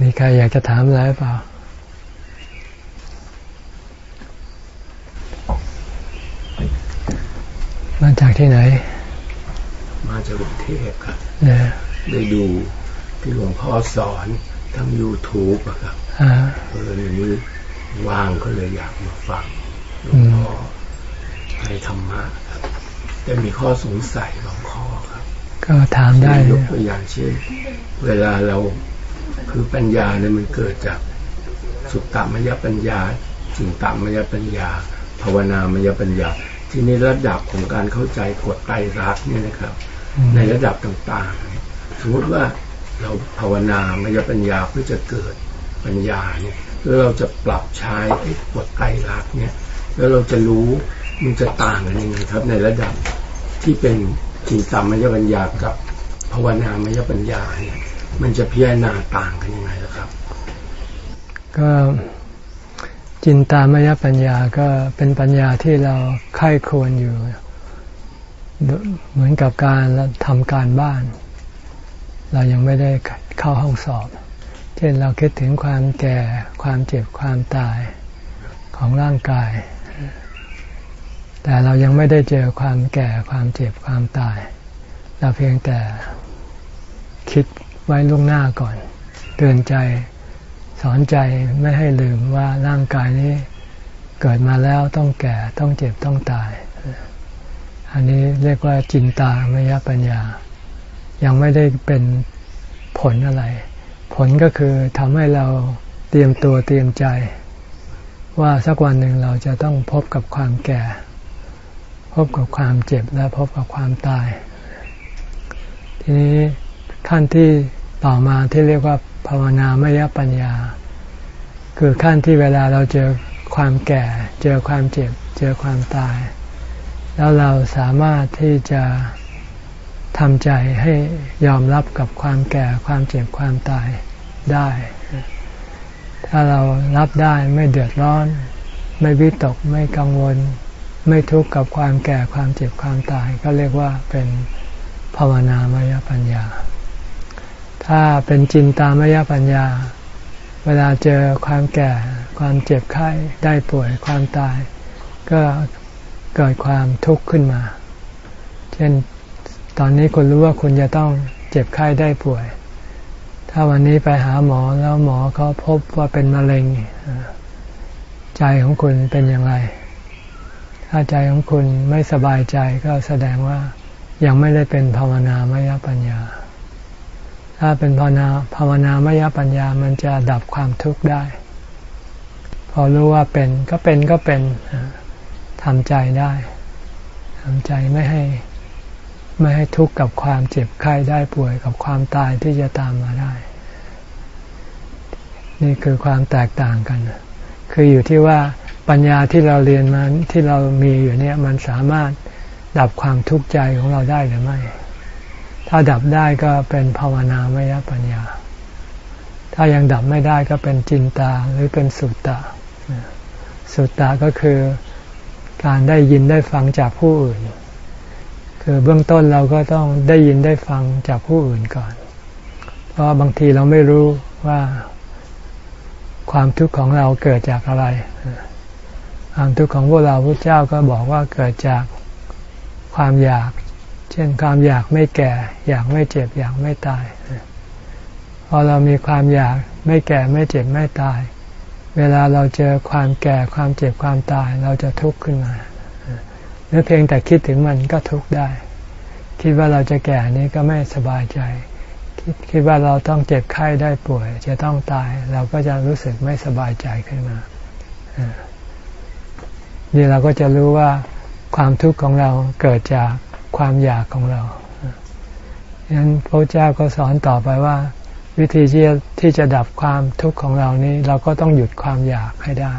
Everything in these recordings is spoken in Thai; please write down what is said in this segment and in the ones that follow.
มีใครอยากจะถามอะไรเปล่า มาจากที่ไหน มาจากกรุงเทพครับเนี่ยได้ดูที่หลวงพ่อสอนทาง YouTube อะครับอ่าเออเดี๋ยวนี้ว่างก็เลยอยากมาฟังหลวงพ่อให้ธรรมะครับแต่มีข้อสงสัยบางข้อครับ ก็ถามได้ยเลกยตัวอย่างเช่น เวลาเรา คือปัญญาเนี่ยมันเกิดจากสุตตมยปัญญาจินตมยปัญญา ภาวนามยปัญญา ที่ในระดับของการเข้าใจกฎไตรลักษณ์เนี่ยนะครับอืมในระดับต่างๆเนี่ยสมมติว่าเราภาวนามยปัญญาเพื่อจะเกิดปัญญาเนี่ยแล้วเราจะปรับใช้ไอ้กฎไตรลักษณ์เนี่ย แล้วเราจะรู้มันจะต่างกันยังไงครับ ในระดับที่เป็นจินตามยปัญญากับภาวนามยปัญญาเนี่ย มันจะพิจารณาต่างกันยังไงล่ะครับ ก็จินตามยปัญญาก็เป็นปัญญาที่เราไข้ควรอยู่ เหมือนกับการทำการบ้าน เรายังไม่ได้เข้าห้องสอบ เช่นเราคิดถึงความแก่ ความเจ็บความตายของร่างกาย แต่เรายังไม่ได้เจอความแก่ความเจ็บความตาย เราเพียงแต่คิด ไว้ล่วงหน้าก่อน เตือนใจสอนใจไม่ให้ลืมว่าร่างกายนี้เกิดมาแล้วต้องแก่ต้องเจ็บต้องตาย อันนี้เรียกว่าจินตามยปัญญา ยังไม่ได้เป็นผลอะไร ผลก็คือทำให้เราเตรียมตัวเตรียมใจ ว่าสักวันหนึ่งเราจะต้องพบกับความแก่ พบกับความเจ็บและพบกับความตาย ทีนี้ขั้นที่ ต่อมาที่เรียกว่าภาวนามยปัญญา คือขั้นที่เวลาเราเจอความแก่ เจอความเจ็บ เจอความตาย แล้วเราสามารถที่จะทำใจให้ยอมรับกับความแก่ความเจ็บความตายได้ ถ้าเรารับได้ไม่เดือดร้อน ไม่วิตกไม่กังวล ไม่ทุกข์กับความแก่ความเจ็บความตาย ก็เรียกว่าเป็นภาวนามยปัญญา ถ้าเป็นจินตามยปัญญา เวลาเจอความแก่ ความเจ็บไข้ได้ป่วยความตาย ก็เกิดความทุกข์ขึ้นมา เช่นตอนนี้คุณรู้ว่าคุณจะต้องเจ็บไข้ได้ป่วย ถ้าวันนี้ไปหาหมอแล้วหมอเขาพบว่าเป็นมะเร็ง ใจของคุณเป็นอย่างไร ถ้าใจของคุณไม่สบายใจก็แสดงว่ายังไม่ได้เป็นภาวนามยปัญญา ถ้าเป็นภาวนาภาวนามยปัญญามันจะดับความทุกข์ได้ พอรู้ว่าเป็นก็เป็นก็เป็นทำใจได้ทำใจไม่ให้ไม่ให้ทุกข์กับความเจ็บไข้ได้ป่วยกับความตายที่จะตามมาได้ นี่คือความแตกต่างกัน คืออยู่ที่ว่าปัญญาที่เราเรียนมาที่เรามีอยู่เนี่ยมันสามารถดับความทุกข์ใจของเราได้หรือไม่ ถ้าดับได้ก็เป็นภาวนามยปัญญา ถ้ายังดับไม่ได้ก็เป็นจินตาหรือเป็นสุตตะ สุตตะก็คือการได้ยินได้ฟังจากผู้อื่น คือเบื้องต้นเราก็ต้องได้ยินได้ฟังจากผู้อื่นก่อน เพราะบางทีเราไม่รู้ว่าความทุกข์ของเราเกิดจากอะไร ความทุกข์ของพวกเราพระเจ้าก็บอกว่าเกิดจากความอยาก เช่นความอยากไม่แก่ อยากไม่เจ็บ อยากไม่ตาย พอเรามีความอยากไม่แก่ไม่เจ็บไม่ตาย เวลาเราเจอความแก่ความเจ็บความตายเราจะทุกข์ขึ้นมาหรือเพียงแต่คิดถึงมันก็ทุกข์ได้ คิดว่าเราจะแก่นี้ก็ไม่สบายใจคิดคิดว่าเราต้องเจ็บไข้ได้ป่วย จะต้องตาย เราก็จะรู้สึกไม่สบายใจขึ้นมานี่เราก็จะรู้ว่าความทุกข์ของเราเกิดจาก ความอยากของเราฉะนั้นพระเจ้าก็สอนต่อไปว่า วิธีที่จะที่จะดับความทุกข์ของเรานี้ เราก็ต้องหยุดความอยากให้ได้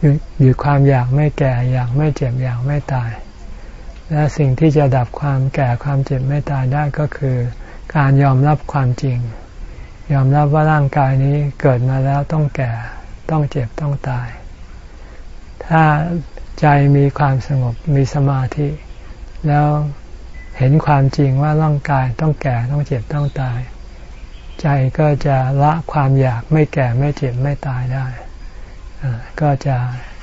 หยุดหยุดความอยากไม่แก่อยากไม่เจ็บอยากไม่ตาย และสิ่งที่จะดับความแก่ความเจ็บไม่ตายได้ก็คือ การยอมรับความจริง ยอมรับว่าร่างกายนี้เกิดมาแล้วต้องแก่ต้องเจ็บต้องตาย ถ้าใจมีความสงบมีสมาธิ แล้วเห็นความจริงว่าร่างกายต้องแก่ต้องเจ็บต้องตาย ใจก็จะละความอยากไม่แก่ไม่เจ็บไม่ตายได้ ก็จะ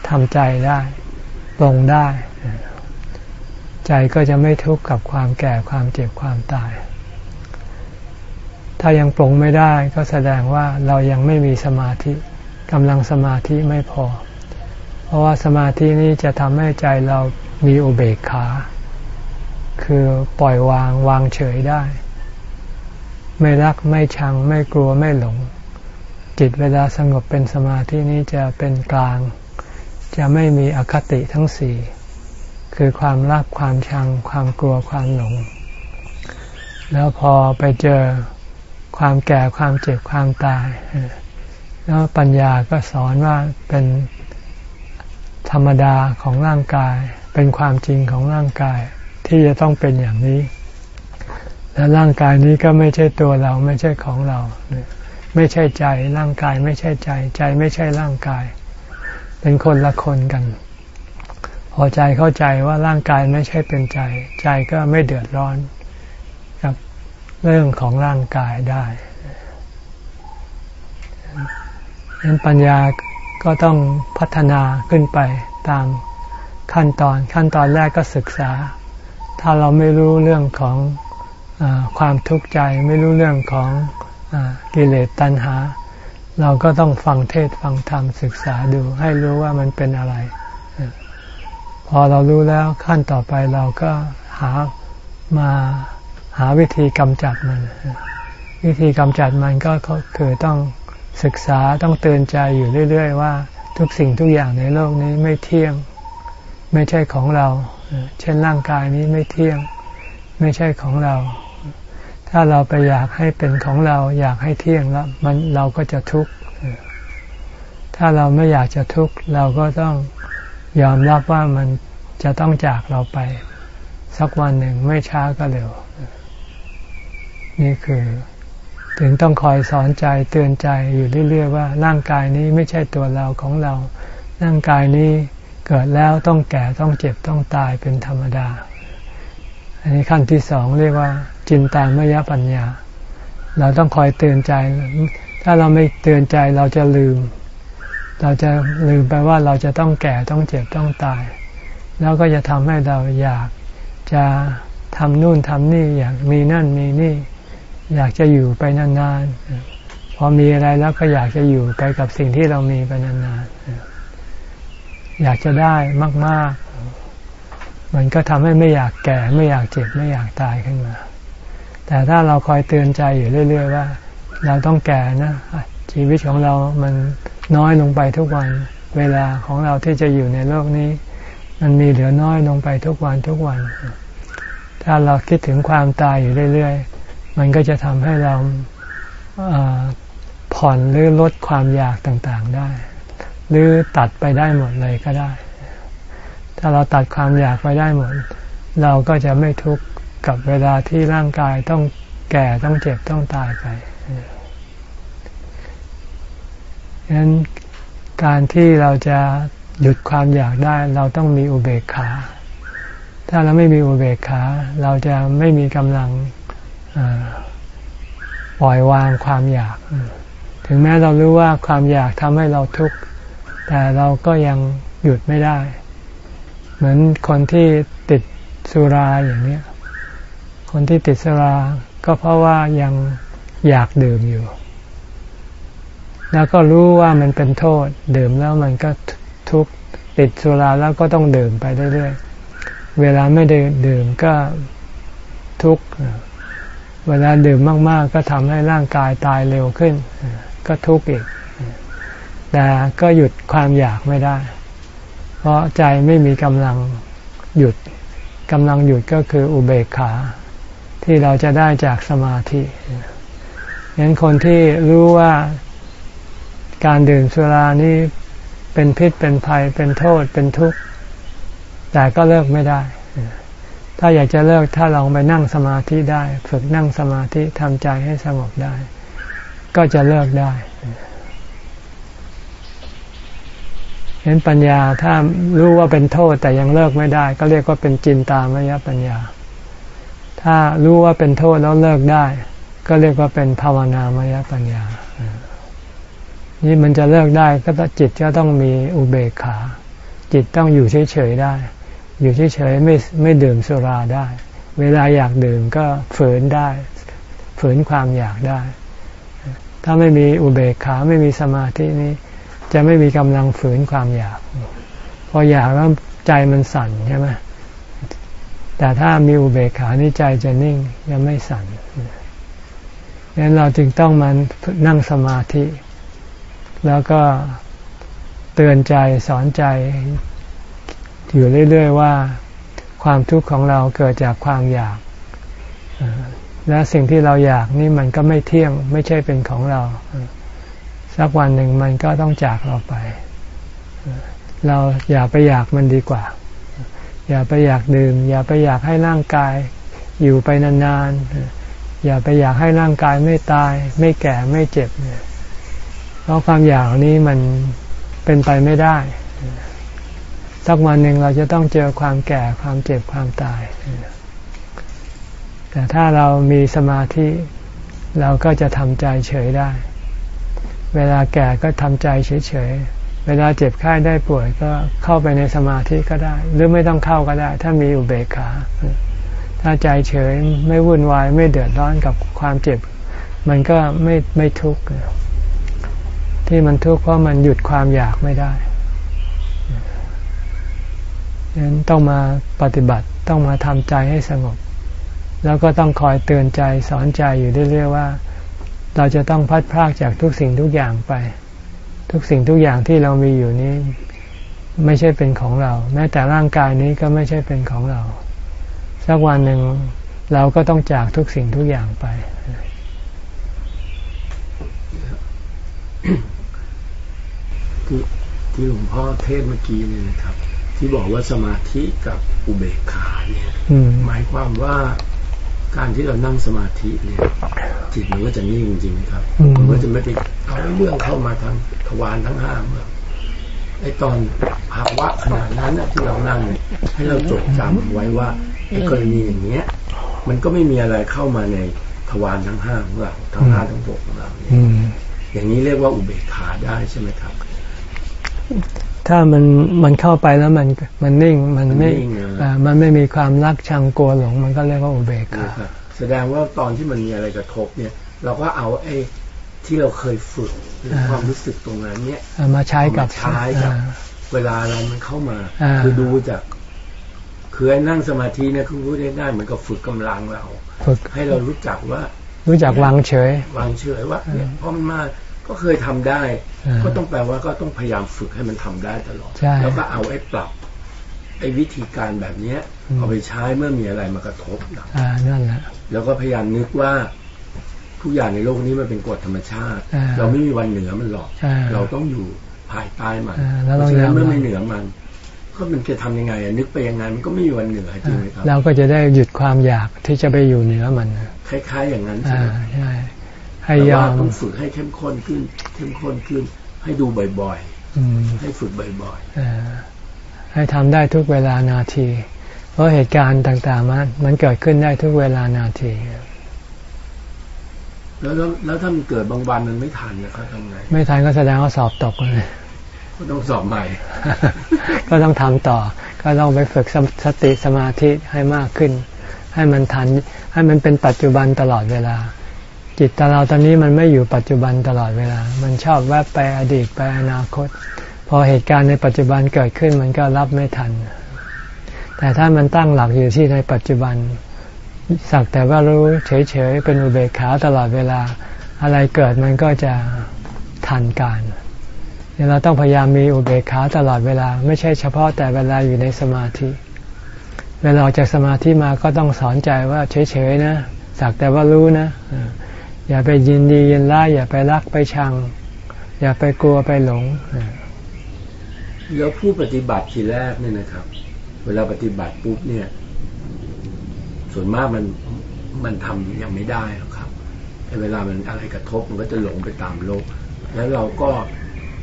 ทำใจได้ปลงได้ ใจก็จะไม่ทุกข์กับความแก่ความเจ็บความตาย ถ้ายังปลงไม่ได้ก็แสดงว่าเรายังไม่มีสมาธิกำลังสมาธิไม่พอ เพราะว่าสมาธินี้จะทำให้ใจเรามีอุเบกขา คือปล่อยวางวางเฉยได้ ไม่รักไม่ชัง ไม่กลัวไม่หลง จิตเวลาสงบเป็นสมาธินี้จะเป็นกลาง จะไม่มีอคติทั้งสี่คือความรักความชัง ความกลัวความหลง แล้วพอไปเจอความแก่ความเจ็บความตาย แล้วปัญญาก็สอนว่าเป็นธรรมดาของร่างกาย เป็นความจริงของร่างกาย ที่จะต้องเป็นอย่างนี้ และร่างกายนี้ก็ไม่ใช่ตัวเราไม่ใช่ของเรา ไม่ใช่ใจ ร่างกายไม่ใช่ใจ ใจไม่ใช่ร่างกาย เป็นคนละคนกัน พอใจเข้าใจว่าร่างกายไม่ใช่เป็นใจ ใจก็ไม่เดือดร้อน กับเรื่องของร่างกายได้นั้นปัญญาก็ต้องพัฒนาขึ้นไปตามขั้นตอนขั้นตอนแรกก็ศึกษา ถ้าเราไม่รู้เรื่องของอความทุกข์ใจ ไม่รู้เรื่องของอกิเลสตัณหา เราก็ต้องฟังเทศฟังธรรมศึกษาดู ให้รู้ว่ามันเป็นอะไร พอเรารู้แล้วขั้นต่อไปเราก็หามาหาวิธีกำจัดมัน วิธีกำจัดมันก็คือต้องศึกษาต้องเตือนใจอยู่เรื่อย ๆ ว่าทุกสิ่งทุกอย่างในโลกนี้ไม่เที่ยง ไม่ใช่ของเรา เช่นร่างกายนี้ไม่เที่ยง ไม่ใช่ของเรา ถ้าเราไปอยากให้เป็นของเรา อยากให้เที่ยงแล้วมันเราก็จะทุกข์ ถ้าเราไม่อยากจะทุกข์เราก็ต้องยอมรับว่ามันจะต้องจากเราไป สักวันหนึ่งไม่ช้าก็เร็ว นี่คือถึงต้องคอยสอนใจเตือนใจอยู่เรื่อย ๆ ว่าร่างกายนี้ไม่ใช่ตัวเราของเรา ร่างกายนี้ เกิดแล้วต้องแก่ต้องเจ็บต้องตายเป็นธรรมดา อันนี้ขั้นที่สองเรียกว่า จินตามยปัญญา เราต้องคอยเตือนใจ ถ้าเราไม่เตือนใจเราจะลืม เราจะลืมไปว่าเราจะต้องแก่ต้องเจ็บต้องตาย แล้วก็จะทำให้เราอยากจะทำนู่นทำนี่อยากมีนั่นมีนี่ อยากจะอยู่ไปนานๆพอมีอะไรแล้วก็อยากจะอยู่ไปกับสิ่งที่เรามีไปนานๆ อยากจะได้มาก ๆ มันก็ทำให้ไม่อยากแก่ ไม่อยากเจ็บ ไม่อยากตายขึ้นมา แต่ถ้าเราคอยเตือนใจอยู่เรื่อย ๆ ว่า เราต้องแก่นะ ชีวิตของเรามันน้อยลงไปทุกวัน เวลาของเราที่จะอยู่ในโลกนี้ มันมีเหลือน้อยลงไปทุกวันทุกวัน ถ้าเราคิดถึงความตายอยู่เรื่อย ๆ มันก็จะทำให้เราผ่อนหรือลดความอยากต่างๆได้ หรือตัดไปได้หมดเลยก็ได้ ถ้าเราตัดความอยากไปได้หมด เราก็จะไม่ทุกข์กับเวลาที่ร่างกายต้องแก่ต้องเจ็บต้องตายไปฉะนั้นการที่เราจะหยุดความอยากได้ เราต้องมีอุเบกขา ถ้าเราไม่มีอุเบกขา เราจะไม่มีกำลังปล่อยวางความอยาก ถึงแม้เรารู้ว่าความอยากทำให้เราทุกข์ แต่เราก็ยังหยุดไม่ได้ เหมือนคนที่ติดสุราอย่างนี้คนที่ติดสุราก็เพราะว่ายังอยากดื่มอยู่ แล้วก็รู้ว่ามันเป็นโทษ ดื่มแล้วมันก็ทุกข์ติดสุราแล้วก็ต้องดื่มไปเรื่อยๆ เวลาไม่ได้ดื่มก็ทุกข์ เวลาดื่มมากๆ ก็ทำให้ร่างกายตายเร็วขึ้น ก็ทุกข์อีก แต่ก็หยุดความอยากไม่ได้ เพราะใจไม่มีกำลังหยุดกำลังหยุดก็คืออุเบกขา ที่เราจะได้จากสมาธิเห็นคนที่รู้ว่าการดื่มสุรานี้เป็นพิษเป็นภัยเป็นโทษเป็นทุกข์ แต่ก็เลิกไม่ได้ ถ้าอยากจะเลิกถ้าลองไปนั่งสมาธิได้ ฝึกนั่งสมาธิทำใจให้สงบได้ ก็จะเลิกได้ เห็นปัญญาถ้ารู้ว่าเป็นโทษแต่ยังเลิกไม่ได้ ก็เรียกว่าเป็นจินตามยปัญญา ถ้ารู้ว่าเป็นโทษแล้วเลิกได้ ก็เรียกว่าเป็นภาวนามยปัญญา นี่มันจะเลิกได้ก็จิตก็ต้องมีอุเบกขา จิตต้องอยู่เฉยๆได้ อยู่เฉยๆไม่ไม่ดื่มสุราได้ เวลาอยากดื่มก็ฝืนได้ ฝืนความอยากได้ ถ้าไม่มีอุเบกขาไม่มีสมาธินี้ จะไม่มีกำลังฝืนความอยาก พออยากแล้วใจมันสั่นใช่ไหมแต่ถ้ามีอุเบกขานี่ใจจะนิ่งยังไม่สั่นดังนั้นเราจึงต้องมานั่งสมาธิ แล้วก็เตือนใจสอนใจ อยู่เรื่อยๆว่าความทุกข์ของเราเกิดจากความอยาก และสิ่งที่เราอยากนี่มันก็ไม่เที่ยงไม่ใช่เป็นของเรา สักวันหนึ่งมันก็ต้องจากเราไป เราอย่าไปอยากมันดีกว่า อย่าไปอยากดื่ม อย่าไปอยากให้ร่างกายอยู่ไปนานๆ อย่าไปอยากให้ร่างกายไม่ตาย ไม่แก่ไม่เจ็บเพราะความอยากนี้มันเป็นไปไม่ได้ สักวันหนึ่งเราจะต้องเจอความแก่ความเจ็บความตาย แต่ถ้าเรามีสมาธิเราก็จะทำใจเฉยได้ เวลาแก่ก็ทำใจเฉยๆ เวลาเจ็บไข้ได้ป่วยก็เข้าไปในสมาธิก็ได้ หรือไม่ต้องเข้าก็ได้ ถ้ามีอุเบกขา ถ้าใจเฉยไม่วุ่นวายไม่เดือดร้อนกับความเจ็บ มันก็ไม่ไม่ทุกข์ที่มันทุกข์เพราะมันหยุดความอยากไม่ได้ฉะนั้นต้องมาปฏิบัติต้องมาทำใจให้สงบ แล้วก็ต้องคอยเตือนใจสอนใจอยู่เรื่อยๆว่า เราจะต้องพัดพรากจากทุกสิ่งทุกอย่างไป ทุกสิ่งทุกอย่างที่เรามีอยู่นี้ ไม่ใช่เป็นของเรา แม้แต่ร่างกายนี้ก็ไม่ใช่เป็นของเรา สักวันหนึ่งเราก็ต้องจากทุกสิ่งทุกอย่างไป ที่ที่หลวงพ่อเทศเมื่อกี้เนี่ยนะครับ ที่บอกว่าสมาธิกับอุเบกขาเนี่ย หมายความว่า การที่เรานั่งสมาธิเนี่ย จิตมันก็จะนิ่งจริงๆครับมันก็จะไม่ไปเอาเรื่องเข้ามาทางทวารทั้งห้าเมื่อไอตอนภาวะขนาดนั้นที่เรานั่งเนี่ยให้เราจดจำไว้ว่าไอกรณีอย่างเนี้ย มันก็ไม่มีอะไรเข้ามาในทวารทั้งห้าของเราทั้งห้าทั้งหกของเราเนี่ยอย่างนี้เรียกว่าอุเบกขาได้ใช่ไหมครับ ถ้ามันมันเข้าไปแล้วมันมันนิ่งมันไม่มันไม่มีความรักชังกลัวหลง มันก็เรียกว่าอุเบกขาแสดงว่าตอนที่มันมีอะไรกระทบเนี่ย เราก็เอาไอ้ที่เราเคยฝึกความรู้สึกตรงนั้นเนี่ยมาใช้กับใช้กับเวลาเรามันเข้ามา คือดูจากคือไอ้นั่งสมาธิเนี่ยคือพูดได้เหมือนกับฝึกกำลังเราฝึกให้เรารู้จักว่า รู้จักวางเฉย วางเฉยว่าเนี่ยพอมันมา ก็เคยทำได้ ก็ต้องแปลว่าก็ต้องพยายามฝึกให้มันทำได้ตลอด แล้วก็เอาไอ้ปรับ ไอ้วิธีการแบบเนี้ย เอาไปใช้เมื่อมีอะไรมากระทบนะอ่านั่นแหละแล้วก็พยายามนึกว่าทุกอย่างในโลกนี้มันเป็นกฎธรรมชาติ เราไม่มีวันเหนือมันหรอก เราต้องอยู่ภายใต้มันเพราะฉะนั้นเมื่อไม่เหนือมันก็มันจะทำยังไงนึกไปยังไงมันก็ไม่มีวันเหนือจริงไหมครับเราก็จะได้หยุดความอยากที่จะไปอยู่เหนือมันคล้ายๆอย่างนั้นใช่ไหมใช่ ให้ยอมต้องฝึกให้เข้มข้นขึ้น เข้มข้นขึ้น ให้ดูบ่อยๆให้ฝึกบ่อยๆให้ทำได้ทุกเวลานาที เพราะเหตุการณ์ต่าง ๆ มันมันเกิดขึ้นได้ทุกเวลานาทีแล้วแล้วถ้ามันเกิดบางวันมันไม่ทันนะครับทำไงไม่ทันก็แสดงว่าสอบตกเลยก็ต้องสอบใหม่ ก็ต้องทำต่อ ก็ต้องไปฝึกสติสมาธิให้มากขึ้น ให้มันทัน ให้มันเป็นปัจจุบันตลอดเวลา จิตตเราตอนนี้มันไม่อยู่ปัจจุบันตลอดเวลา มันชอบแวบไปอดีตไปอนาคต พอเหตุการณ์ในปัจจุบันเกิดขึ้นมันก็รับไม่ทัน แต่ถ้ามันตั้งหลักอยู่ที่ในปัจจุบัน สักแต่ว่ารู้เฉยๆ เป็นอุเบกขาตลอดเวลา อะไรเกิดมันก็จะทันการเราต้องพยายามมีอุเบกขาตลอดเวลา ไม่ใช่เฉพาะแต่เวลาอยู่ในสมาธิ เวลาออกจากสมาธิมาก็ต้องสอนใจว่าเฉยๆนะ สักแต่ว่ารู้นะ อย่าไปยินดียินร้ายอย่าไปรักไปชัง อย่าไปกลัวไปหลงแล้วผู้ปฏิบัติทีแรกเนี่ยนะครับ เวลาปฏิบัติปุ๊บเนี่ย ส่วนมากมันมันทำยังไม่ได้หรอกครับแต่เวลามันอะไรกระทบมันก็จะหลงไปตามโลก แล้วเราก็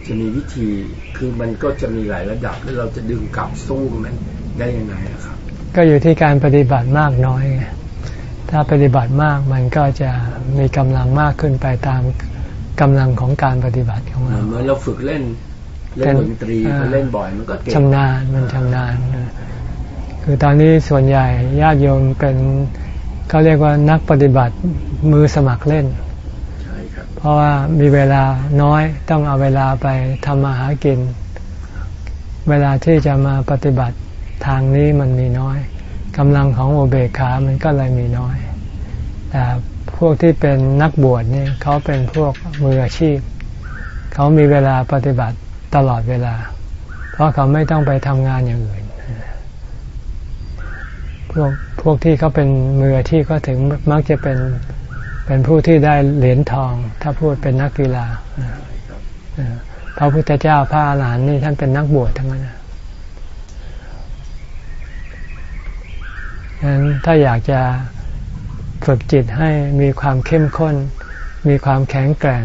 จะมีวิธีคือมันก็จะมีหลายระดับ แล้วเราจะดึงกลับสู้มันได้ยังไงครับ ก็อยู่ที่การปฏิบัติมากน้อยไง ถ้าปฏิบัติมากมันก็จะมีกำลังมากขึ้นไปตามกำลังของการปฏิบัติของเราเหมือนเราฝึกเล่นเล่นดนตรีพอเล่นบ่อยมันก็เก่งชำนาญมันชำนาญคือตอนนี้ส่วนใหญ่ญาติโยมเป็นเขาเรียกว่านักปฏิบัติมือสมัครเล่นใช่ครับเพราะว่ามีเวลาน้อยต้องเอาเวลาไปทำมาหากิน เวลาที่จะมาปฏิบัติทางนี้มันมีน้อย กำลังของโอเบกขามันก็เลยมีน้อย แต่พวกที่เป็นนักบวชนี่เขาเป็นพวกมืออาชีพ เขามีเวลาปฏิบัติตลอดเวลา เพราะเขาไม่ต้องไปทำงานอย่างอื่น พวกพวกที่เขาเป็นมืออาชีพก็ถึงมักจะเป็นเป็นผู้ที่ได้เหรียญทอง ถ้าพูดเป็นนักกีฬาพระพุทธเจ้าพระอรหันต์นี่ท่านเป็นนักบวชทั้งนั้น ฉะนั้นถ้าอยากจะฝึกจิตให้มีความเข้มข้น มีความแข็งแกร่ง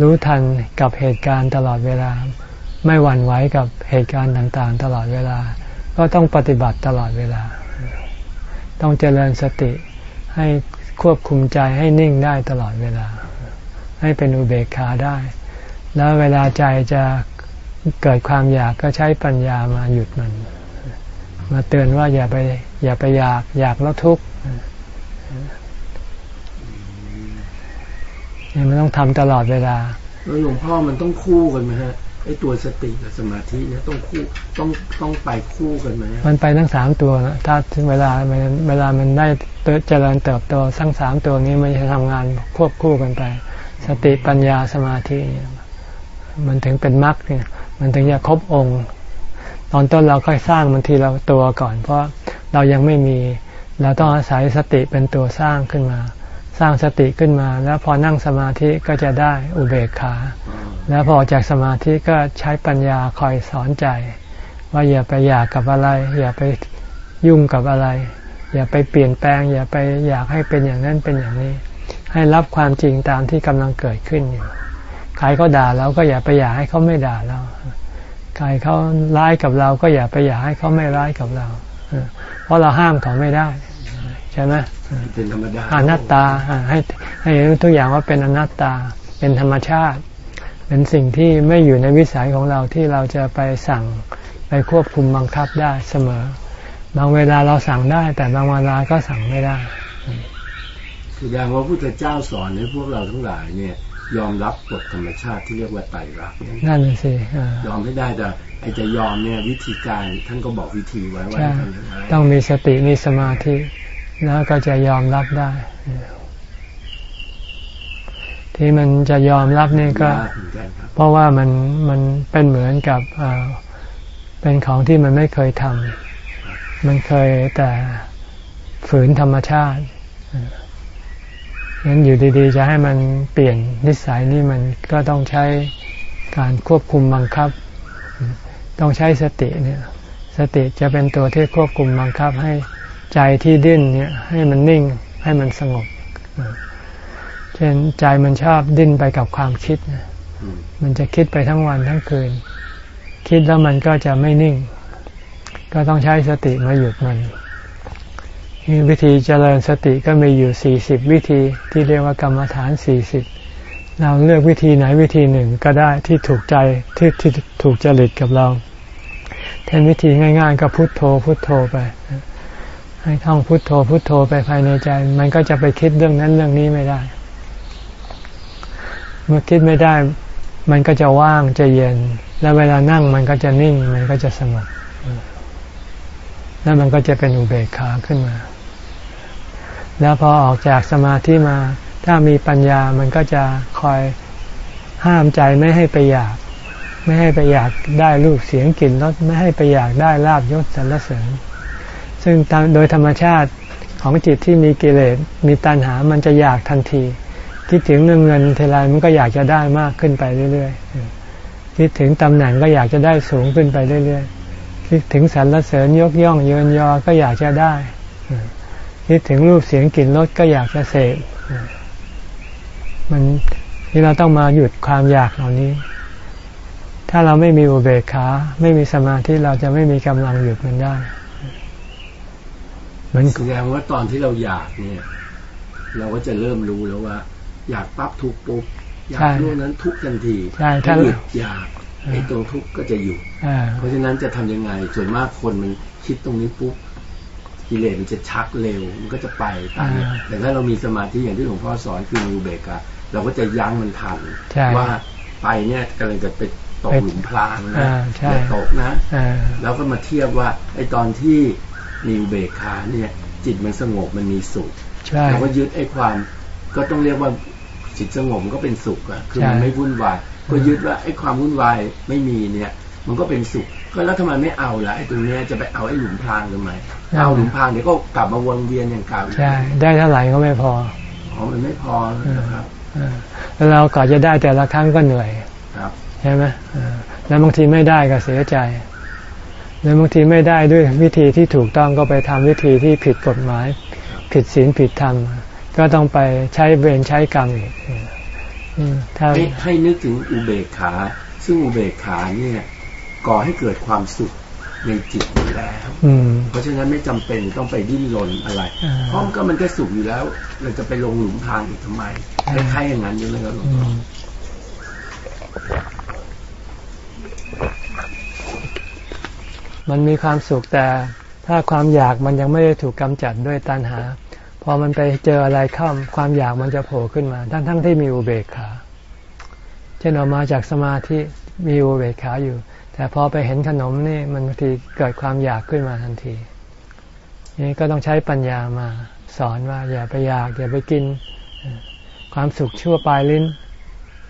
รู้ทันกับเหตุการณ์ตลอดเวลา ไม่หวั่นไหวกับเหตุการณ์ต่างๆ ตลอดเวลา ก็ต้องปฏิบัติตลอดเวลา ต้องเจริญสติให้ควบคุมใจให้นิ่งได้ตลอดเวลา ให้เป็นอุเบกขาได้ แล้วเวลาใจจะเกิดความอยากก็ใช้ปัญญามาหยุดมัน มาเตือนว่าอย่าไป อย่าไปอยากอยากแล้วทุกข์นี่มันต้องทำตลอดเวลาแล้วหลวงพ่อมันต้องคู่กันไหมฮะไอตัวสติกับสมาธิเนี่ยต้องคู่ต้องต้องไปคู่กันไหมฮะมันไปทั้งสามตัวนะถ้าถึงเวลามันเวลามันได้เจริญเติบโตทั้งสามตัวนี้มันจะทำงานควบคู่กันไป สติปัญญาสมาธิเนี่ยมันถึงเป็นมรรคเนี่ย มันถึงจะครบองค์ ตอนต้นเราค่อยสร้างมันทีละตัวก่อน เพราะเรายังไม่มี เราต้องอาศัยสติเป็นตัวสร้างขึ้นมา สร้างสติขึ้นมา แล้วพอนั่งสมาธิก็จะได้อุเบกขา แล้วพอจากสมาธิก็ใช้ปัญญาคอยสอนใจ ว่าอย่าไปอยากกับอะไร อย่าไปยุ่งกับอะไร อย่าไปเปลี่ยนแปลง อย่าไปอยากให้เป็นอย่างนั้นเป็นอย่างนี้ ให้รับความจริงตามที่กำลังเกิดขึ้นอยู่ใครเขาด่าเราก็อย่าไปอยากให้เขาไม่ด่าเรา ใครเขาร้ายกับเราก็อย่าไปอยากให้เขาไม่ร้ายกับเราเพราะเราห้ามเขาไม่ได้ ใช่ไหมเป็นธรรมดาอนัตตาให้ให้เห็นทุกอย่างว่าเป็นอนัตตาเป็นธรรมชาติ เป็นสิ่งที่ไม่อยู่ในวิสัยของเราที่เราจะไปสั่งไปควบคุมบังคับได้เสมอ บางเวลาเราสั่งได้ แต่บางเวลาก็สั่งไม่ได้แสดงว่าพุทธเจ้าสอนให้พวกเราทั้งหลายเนี่ย ยอมรับกฎธรรมชาติที่เรียกว่าไตรลักษณ์เนี่ยนั่นสิเออยอมไม่ได้แต่ไอจะยอมเนี่ยวิธีการท่านก็บอกวิธีไว้ว่าใช่ทำยังไงต้องมีสติมีสมาธิแล้วก็จะยอมรับได้ ที่มันจะยอมรับนี่ก็ยากเหมือนกันครับเพราะว่ามันมันเป็นเหมือนกับเอ่อเป็นของที่มันไม่เคยทำมันเคยแต่ฝืนธรรมชาติ งั้นอยู่ดีๆ จะให้มันเปลี่ยนนิสัยนี่มันก็ต้องใช้การควบคุมบังคับ ต้องใช้สติเนี่ย สติจะเป็นตัวที่ควบคุมบังคับให้ใจที่ดิ้นเนี่ยให้มันนิ่งให้มันสงบเช่นใจมันชอบดิ้นไปกับความคิดมันจะคิดไปทั้งวันทั้งคืน คิดแล้วมันก็จะไม่นิ่ง ก็ต้องใช้สติมาหยุดมัน วิธีเจริญสติก็มีอยู่สี่สิบวิธีที่เรียกว่ากรรมฐานสี่สิบเราเลือกวิธีไหนวิธีหนึ่งก็ได้ที่ถูกใจที่ที่ถูกจริตกับเราแทนวิธีง่าย ๆ ก็พุโทโธพุโทโธไป ให้ท่องพุโทโธพุโทโธไปภายในใจ มันก็จะไปคิดเรื่องนั้นเรื่องนี้ไม่ได้ เมื่อคิดไม่ได้ มันก็จะว่างจะเย็น แล้วเวลานั่งมันก็จะนิ่ง มันก็จะสงบแล้วมันก็จะเป็นอุเบกขาขึ้นมา แล้วพอออกจากสมาธิมา ถ้ามีปัญญามันก็จะคอยห้ามใจไม่ให้ไปอยาก ไม่ให้ไปอยากได้รูปเสียงกลิ่นรสไม่ให้ไปอยากได้ลาบยศสรรเสริญ ซึ่งโดยธรรมชาติของจิตที่มีกิเลสมีตัณหามันจะอยากทันที คิดถึงเรื่องเงินเทไรมันก็อยากจะได้มากขึ้นไปเรื่อยๆคิดถึงตำแหน่งก็อยากจะได้สูงขึ้นไปเรื่อยๆคิดถึงสรรเสริญยกย่องเยินยอก็อยากจะได้ คิดถึงรูปเสียงกลิ่นรสก็อยากจะเสพมันที่เราต้องมาหยุดความอยากเหล่านี้ ถ้าเราไม่มีอุเบกขาไม่มีสมาธิเราจะไม่มีกำลังหยุดมันได้เหมือนแสดงว่าตอนที่เราอยากเนี่ย เราก็จะเริ่มรู้แล้วว่า อยากปั๊บทุกข์ปุ๊บอยากใช่รู้นั้นทุกข์ทันทีใช่ถ้าถ้าหยุดอยากไอ้ตรงทุกข์ก็จะหยุดอ่าเพราะฉะนั้นจะทำยังไง ส่วนมากคนมันคิดตรงนี้ปุ๊บ กิเลสมันจะชักเร็ว มันก็จะไปตามเนี่ยอ่าแต่ถ้าเรามีสมาธิอย่างที่หลวงพ่อสอนคือมีอุเบกขาเราก็จะยั้งมันทันใช่ว่าไปเนี่ยกำลังจะไปตกไปหลุมพรางนะอ่าใช่อย่าตกนะอ่าแล้วก็มาเทียบว่าไอ้ตอนที่มีอุเบกขาเนี่ย จิตมันสงบมันมีสุขใช่เราก็ยึดไอ้ความก็ต้องเรียกว่าจิตสงบมันก็เป็นสุขอะคือมันใช่ไม่วุ่นวาย ก็ยึดว่าไอ้ความวุ่นวายไม่มีเนี่ย มันก็เป็นสุข ก็แล้วทำไมไม่เอาล่ะไอ้ตรงเนี้ยจะไปเอาไอ้หลุมพรางทำไมเอาหลุมพรางเดี๋ยวก็กลับมาวนเวียนอย่างเก่าอีกใช่ได้เท่าไหร่ก็ไม่พออ๋อมันไม่พอนะครับอ่าแล้วเราก่อนจะได้แต่ละครั้งก็เหนื่อยครับใช่ไหมอ่าแล้วบางทีไม่ได้ก็เสียใจแล้วบางทีไม่ได้ด้วยวิธีที่ถูกต้องก็ไปทำวิธีที่ผิดกฎหมาย ผิดศีลผิดธรรมก็ต้องไปใช้เวรใช้กรรมอีกอืมถ้าให้ให้นึกถึงอุเบกขา ซึ่งอุเบกขาเนี่ย ก่อให้เกิดความสุขในจิตอยู่แล้วอืมเพราะฉะนั้นไม่จำเป็นต้องไปดิ้นรนอะไรอ่าเพราะมันก็มันก็สุขอยู่แล้ว เราจะไปลงหลุมพรางอีกทำไมคล้ายๆอย่างนั้นใช่ไหมครับหลวงอืพ่อมมันมีความสุขแต่ถ้าความอยากมันยังไม่ได้ถูกกำจัดด้วยตัณหา พอมันไปเจออะไรเข้าความอยากมันจะโผล่ขึ้นมา ทั้งทั้งที่มีอุเบกขา เช่นออกมาจากสมาธิมีอุเบกขาอยู่ แต่พอไปเห็นขนมนี่มันบางทีเกิดความอยากขึ้นมาทันที นี่ก็ต้องใช้ปัญญามา สอนว่า อย่าไปอยากอย่าไปกิน ความสุขชั่วปลายลิ้น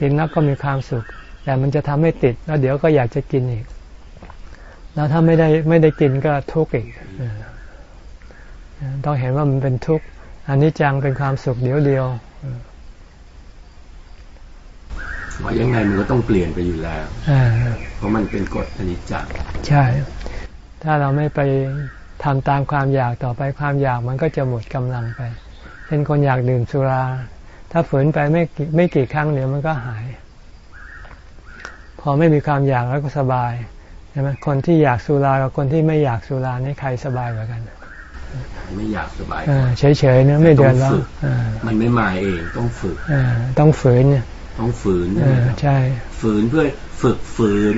กินแล้วก็มีความสุข แต่มันจะทำให้ติด แล้วเดี๋ยวก็อยากจะกินอีก แล้วถ้าไม่ได้ไม่ได้กินก็ทุกข์อีกต้องเห็นว่ามันเป็นทุกข์อันนี้จังเป็นความสุขเดียวเดียว ว่ายังไงมันก็ต้องเปลี่ยนไปอยู่แล้วอ่าเพราะมันเป็นกฎอนิจจ์ใช่ ถ้าเราไม่ไปทำตามความอยากต่อไปความอยากมันก็จะหมดกำลังไป เช่นคนอยากดื่มสุรา ถ้าฝืนไปไม่กี่ไม่กี่ครั้งเดี๋ยวมันก็หาย พอไม่มีความอยากแล้วก็สบายใช่ไหมคนที่อยากสุรากับคนที่ไม่อยากสุรานี่ใครสบายกว่ากันไม่อยากสบายอ่าเฉยๆเนี่ยไม่เดือดร้อนอ่ามันไม่มาเองต้องฝึกอ่าต้องฝืนเนี่ย ต้องฝืนอ่านะครับใช่ ฝืนเพื่อฝึกฝืน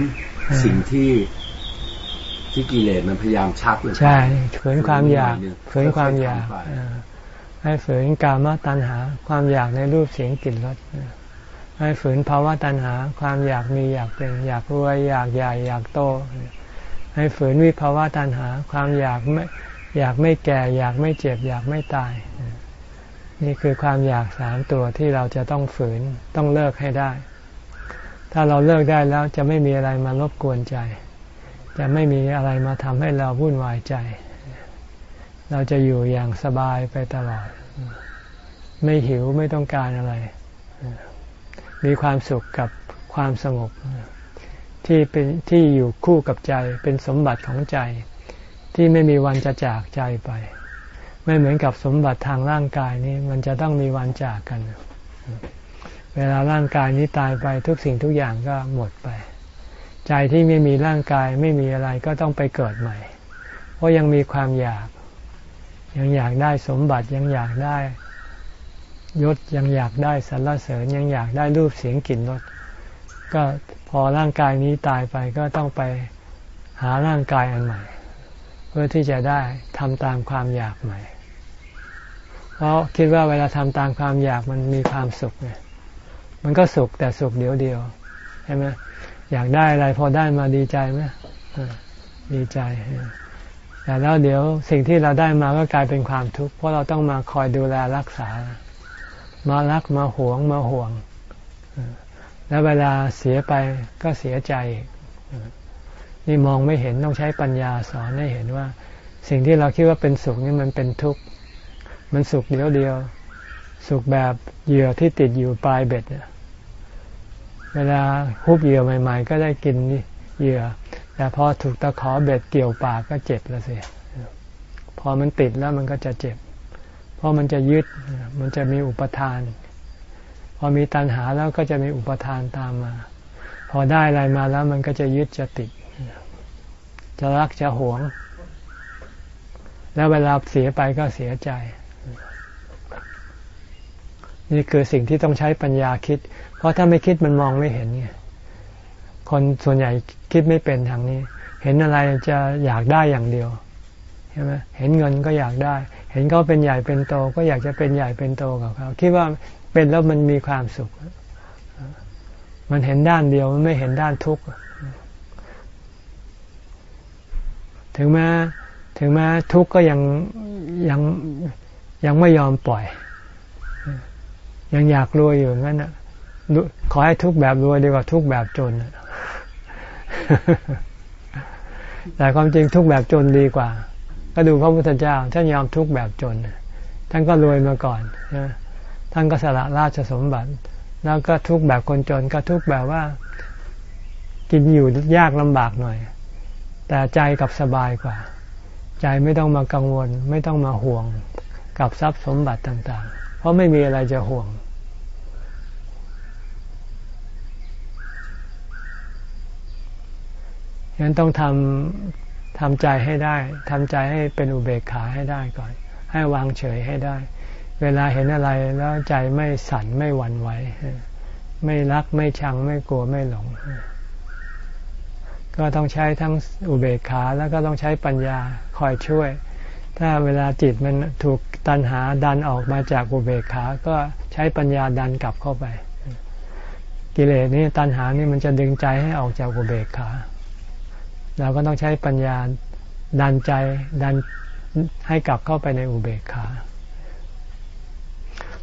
อ่าสิ่งที่ที่กิเลสมันพยายามชักเราไปใช่ฝืนความอยากฝืนหน่อยหนึ่งฝืนความอยากค่อยๆทำไปอ่าให้ฝืนกามตัณหา ความอยากในรูปเสียงกลิ่นรสอ่าให้ฝืนภาวะตัณหา ความอยากมีอยากเป็นอยากรวยอยากใหญ่อยากโต ให้ฝืนวิภาวะตัณหา ความอยากไม่อยากไม่แก่ อยากไม่เจ็บ อยากไม่ตายอ่า นี่คือความอยากสามตัวที่เราจะต้องฝืนต้องเลิกให้ได้ ถ้าเราเลิกได้แล้วจะไม่มีอะไรมารบกวนใจ จะไม่มีอะไรมาทำให้เราวุ่นวายใจ เราจะอยู่อย่างสบายไปตลอด ไม่หิวไม่ต้องการอะไร มีความสุขกับความสงบ ที่เป็นที่อยู่คู่กับใจเป็นสมบัติของใจ ที่ไม่มีวันจะจากใจไป ไม่เหมือนกับสมบัติทางร่างกายนี้ มันจะต้องมีวันจากกัน เวลาร่างกายนี้ตายไปทุกสิ่งทุกอย่างก็หมดไป ใจที่ไม่มีร่างกายไม่มีอะไรก็ต้องไปเกิดใหม่ เพราะยังมีความอยาก ยังอยากได้สมบัติยังอยากได้ยศยังอยากได้สรรเสริญยังอยากได้รูปเสียงกลิ่นรสก็พอร่างกายนี้ตายไปก็ต้องไปหาร่างกายอันใหม่ เพื่อที่จะได้ทำตามความอยากใหม่ เพราะคิดว่าเวลาทำตามความอยากมันมีความสุขไงมันก็สุขแต่สุขเดียวเดียวใช่ไหมอยากได้อะไรพอได้มาดีใจไหมดีใจแต่แล้วเดี๋ยวสิ่งที่เราได้มาก็กลายเป็นความทุกข์เพราะเราต้องมาคอยดูแลรักษา มารักมาหวงมาห่วง แล้วเวลาเสียไปก็เสียใจ นี่มองไม่เห็นต้องใช้ปัญญาสอนให้เห็นว่า สิ่งที่เราคิดว่าเป็นสุขนี่มันเป็นทุกข์ มันสุขเดียวเดียว สุขแบบเหยื่อที่ติดอยู่ปลายเบ็ดเนี่ยเวลาฮุบเหยื่อใหม่ ๆ ก็ได้กินเหยื่อ แต่พอถูกตะขอเบ็ดเกี่ยวปากก็เจ็บแล้วสิพอมันติดแล้วมันก็จะเจ็บ เพราะมันจะยึดมันจะมีอุปทาน พอมีตัณหาแล้วก็จะมีอุปทานตามมา พอได้อะไรมาแล้วมันก็จะยึดจะติด จะรักจะหวง แล้วเวลาเสียไปก็เสียใจ นี่คือสิ่งที่ต้องใช้ปัญญาคิด เพราะถ้าไม่คิดมันมองไม่เห็นไงคนส่วนใหญ่คิดไม่เป็นทางนี้ เห็นอะไรจะอยากได้อย่างเดียวใช่ไหมเห็นเงินก็อยากได้ เห็นเขาเป็นใหญ่เป็นโต ก็อยากจะเป็นใหญ่เป็นโตกับเขาคิดว่าเป็นแล้วมันมีความสุข มันเห็นด้านเดียวมันไม่เห็นด้านทุกข์ถึงแม้ถึงแม้ทุกข์ก็ยังยังยังไม่ยอมปล่อย ยังอยากรวยอยู่งั้นอะขอให้ทุกแบบรวยดีกว่าทุกแบบจนแต่ความจริงทุกแบบจนดีกว่า ก็ดูพระพุทธเจ้าท่านยอมทุกแบบจนท่านก็รวยมาก่อนท่านก็สละราชสมบัติ แล้วก็ทุกแบบคนจนก็ทุกแบบว่า กินอยู่ยากลำบากหน่อย แต่ใจกับสบายกว่า ใจไม่ต้องมากังวล ไม่ต้องมาห่วงกับทรัพย์สมบัติต่าง ๆ เพราะไม่มีอะไรจะห่วง งั้นต้องทำทำใจให้ได้ทำใจให้เป็นอุเบกขาให้ได้ก่อน ให้วางเฉยให้ได้ เวลาเห็นอะไรแล้วใจไม่สั่นไม่หวั่นไหวไม่รักไม่ชังไม่กลัวไม่หลง ก็ต้องใช้ทั้งอุเบกขาแล้วก็ต้องใช้ปัญญาคอยช่วย ถ้าเวลาจิตมันถูกตันหาดันออกมาจากอุเบกขา ก็ใช้ปัญญาดันกลับเข้าไป กิเลสนี้ตันหานี่มันจะดึงใจให้ออกจากอุเบกขา เราก็ต้องใช้ปัญญาดันใจดันให้กลับเข้าไปในอุเบกขา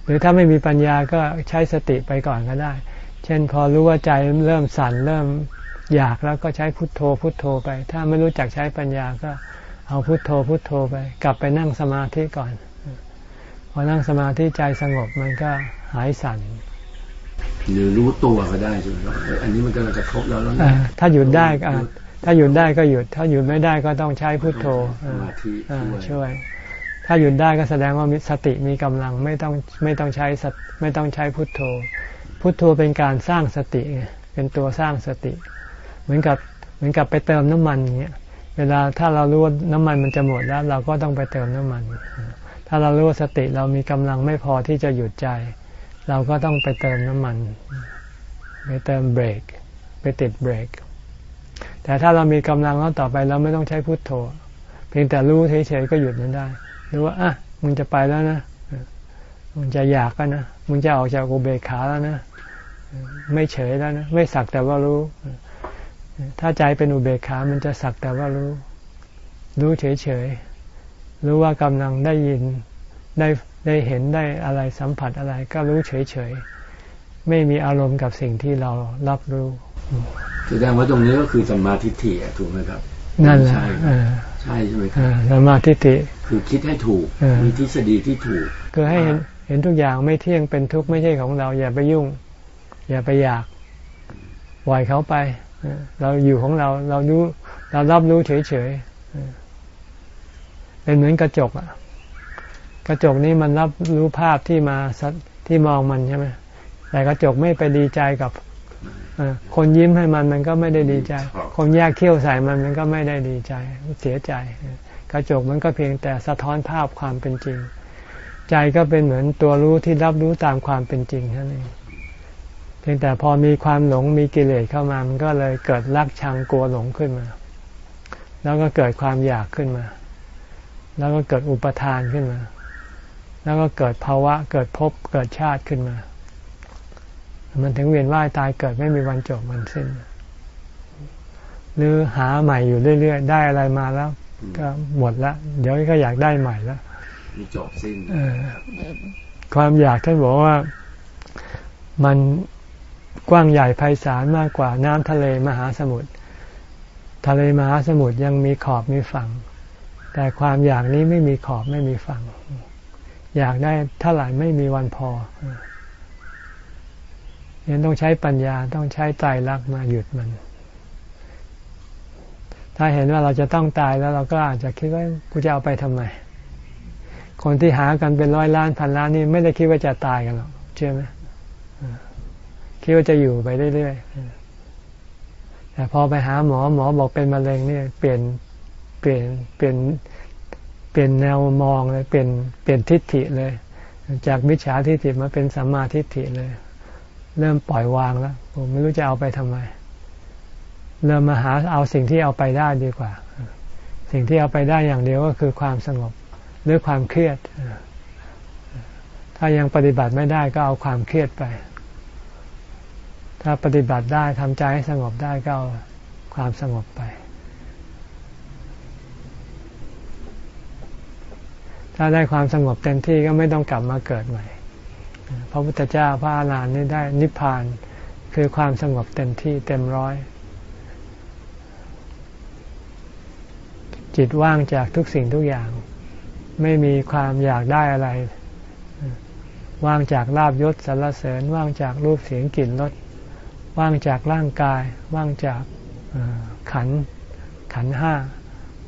หรือถ้าไม่มีปัญญาก็ใช้สติไปก่อนก็ได้ เช่นพอรู้ว่าใจเริ่มสั่นเริ่มอยากแล้วก็ใช้พุทโธพุทโธไป ถ้าไม่รู้จักใช้ปัญญาก็เอาพุทโธพุทโธไป กลับไปนั่งสมาธิก่อน พอนั่งสมาธิใจสงบมันก็หายสั่นหรือรู้ตัวก็ได้ใช่ไหมอันนี้มันก็จะครบแล้วแล้วถ้าหยุดได้ก็ ถ้าหยุดได้ก็หยุด ถ้าหยุดไม่ได้ก็ต้องใช้พุทโธช่วย ถ้าหยุดได้ก็แสดงว่ามีสติมีกำลังไม่ต้องไม่ต้องใช้ไม่ต้องใช้พุทโธ พุทโธเป็นการสร้างสติ เป็นตัวสร้างสติ เหมือนกับเหมือนกับไปเติมน้ำมันอย่างเงี้ยเวลาถ้าเรารู้ว่าน้ำมันมันจะหมดแล้ว เราก็ต้องไปเติมน้ำมัน ถ้าเรารู้ว่าสติเรามีกำลังไม่พอที่จะหยุดใจ เราก็ต้องไปเติมน้ำมัน ไปเติมเบรก ไปติดเบรก แต่ถ้าเรามีกำลังแล้วต่อไปเราไม่ต้องใช้พุทโธ เพียงแต่รู้เฉยๆก็หยุดมันได้รู้ว่าอะมึงจะไปแล้วนะมึงจะอยากกันนะมึงจะออกจากอุเบกขาแล้วนะไม่เฉยแล้วนะไม่สักแต่ว่ารู้ ถ้าใจเป็นอุเบกขามันจะสักแต่ว่ารู้ รู้เฉยๆรู้ว่ากำลังได้ยินได้ได้เห็นได้อะไรสัมผัสอะไร ก็รู้เฉยๆไม่มีอารมณ์กับสิ่งที่เรารับรู้ แสดงว่าตรงนี้ก็คือสัมมาทิฏฐิถูกไหมครับ นั่นแหละใช่ใช่ไหมครับสัมมาทิฏฐิคือคิดให้ถูกมีทฤษฎีที่ถูกคือให้เห็นเห็นทุกอย่างไม่เที่ยงเป็นทุกข์ไม่ใช่ของเรา อย่าไปยุ่ง อย่าไปอยากปล่อยเขาไปเราอยู่ของเราเรารู้เรารับรู้เฉยๆเป็นเหมือนกระจกอะกระจกนี้มันรับรู้ภาพที่มาที่มองมันใช่ไหมแต่กระจกไม่ไปดีใจกับ คนยิ้มให้มันมันก็ไม่ได้ดีใจ คนแยกเขี้ยวใส่มันมันก็ไม่ได้ดีใจเสียใจ กระจกมันก็เพียงแต่สะท้อนภาพความเป็นจริง ใจก็เป็นเหมือนตัวรู้ที่รับรู้ตามความเป็นจริงนั่นเองเพียงแต่พอมีความหลงมีกิเลสเข้ามา มันก็เลยเกิดรักชังกลัวหลงขึ้นมา แล้วก็เกิดความอยากขึ้นมา แล้วก็เกิดอุปทานขึ้นมา แล้วก็เกิดภาวะเกิดภพเกิดชาติขึ้นมา มันถึงเวียนว่ายตายเกิดไม่มีวันจบมันสิ้น หรือหาใหม่อยู่เรื่อยๆ ได้อะไรมาแล้ว ก็หมดแล้วเดี๋ยวก็อยากได้ใหม่แล้วมีจบสิ้นความอยากท่านบอกว่ามันกว้างใหญ่ไพศาลมากกว่าน้ำทะเลมหาสมุทรทะเลมหาสมุทรยังมีขอบมีฝั่ง แต่ความอยากนี้ไม่มีขอบไม่มีฝั่ง อยากได้เท่าไหร่ไม่มีวันพอ ยังต้องใช้ปัญญาต้องใช้ใจรักมาหยุดมัน ถ้าเห็นว่าเราจะต้องตายแล้วเราก็อาจจะคิดว่ากูจะเอาไปทำไม คนที่หากันเป็นร้อยล้านพันล้านนี่ไม่ได้คิดว่าจะตายกันหรอกเชื่อไหมคิดว่าจะอยู่ไปเรื่อยๆ แต่พอไปหาหมอหมอบอกเป็นมะเร็งเนี่ยเปลี่ยนเปลี่ยนเปลี่ยนเปลี่ยนแนวมองเลยเปลี่ยนเปลี่ยนทิฏฐิเลย จากมิจฉาทิฏฐิมาเป็นสัมมาทิฏฐิเลย เริ่มปล่อยวางแล้วผมไม่รู้จะเอาไปทำไม เริ่มมาหาเอาสิ่งที่เอาไปได้ดีกว่า สิ่งที่เอาไปได้อย่างเดียวก็คือความสงบหรือความเครียด ถ้ายังปฏิบัติไม่ได้ก็เอาความเครียดไป ถ้าปฏิบัติได้ทำใจให้สงบได้ก็เอาความสงบไป ถ้าได้ความสงบเต็มที่ก็ไม่ต้องกลับมาเกิดใหม่ พระพุทธเจ้าพระอรหันต์นี่ได้นิพพานคือความสงบเต็มที่เต็มร้อย จิตว่างจากทุกสิ่งทุกอย่าง ไม่มีความอยากได้อะไร ว่างจากลาบยศสรรเสริญ ว่างจากรูปเสียงกลิ่นรสว่างจากร่างกาย ว่างจากขันขันห้า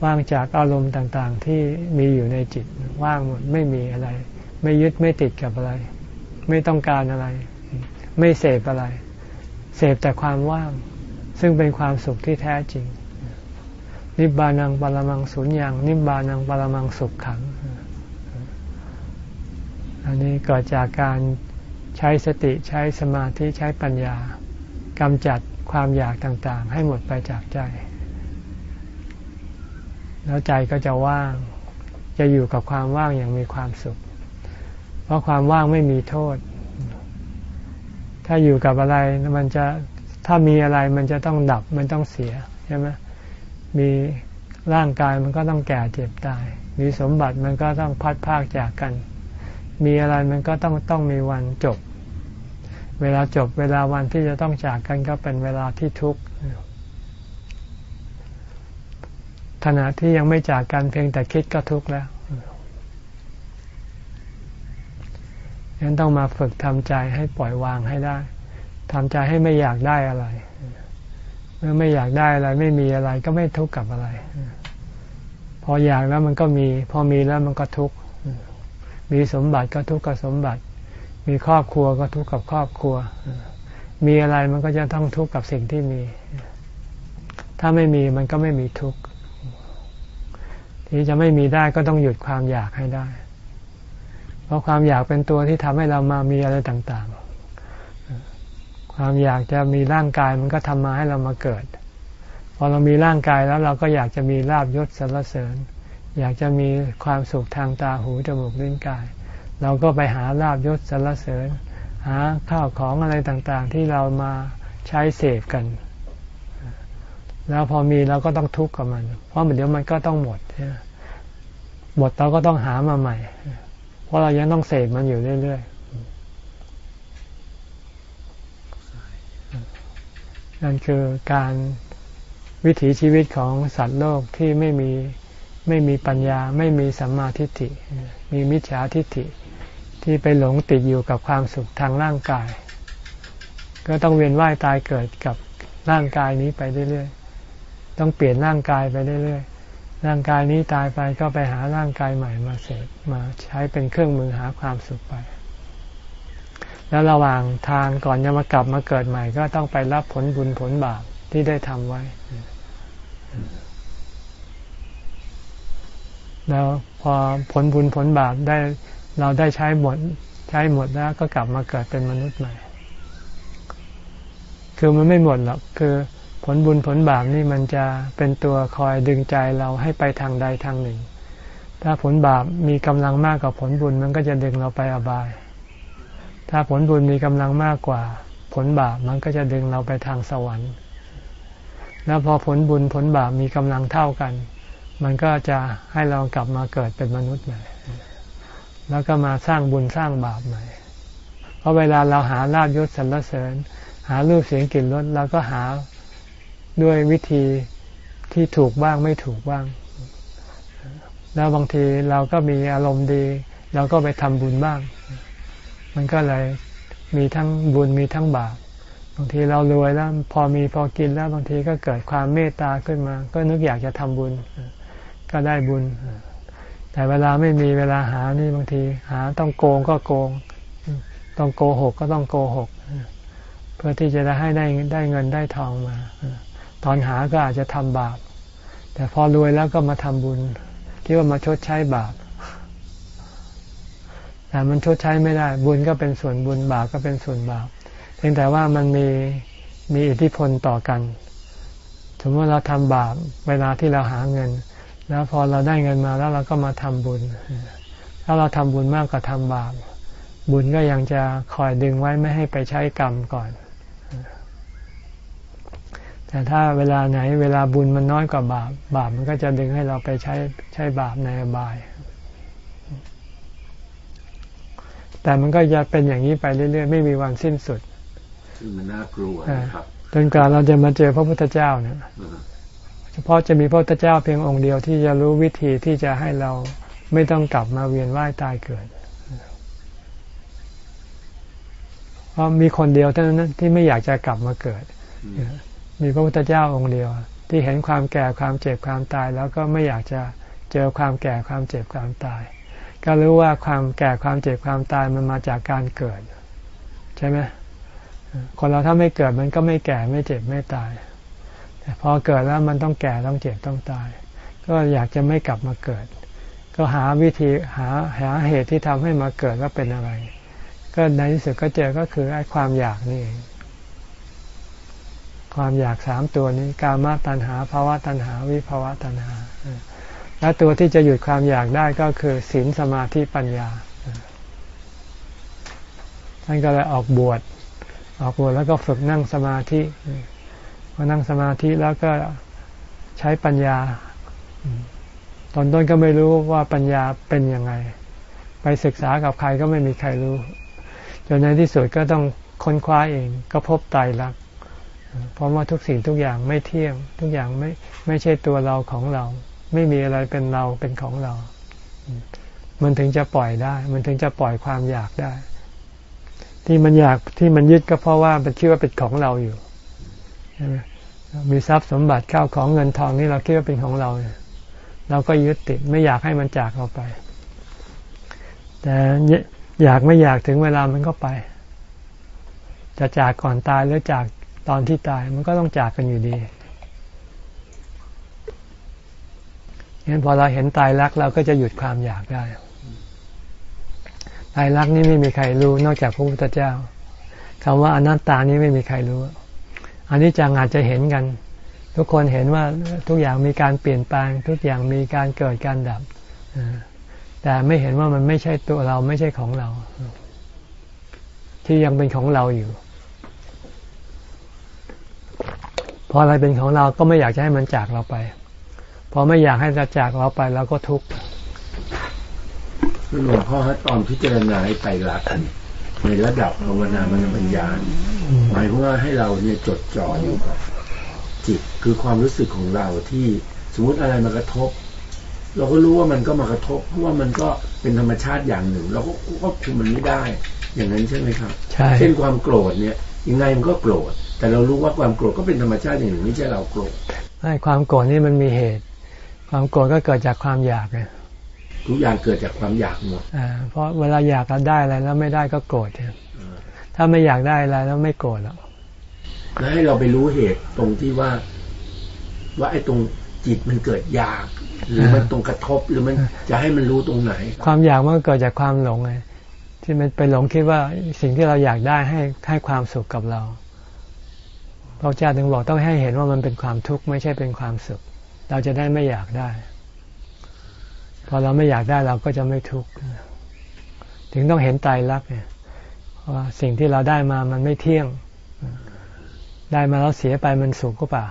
ว่างจากอารมณ์ต่างๆ ที่มีอยู่ในจิตว่างหมดไม่มีอะไร ไม่ยึดไม่ติดกับอะไร ไม่ต้องการอะไร ไม่เสพอะไร เสพแต่ความว่าง ซึ่งเป็นความสุขที่แท้จริง นิบานังปรมังสุญญ์นิบานังปรมังสุขขัง อันนี้เกิดจากการใช้สติใช้สมาธิใช้ปัญญากำจัดความอยากต่างๆ ให้หมดไปจากใจ แล้วใจก็จะว่าง จะอยู่กับความว่างอย่างมีความสุข เพราะความว่างไม่มีโทษ ถ้าอยู่กับอะไรมันจะถ้ามีอะไรมันจะต้องดับมันต้องเสียใช่ไหมมีร่างกายมันก็ต้องแก่เจ็บตาย มีสมบัติมันก็ต้องพัดพากจากกัน มีอะไรมันก็ต้องต้องมีวันจบ เวลาจบเวลาวันที่จะต้องจากกันก็เป็นเวลาที่ทุกข์ขณะที่ยังไม่จากกันเพียงแต่คิดก็ทุกข์แล้ว ยังต้องมาฝึกทำใจให้ปล่อยวางให้ได้ทำใจให้ไม่อยากได้อะไร เมื่อไม่อยากได้อะไร ไม่มีอะไรก็ไม่ทุกข์กับอะไร พออยากแล้วมันก็มี พอมีแล้วมันก็ทุกข์มีสมบัติก็ทุกข์กับสมบัติ มีครอบครัวก็ทุกข์กับครอบครัว มีอะไรมันก็จะต้องทุกข์กับสิ่งที่มี ถ้าไม่มีมันก็ไม่มีทุกข์ที่จะไม่มีได้ก็ต้องหยุดความอยากให้ได้ เพราะความอยากเป็นตัวที่ทำให้เรามามีอะไรต่างๆ ความอยากจะมีร่างกายมันก็ทำมาให้เรามาเกิด พอเรามีร่างกายแล้วเราก็อยากจะมีลาบยศสรรเสริญ อยากจะมีความสุขทางตาหูจมูกลิ้นกาย เราก็ไปหาลาบยศสรรเสริญ หาข้าวของอะไรต่างๆ ที่เรามาใช้เสพกัน แล้วพอมีเราก็ต้องทุกข์กับมัน เพราะเดี๋ยวมันก็ต้องหมด หมดเราก็ต้องหามาใหม่ เพราะเรายังต้องเสพมันอยู่เรื่อยๆนั่นคือการวิถีชีวิตของสัตว์โลกที่ไม่มีไม่มีปัญญา ไม่มีสัมมาทิฏฐิ มีมิจฉาทิฏฐิที่ไปหลงติดอยู่กับความสุขทางร่างกาย ก็ต้องเวียนว่ายตายเกิดกับร่างกายนี้ไปเรื่อยๆ ต้องเปลี่ยนร่างกายไปเรื่อยๆ ร่างกายนี้ตายไปก็ไปหาร่างกายใหม่มาเสกมาใช้เป็นเครื่องมือหาความสุขไป แล้วระหว่างทางก่อนจะมากลับมาเกิดใหม่ ก็ต้องไปรับผลบุญผลบาปที่ได้ทำไว้ แล้วพอผลบุญผลบาปได้เราได้ใช้หมดใช้หมดแล้วก็กลับมาเกิดเป็นมนุษย์ใหม่ คือมันไม่หมดหรอกคือ ผลบุญผลบาปนี่มันจะเป็นตัวคอยดึงใจเราให้ไปทางใดทางหนึ่ง ถ้าผลบาปมีกำลังมากกว่าผลบุญมันก็จะดึงเราไปอบาย ถ้าผลบุญมีกำลังมากกว่า ผลบาปมันก็จะดึงเราไปทางสวรรค์ แล้วพอผลบุญผลบาปมีกำลังเท่ากัน มันก็จะให้เรากลับมาเกิดเป็นมนุษย์ใหม่ แล้วก็มาสร้างบุญสร้างบาปใหม่ เพราะเวลาเราหาลาบยศสรรเสริญ หารูปเสียงกลิ่นรสเราก็หา ด้วยวิธีที่ถูกบ้างไม่ถูกบ้าง แล้วบางทีเราก็มีอารมณ์ดี เราก็ไปทำบุญบ้าง มันก็เลยมีทั้งบุญมีทั้งบาปบางทีเรารวยแล้วพอมีพอกินแล้วบางทีก็เกิดความเมตตาขึ้นมา ก็นึกอยากจะทำบุญ ก็ได้บุญ แต่เวลาไม่มีเวลาหานี่บางทีหาต้องโกงก็โกง ต้องโกหกก็ต้องโกหก เพื่อที่จะได้ให้ได้ได้เงินได้ทองมา ตอนหาก็อาจจะทำบาป แต่พอรวยแล้วก็มาทำบุญ คิดว่ามาชดใช้บาป แต่มันชดใช้ไม่ได้ บุญก็เป็นส่วนบุญบาปก็เป็นส่วนบาป เพียงแต่ว่ามันมีมีอิทธิพลต่อกัน สมมติเราทำบาปเวลาที่เราหาเงิน แล้วพอเราได้เงินมาแล้วเราก็มาทำบุญ ถ้าเราทำบุญมากกว่าทำบาป บุญก็ยังจะคอยดึงไว้ไม่ให้ไปใช้กรรมก่อน แต่ถ้าเวลาไหนเวลาบุญมันน้อยกว่าบาป บาปมันก็จะดึงให้เราไปใช้ใช้บาปในอบาย แต่มันก็จะเป็นอย่างนี้ไปเรื่อยๆ ไม่มีวันสิ้นสุดซึ่งมันน่ากลัวนะครับจนกว่าเราจะมาเจอพระพุทธเจ้าเนี่ยเฉพาะจะมีพระพุทธเจ้าเพียงองค์เดียวที่จะรู้วิธีที่จะให้เราไม่ต้องกลับมาเวียนว่ายตายเกิดเพราะมีคนเดียวเท่านั้นที่ไม่อยากจะกลับมาเกิด มีพระพุทธเจ้าองค์เดียว ที่เห็นความแก่ความเจ็บความตาย แล้วก็ไม่อยากจะเจอความแก่ความเจ็บความตาย ก็รู้ว่าความแก่ความเจ็บความตายมันมาจากการเกิด ใช่ไหมคนเราถ้าไม่เกิดมันก็ไม่แก่ไม่เจ็บไม่ตายแต่พอเกิดแล้วมันต้องแก่ต้องเจ็บต้องตาย ก็อยากจะไม่กลับมาเกิด ก็หาวิธีหาหาเหตุที่ทำให้มาเกิดว่าเป็นอะไร ก็ในที่สุดก็เจอก็คือไอ้ความอยากนี่ ความอยากสามตัวนี้ กามาตัณหาภาวะตัณหาวิภาวะตัณหา และตัวที่จะหยุดความอยากได้ก็คือศีลสมาธิปัญญา ท่านก็เลยออกบวช ออกบวชแล้วก็ฝึกนั่งสมาธิพอนั่งสมาธิแล้วก็ใช้ปัญญา ตอนต้นก็ไม่รู้ว่าปัญญาเป็นยังไง ไปศึกษากับใครก็ไม่มีใครรู้ จนในที่สุดก็ต้องค้นคว้าเอง ก็พบไตรลักษณ เพราะว่าทุกสิ่งทุกอย่างไม่เที่ยง ทุกอย่างไม่ไม่ใช่ตัวเราของเรา ไม่มีอะไรเป็นเราเป็นของเรา มันถึงจะปล่อยได้ มันถึงจะปล่อยความอยากได้ ที่มันอยากที่มันยึดก็เพราะว่ามันคิดว่าเป็นของเราอยู่ใช่ไหมมีทรัพย์สมบัติข้าวของเงินทองนี่เราคิดว่าเป็นของเราเนี่ยเราก็ยึดติดไม่อยากให้มันจากเราไป แต่อยากไม่อยากถึงเวลามันก็ไป จะจากก่อนตายหรือจาก ตอนที่ตายมันก็ต้องจากกันอยู่ดีงั้นพอเราเห็นตายรักเราก็จะหยุดความอยากได้ ตายรักนี่ไม่มีใครรู้นอกจากพระพุทธเจ้าคำว่าอนัตตานี้ไม่มีใครรู้อันนี้จังอาจจะเห็นกัน ทุกคนเห็นว่าทุกอย่างมีการเปลี่ยนแปลง ทุกอย่างมีการเกิดการดับแต่ไม่เห็นว่ามันไม่ใช่ตัวเราไม่ใช่ของเรา ที่ยังเป็นของเราอยู่ พ ออะไรเป็นของเราก็ไม่อยากจะให้มันจากเราไป พอไม่อยากให้จะจากเราไปเราก็ทุกข์หลวงพ่อตอนพิจารณาให้ไตรลักษณ์ในระดับภาวนามนปัญญาหมายว่าให้เราเนี่ยจดจ่ออยู่กับจิตคือความรู้สึกของเราที่สมมติอะไรมากระทบ เราก็รู้ว่ามันก็มากระทบเพราะว่ามันก็เป็นธรรมชาติอย่างหนึ่ง เราก็ควบคุมมันไม่ได้ อย่างนั้นใช่ไหมครับใช่เช่นความโกรธเนี่ยยังไงมันก็โกรธ แต่เรารู้ว่าความโกรธก็เป็นธรรมชาติอย่างหนึ่งไม่ใช่เราโกรธใช่ความโกรธนี่มันมีเหตุ ความโกรธก็เกิดจากความอยากไงทุกอย่างเกิดจากความอยากหมดอ่าเพราะเวลาอยากได้อะไรแล้วไม่ได้ก็โกรธถ้าไม่อยากได้อะไรแล้วไม่โกรธหรอกแล้วให้เราไปรู้เหตุตรงที่ว่า ว่าไอ้ตรงจิตมันเกิดอยาก หรือมันตรงกระทบหรือมันจะให้มันรู้ตรงไหน ความอยากมันเกิดจากความหลงไงที่มันไปหลงคิดว่าสิ่งที่เราอยากได้ให้ให้ความสุขกับเรา พระเจ้าถึงบอกต้องให้เห็นว่ามันเป็นความทุกข์ไม่ใช่เป็นความสุข เราจะได้ไม่อยากได้ พอเราไม่อยากได้เราก็จะไม่ทุกข์ถึงต้องเห็นตายรักเนี่ยว่าสิ่งที่เราได้มามันไม่เที่ยง ได้มาแล้วเสียไปมันสุขก็เปล่า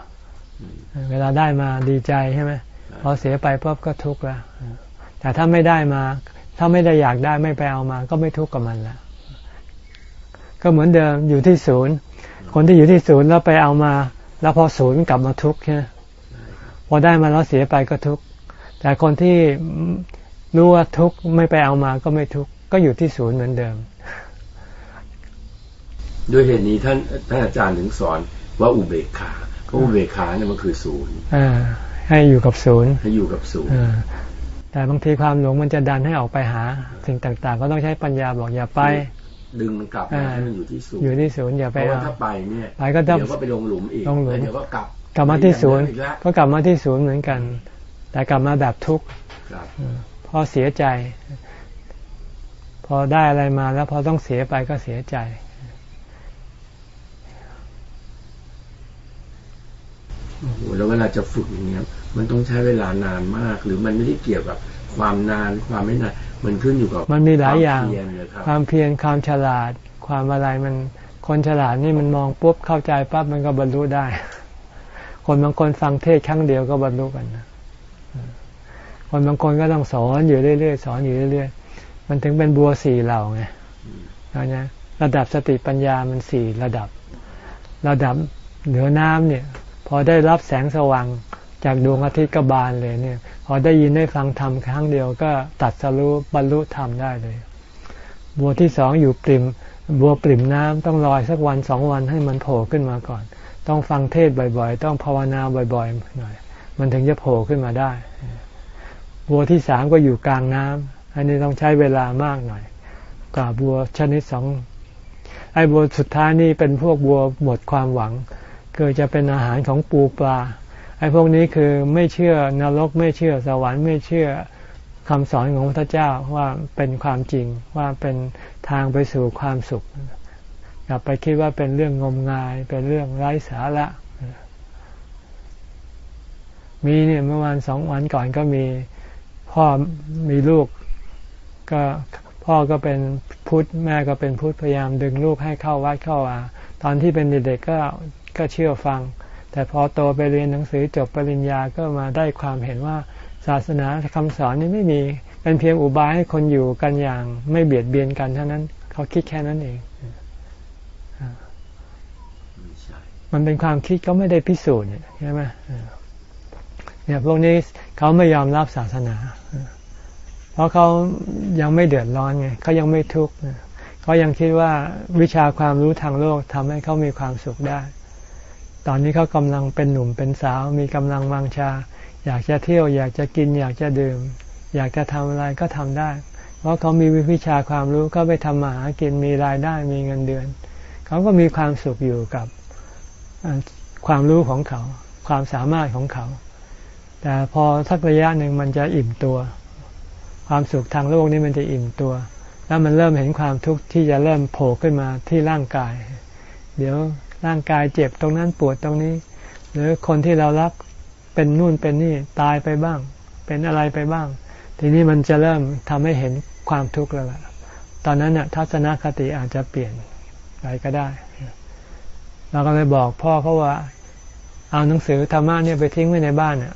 เวลาได้มาดีใจใช่ไหมพอเสียไปปุ๊บก็ทุกข์แล้วแต่ถ้าไม่ได้มา ถ้าไม่ได้อยากได้ไม่ไปเอามา ก็ไม่ทุกข์กับมันแล้วก็เหมือนเดิมอยู่ที่ศูนย์ คนที่อยู่ที่ศูนย์แล้วไปเอามา แล้วพอศูนย์กลับมาทุกข์ใช่ไหมพอได้มาแล้วเสียไปก็ทุกข์แต่คนที่รู้ว่าทุกข์ไม่ไปเอามาก็ไม่ทุกข์ก็อยู่ที่ศูนย์เหมือนเดิม ด้วยเหตุนี้ท่านท่านอาจารย์ถึงสอนว่าอุเบกขาเพราะอุเบกขาเนี่ยมันคือศูนย์ให้อยู่กับศูนย์ให้อยู่กับศูนย์แต่บางทีความหลงมันจะดันให้ออกไปหา สิ่งต่างๆ ก็ต้องใช้ปัญญาบอกอย่าไป ดึงมันกลับมาให้มันอยู่ที่ศูนย์อยู่ที่ศูนย์อย่าไปเพราะถ้าไปเนี่ยไปก็เดี๋ยวก็ไปลงหลุมอีกลงหลุมเดี๋ยวก็กลับกลับมาที่ศูนย์ก็กลับมาที่ศูนย์เหมือนกัน แต่กลับมาแบบทุกข์พอเสียใจ พอได้อะไรมาแล้วพอต้องเสียไปก็เสียใจโอ้โหแล้วเวลาจะฝึกอย่างเงี้ยมันต้องใช้เวลานานมาก หรือมันไม่ได้เกี่ยวกับความนานความไม่นาน มันขึ้นอยู่กับมันมีหลายอย่าง ความเพียรความฉลาด ความอะไรมันคนฉลาดนี่มันมองปุ๊บเข้าใจปั๊บมันก็บรรลุได้ คนบางคนฟังเทศครั้งเดียวก็บรรลุกันนะคนบางคนก็ต้องสอนอยู่เรื่อยๆสอนอยู่เรื่อยๆมันถึงเป็นบัวสี่เหล่าไงนะระดับสติปัญญามันสี่ระดับ ระดับเหนือน้ำเนี่ย พอได้รับแสงสว่าง จากดวงอาทิตย์ก็บาลเลยเนี่ย พอได้ยินได้ฟังธรรมครั้งเดียวก็ตัดสรู้บรรลุธรรมได้เลย บัวที่สองอยู่ปริมบัวปริมน้ำต้องลอยสักวันสองวันให้มันโผล่ขึ้นมาก่อน ต้องฟังเทศบ่อยๆ ต้องภาวนาบ่อยๆหน่อยมันถึงจะโผล่ขึ้นมาได้ บัวที่สามก็อยู่กลางน้ำอันนี้ต้องใช้เวลามากหน่อยกว่าบัวชนิดสองไอ้บัวสุดท้ายนี่เป็นพวกบัวหมดความหวังคือจะเป็นอาหารของปูปลา อ้พวกนี้คือไม่เชื่อนรกไม่เชื่อสวรรค์ไม่เชื่อคำสอนของพระเจ้าว่าเป็นความจริงว่าเป็นทางไปสู่ความสุขอย่าไปคิดว่าเป็นเรื่องงมงาย เป็นเรื่องไร้สาระ มีเนี่ยเมื่อวานสองวันก่อนก็มีพ่อมีลูก ก็พ่อก็เป็นพุทธแม่ก็เป็นพุทธพยายามดึงลูกให้เข้าวัดเข้าว่าตอนที่เป็นเด็กๆก็ก็เชื่อฟัง แต่พอโตไปเรียนหนังสือจบปริญญาก็มาได้ความเห็นว่าศาสนาคำสอนนี้ไม่มีเป็นเพียงอุบายให้คนอยู่กันอย่างไม่เบียดเบียนกันเท่านั้น เขาคิดแค่นั้นเองมันเป็นความคิดก็ไม่ได้พิสูจน์ใช่ไหมเนี่ยพวกนี้เขาไม่ยอมรับศาสนา เพราะเขายังไม่เดือดร้อนไงเขายังไม่ทุกข์เขายังคิดว่าวิชาความรู้ทางโลกทำให้เขามีความสุขได้ ตอนนี้เขากำลังเป็นหนุ่มเป็นสาว มีกำลังวังชา อยากจะเที่ยว อยากจะกิน อยากจะดื่ม อยากจะทำอะไรก็ทำได้ เพราะเขามีวิชาความรู้ก็ไปทำมาหากินมีรายได้มีเงินเดือน เขาก็มีความสุขอยู่กับความรู้ของเขา ความสามารถของเขา แต่พอสักระยะหนึ่งมันจะอิ่มตัว ความสุขทางโลกนี้มันจะอิ่มตัว แล้วมันเริ่มเห็นความทุกข์ที่จะเริ่มโผล่ขึ้นมาที่ร่างกาย เดี๋ยว ร่างกายเจ็บตรงนั้นปวดตรงนี้ หรือคนที่เรารักเป็นนู่นเป็นนี่ตายไปบ้าง เป็นอะไรไปบ้าง ทีนี้มันจะเริ่มทำให้เห็นความทุกข์แล้วล่ะตอนนั้นน่ะทัศนคติอาจจะเปลี่ยนอะไรก็ได้ เราก็เลยบอกพ่อเขาว่า เอาหนังสือธรรมะเนี่ยไปทิ้งไว้ในบ้านอะ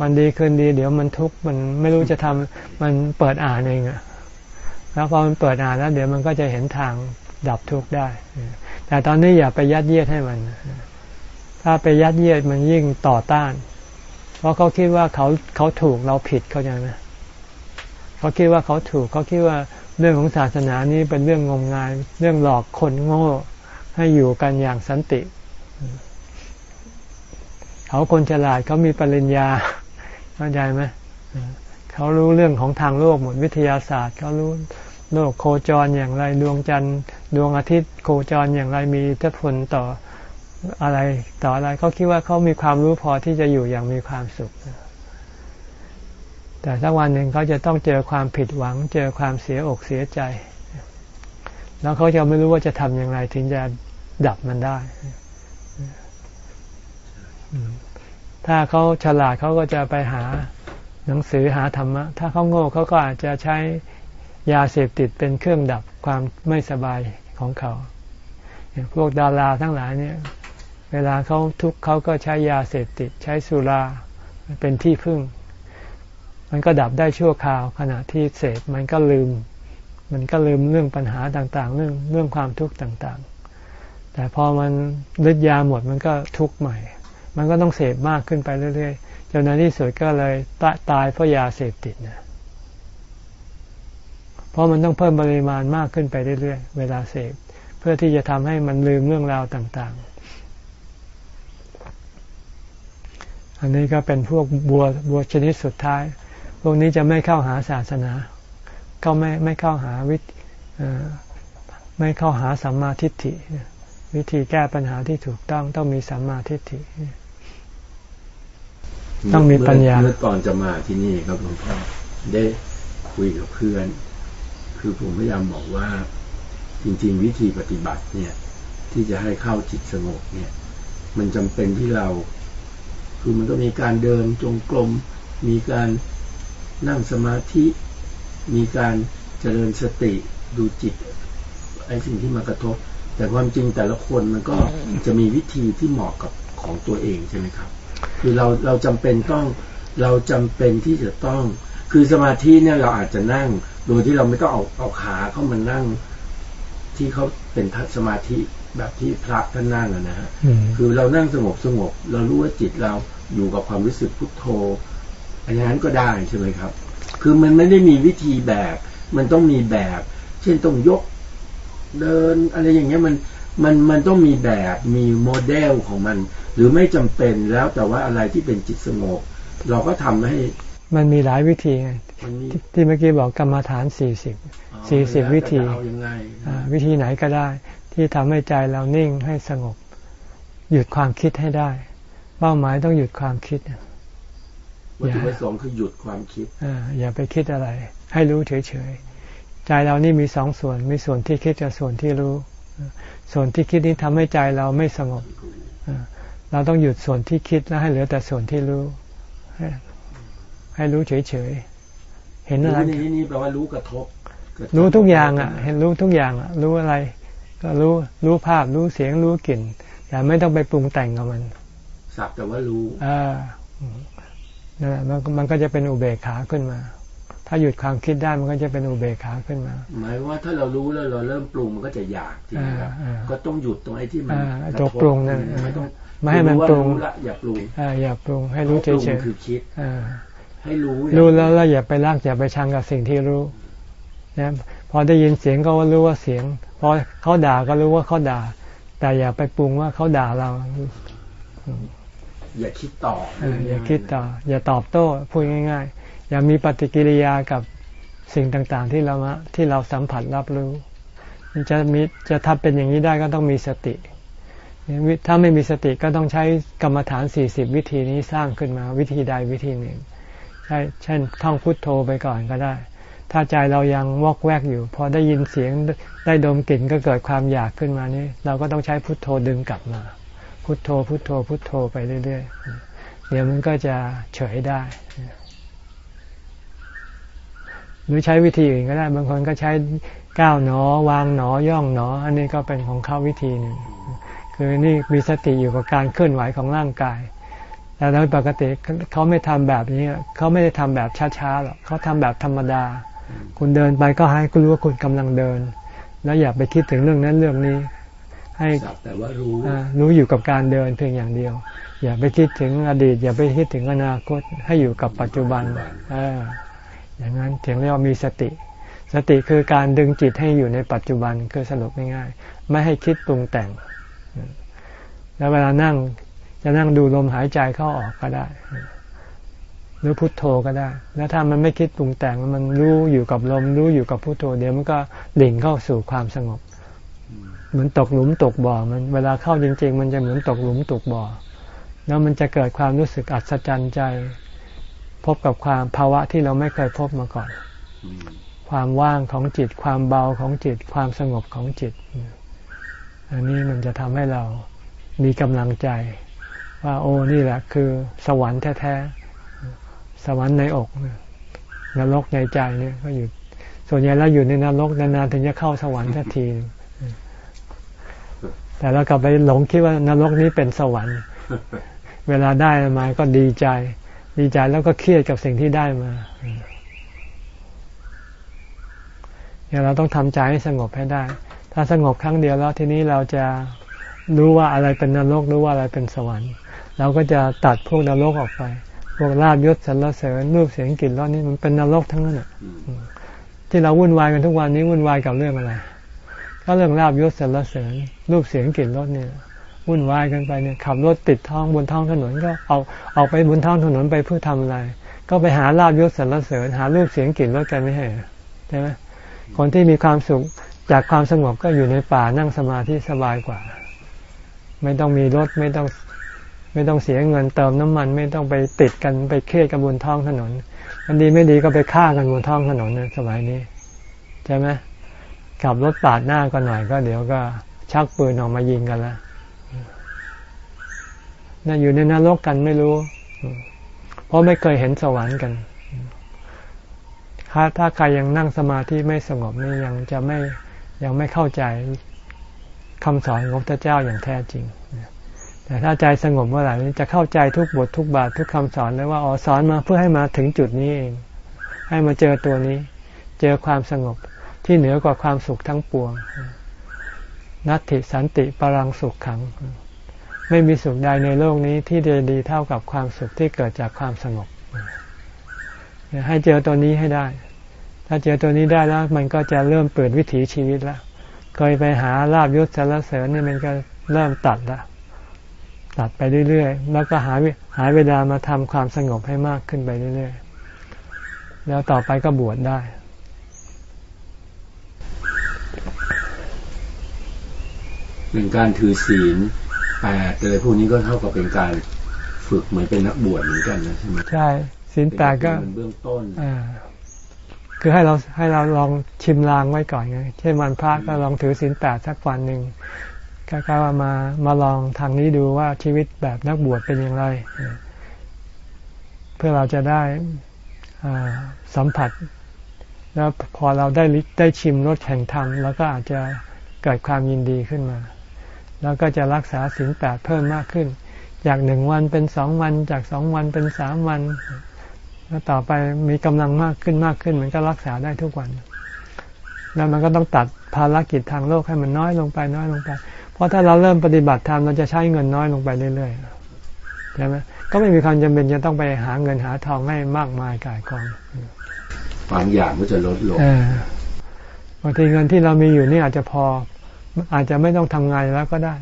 มันดีคืนดี เดี๋ยวมันทุกข์มันไม่รู้จะทำมันเปิดอ่านเองอะแล้วพอมันเปิดอ่านแล้ว เดี๋ยวมันก็จะเห็นทางดับทุกข์ได้ แต่ตอนนี้อย่าไปยัดเยียดให้มัน ถ้าไปยัดเยียดมันยิ่งต่อต้าน เพราะเขาคิดว่าเขาเขาถูกเราผิดเขาใจไหมเขาคิดว่าเขาถูกเขาคิดว่าเรื่องของศาสนานี้เป็นเรื่องงมงาย เรื่องหลอกคนโง่ ให้อยู่กันอย่างสันติ เขาคนฉลาดเขามีปริญญาเข้าใจไหมเขารู้เรื่องของทางโลกหมดวิทยาศาสตร์เขารู้ โลกโคจรอย่างไรดวงจันทร์ดวงอาทิตย์โคจรอย่างไรมีอิทธิพลต่ออะไรต่ออะไรเขาคิดว่าเขามีความรู้พอที่จะอยู่อย่างมีความสุข แต่สักวันหนึ่งเขาจะต้องเจอความผิดหวัง เจอความเสียอกเสียใจ แล้วเขาจะไม่รู้ว่าจะทำอย่างไร ถึงจะดับมันได้ ถ้าเขาฉลาดเขาก็จะไปหาหนังสือหาธรรมะ ถ้าเขาโง่เขาก็อาจจะใช้ ยาเสพติดเป็นเครื่องดับความไม่สบายของเขา พวกดาราทั้งหลายเนี่ย เวลาเขาทุกข์เขาก็ใช้ยาเสพติด ใช้สุราเป็นที่พึ่ง มันก็ดับได้ชั่วคราว ขณะที่เสพมันก็ลืม มันก็ลืมเรื่องปัญหาต่างๆ เรื่องเรื่องความทุกข์ต่างๆ แต่พอมันฤทธิ์ยาหมดมันก็ทุกข์ใหม่ มันก็ต้องเสพมากขึ้นไปเรื่อยๆจนในที่สุดก็เลยตายเพราะยาเสพติดนะ เพราะมันต้องเพิ่มปริมาณมากขึ้นไปเรื่อยๆ เวลาเสพเพื่อที่จะทำให้มันลืมเรื่องราวต่างๆ อันนี้ก็เป็นพวกบัวบัวชนิดสุดท้าย พวกนี้จะไม่เข้าหาศาสนาก็ไม่ไม่เข้าหาวิไม่เข้าหาสัมมาทิฏฐิวิธีแก้ปัญหาที่ถูกต้องต้องมีสัมมาทิฏฐิต้องมีปัญญาเมื่อตอนจะมาที่นี่ครับหลวงพ่อได้คุยกับเพื่อน คือผมพยายามบอกว่าจริง ๆ วิธีปฏิบัติเนี่ย ที่จะให้เข้าจิตสงบเนี่ย มันจำเป็นที่เรา คือมันต้องมีการเดินจงกรมมีการนั่งสมาธิ มีการเจริญสติดูจิตไอ้สิ่งที่มากระทบ แต่ความจริงแต่ละคนมันก็จะมีวิธีที่เหมาะกับของตัวเองใช่ไหมครับ คือเราเราจำเป็นต้องเราจำเป็นที่จะต้อง คือสมาธิเนี่ยเราอาจจะนั่ง โดยที่เราไม่ต้องเอาเอาขาเข้ามานั่ง ที่เขาเป็นทัศสมาธิแบบที่พระท่านนั่งอะนะฮะอืมคือเรานั่งสงบสงบ เรารู้ว่าจิตเราอยู่กับความรู้สึกพุทโธอันนั้นก็ได้ใช่ไหมครับ คือมันไม่ได้มีวิธีแบบ มันต้องมีแบบ เช่นต้องยกเดิน อะไรอย่างเงี้ยมันมันมันต้องมีแบบมีโมเดลของมัน หรือไม่จำเป็นแล้วแต่ว่าอะไรที่เป็นจิตสงบเราก็ทำให้ มันมีหลายวิธีไงมันมีที่ที่เมื่อกี้บอกกรรมฐานสี่สิบสี่สิบวิธีเอายังไงอ่าวิธีไหนก็ได้ ที่ทำให้ใจเรานิ่งให้สงบ หยุดความคิดให้ได้ เป้าหมายต้องหยุดความคิดวัตถุประสงค์คือหยุดความคิดอ่าอย่าไปคิดอะไร ให้รู้เฉยๆใจเรานี่มีสองส่วน มีส่วนที่คิดกับส่วนที่รู้ ส่วนที่คิดนี้ทำให้ใจเราไม่สงบอ่าเราต้องหยุดส่วนที่คิดแล้วให้เหลือแต่ส่วนที่รู้ ให้ให้รู้เฉยๆเห็นอะไรรู้ในที่นี้แปลว่ารู้กระทบกะทบ รู้ทุกอย่างอะ เห็นรู้ทุกอย่างอะ รู้อะไร ก็รู้รู้ภาพรู้เสียงรู้กลิ่นแต่ไม่ต้องไปปรุงแต่งกับมันสักแต่ว่ารู้อ่าอืมนั่นแหละมันมันก็จะเป็นอุเบกขาขึ้นมา ถ้าหยุดความคิดได้มันก็จะเป็นอุเบกขาขึ้นมา หมายว่าถ้าเรารู้แล้วเราเริ่มปรุงมันก็จะอยากจริงไหมครับอ่าอ่าก็ต้องหยุดตรงไอ้ที่มันอ่ากระตัวทบปรุงนั่นไม่ต้องไม่ให้มันว่าปรุงละอย่าปรุงอ่าอย่าปรุงให้รู้เฉพาะปยงคือคิดๆอ่า ให้รู้รู้แล้วเราอย่าไปรักอย่าไปชังกับสิ่งที่รู้นะพอได้ยินเสียงก็รู้ว่าเสียงพอเขาด่าก็รู้ว่าเขาด่า แต่อย่าไปปรุงว่าเขาด่าเรา อย่าคิดต่อเอออย่าคิดต่อ อย่าตอบโต้พูดง่าย ๆ อย่ามีปฏิกิริยากับสิ่งต่างๆ ที่เรามาที่เราสัมผัสรับรู้จะมีจะทำเป็นอย่างนี้ได้ก็ต้องมีสติ ถ้าไม่มีสติก็ต้องใช้กรรมฐาน40วิธีนี้สร้างขึ้นมาวิธีใดวิธีหนึ่งใช่ เช่นท่องพุทโธไปก่อนก็ได้ ถ้าใจเรายังวอกแวกอยู่ พอได้ยินเสียงได้ดมกลิ่นก็เกิดความอยากขึ้นมานี่เราก็ต้องใช้พุทโธดึงกลับมา พุทโธพุทโธพุทโธไปเรื่อยๆเดี๋ยวมันก็จะเฉยได้หรือใช้วิธีอื่นก็ได้ บางคนก็ใช้ก้าวหนอ วางหนอย่องหนอ อันนี้ก็เป็นของเขาวิธีหนึ่งคือนี่มีสติอยู่กับการเคลื่อนไหวของร่างกาย แต่โดยปกติเขาไม่ทำแบบนี้เขาไม่ได้ทำแบบช้าๆหรอกเขาทำแบบธรรมดา คุณเดินไปก็ให้คุณรู้ว่าคุณกำลังเดิน แล้วอย่าไปคิดถึงเรื่องนั้นเรื่องนี้ ให้สักแต่ว่ารู้อ่ารู้อยู่กับการเดินเพียงอย่างเดียว อย่าไปคิดถึงอดีต อย่าไปคิดถึงอนาคตให้อยู่กับปัจจุบันอ่าอย่างนั้นถึงเรียกว่ามีสติ สติคือการดึงจิตให้อยู่ในปัจจุบันคือสรุปง่ายๆไม่ให้คิดปรุงแต่ง แล้วเวลานั่ง จะนั่งดูลมหายใจเข้าออกก็ได้ หรือพุทโธก็ได้ แล้วถ้ามันไม่คิดปรุงแต่งมันรู้อยู่กับลม รู้อยู่กับพุทโธเดี๋ยวมันก็ดิ่งเข้าสู่ความสงบ เหมือนตกหลุมตกบ่อมันเวลาเข้าจริง ๆ มันจะเหมือนตกหลุมตกบ่อแล้วมันจะเกิดความรู้สึกอัศจรรย์ใจ พบกับความภาวะที่เราไม่เคยพบมาก่อน ความว่างของจิต ความเบาของจิต ความสงบของจิต อันนี้มันจะทำให้เรามีกำลังใจ ว่าโอ้นี่แหละคือสวรรค์แท้ๆ สวรรค์ในอกนรกในใจเนี่ยก็อยู่ ส่วนใหญ่แล้วอยู่ในนรกนานๆถึงจะเข้าสวรรค์สักทีแต่เรากลับไปหลงคิดว่านรกนี้เป็นสวรรค์ เวลาได้มาก็ดีใจ ดีใจแล้วก็เครียดกับสิ่งที่ได้มาเนี่ยเราต้องทำใจให้สงบให้ได้ ถ้าสงบครั้งเดียวแล้วทีนี้เราจะรู้ว่าอะไรเป็นนรกรู้ว่าอะไรเป็นสวรรค์ เราก็จะตัดพวกนรกออกไป พวกลาบยศสรรเสริญรูปเสียงกลิ่นรสนี่มันเป็นนรกทั้งนั้นอะอืมที่เราวุ่นวายกันทุกวันนี้วุ่นวายกับเรื่องอะไรก็เรื่องลาบยศสรรเสริญรูปเสียงกลิ่นรสเนี่ยวุ่นวายกันไปเนี่ยขับรถติดท้องบนท้องถนนก็เอาออกไปบนท้องถนนไปเพื่อทำอะไร ก็ไปหาลาบยศสรรเสริญ หารูปเสียงกลิ่นรสกันไม่ใช่เหรอใช่ไหมคนที่มีความสุขจากความสงบก็อยู่ในป่านั่งสมาธิสบายกว่า ไม่ต้องมีรถไม่ต้อง ไม่ต้องเสียเงินเติมน้ำมัน ไม่ต้องไปติดกันไปเครียดกันบนท้องถนน มันดีไม่ดีก็ไปฆ่ากันบนท้องถนนสมัยนี้ใช่ไหมขับรถปาดหน้ากันหน่อยก็เดี๋ยวก็ชักปืนออกมายิงกันแล้วน่าอยู่ในนรกกันไม่รู้ เพราะไม่เคยเห็นสวรรค์กันถ้าถ้าใครยังนั่งสมาธิไม่สงบนี่ยังจะไม่ยังไม่เข้าใจคำสอนของพระเจ้าอย่างแท้จริง แต่ถ้าใจสงบเมื่อไหร่จะเข้าใจทุกบททุกบาททุกคำสอนเลยว่าอ๋อสอนมาเพื่อให้มาถึงจุดนี้เอง ให้มาเจอตัวนี้ เจอความสงบที่เหนือกว่าความสุขทั้งปวง นัตติสันติปรังสุขขัง ไม่มีสุขใดในโลกนี้ที่จะดีเท่ากับความสุขที่เกิดจากความสงบให้เจอตัวนี้ให้ได้ ถ้าเจอตัวนี้ได้แล้วมันก็จะเริ่มเปิดวิถีชีวิตแล้วเคยไปหาลาบยศสารเสริญเนี่ยมันก็เริ่มตัดละ ตัดไปเรื่อยๆ แล้วก็หาหาเวลามาทำความสงบให้มากขึ้นไปเรื่อยๆ แล้วต่อไปก็บวชได้ เป็นการถือศีลแปดอะไรพวกนี้ก็เท่ากับเป็นการฝึกเหมือนเป็นนักบวชเหมือนกันนะใช่ไหมใช่ศีลแปดก็เบื้องต้นอ่าคือให้เราให้เราลองชิมลางไว้ก่อนไงเช่นวันพระก็ลองถือศีลแปดสักวันหนึ่ง ก็ว่ามามาลองทางนี้ดูว่าชีวิตแบบนักบวชเป็นอย่างไร เพื่อเราจะได้สัมผัส แล้วพอเราได้ได้ชิมรสแห่งธรรมแล้วก็อาจจะเกิดความยินดีขึ้นมา แล้วก็จะรักษาศีลแปดเพิ่มมากขึ้น จากหนึ่งวันเป็นสองวัน จากสองวันเป็นสามวัน แล้วต่อไปมีกำลังมากขึ้นมากขึ้น มันก็รักษาได้ทุกวัน แล้วมันก็ต้องตัดภารกิจทางโลกให้มันน้อยลงไปน้อยลงไป ราะถ้าเราเริ่มปฏิบัติธรรมเราจะใช้เงินน้อยลงไปเรื่อยๆใช่ไหมก็ไม่มีความจำเป็นจะต้องไปหาเงินหาทองให้มากมายกายกองความอยากก็จะลดลงบางทีเงินที่เรามีอยู่นี่อาจจะพอ อาจจะไม่ต้องทำงานแล้วก็ได้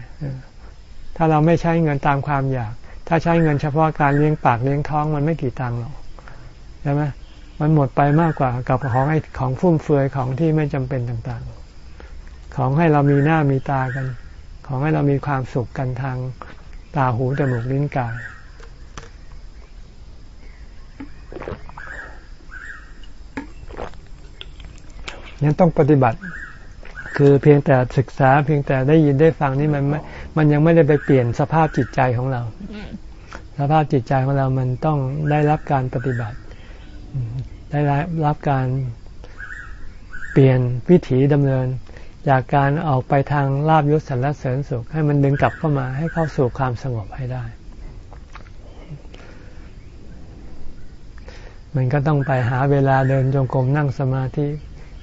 ถ้าเราไม่ใช้เงินตามความอยาก ถ้าใช้เงินเฉพาะการเลี้ยงปากเลี้ยงท้องมันไม่กี่ตังค์หรอกใช่ไหมมันหมดไปมากกว่ากับของไอ้ของฟุ่มเฟือยของที่ไม่จำเป็นต่างๆ ของให้เรามีหน้ามีตากัน ขอให้เรามีความสุขกันทางตาหูจมูกลิ้นกายนั้นต้องปฏิบัติ คือเพียงแต่ศึกษาเพียงแต่ได้ยินได้ฟังนี่มันมันยังไม่ได้ไปเปลี่ยนสภาพจิตใจของเรา สภาพจิตใจของเรามันต้องได้รับการปฏิบัติ ได้รับการเปลี่ยนวิถีดำเนิน จากการออกไปทางลาบยศสรรเสริญสุข ให้มันดึงกลับเข้ามาให้เข้าสู่ความสงบให้ได้ มันก็ต้องไปหาเวลาเดินจงกรมนั่งสมาธิ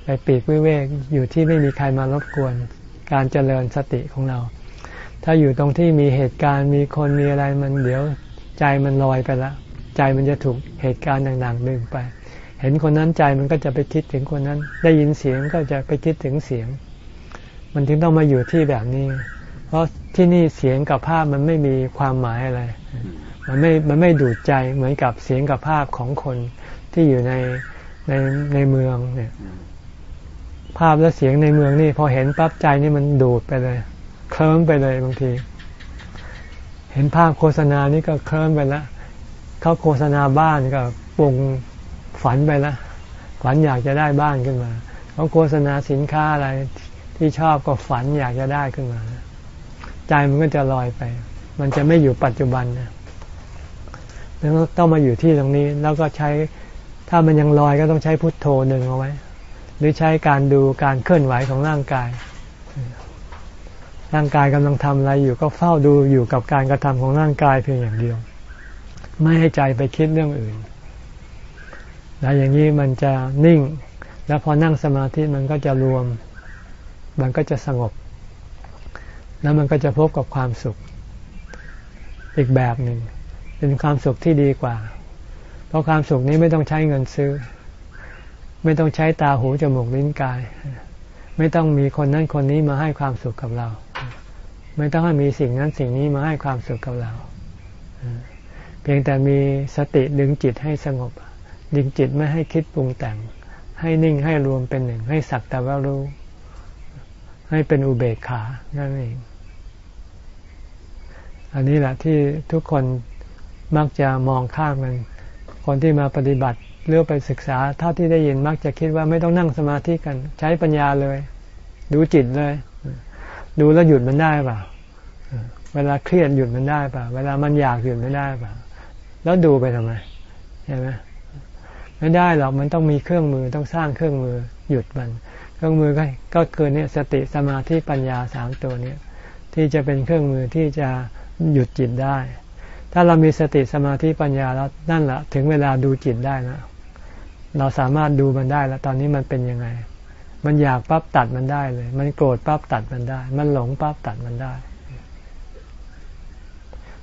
ไปปีกวิเวกอยู่ที่ไม่มีใครมารบกวนการเจริญสติของเรา ถ้าอยู่ตรงที่มีเหตุการณ์มีคนมีอะไรมันเดี๋ยวใจมันลอยไปล้วใจมันจะถูกเหตุการณ์ต่างๆดึงไป เห็นคนนั้นใจมันก็จะไปคิดถึงคนนั้น ได้ยินเสียงก็จะไปคิดถึงเสียง มันถึงต้องมาอยู่ที่แบบนี้ เพราะที่นี่เสียงกับภาพมันไม่มีความหมายอะไร มันไม่ มันไม่ดูดใจเหมือนกับเสียงกับภาพของคนที่อยู่ในในในเมืองเนี่ย ภาพและเสียงในเมืองนี่พอเห็นปั๊บใจนี่มันดูดไปเลย เคลิ้มไปเลยบางที เห็นภาพโฆษณานี่ก็เคลิ้มไปแล้วเขาโฆษณาบ้านก็ปรุงฝันไปแล้วฝันอยากจะได้บ้านขึ้นมาเขาโฆษณาสินค้าอะไร ที่ชอบก็ฝันอยากจะได้ขึ้นมา ใจมันก็จะลอยไป มันจะไม่อยู่ปัจจุบันนะแล้วต้องมาอยู่ที่ตรงนี้ แล้วก็ใช้ถ้ามันยังลอยก็ต้องใช้พุทโธหนึ่งเอาไว้ หรือใช้การดูการเคลื่อนไหวของร่างกาย ร่างกายกำลังทำอะไรอยู่ก็เฝ้าดูอยู่กับการกระทำของร่างกายเพียงอย่างเดียว ไม่ให้ใจไปคิดเรื่องอื่นแล้วอย่างนี้มันจะนิ่ง แล้วพอนั่งสมาธิมันก็จะรวม มันก็จะสงบ แล้วมันก็จะพบกับความสุขอีกแบบหนึ่ง เป็นความสุขที่ดีกว่า เพราะความสุขนี้ไม่ต้องใช้เงินซื้อ ไม่ต้องใช้ตาหูจมูกลิ้นกาย ไม่ต้องมีคนนั้นคนนี้มาให้ความสุขกับเรา ไม่ต้องให้มีสิ่งนั้นสิ่งนี้มาให้ความสุขกับเรา เพียงแต่มีสติดึงจิตให้สงบ ดึงจิตไม่ให้คิดปรุงแต่ง ให้นิ่งให้รวมเป็นหนึ่ง ให้สักแต่ว่ารู้ ให้เป็นอุเบกขานั่นเอง อันนี้แหละที่ทุกคนมักจะมองข้ามมัน คนที่มาปฏิบัติเลือกไปศึกษาเท่าที่ได้ยินมักจะคิดว่าไม่ต้องนั่งสมาธิกัน ใช้ปัญญาเลย ดูจิตเลย ดูแล้วหยุดมันได้เปล่าเวลาเครียดหยุดมันได้เปล่าเวลามันอยากหยุดไม่ได้เปล่าแล้วดูไปทำไมใช่ไหมไม่ได้หรอกมันต้องมีเครื่องมือต้องสร้างเครื่องมือหยุดมัน รื่องมือก็ก็คือเนี่ยสติสมาธิปัญญาสามตัวเนี้ยที่จะเป็นเครื่องมือที่จะหยุดจิตได้ ถ้าเรามีสติสมาธิปัญญาแล้วนั่นแหละถึงเวลาดูจิตได้นะเราสามารถดูมันได้แล้วตอนนี้มันเป็นยังไง มันอยากปั๊บตัดมันได้เลย มันโกรธปั๊บตัดมันได้ มันหลงปั๊บตัดมันได้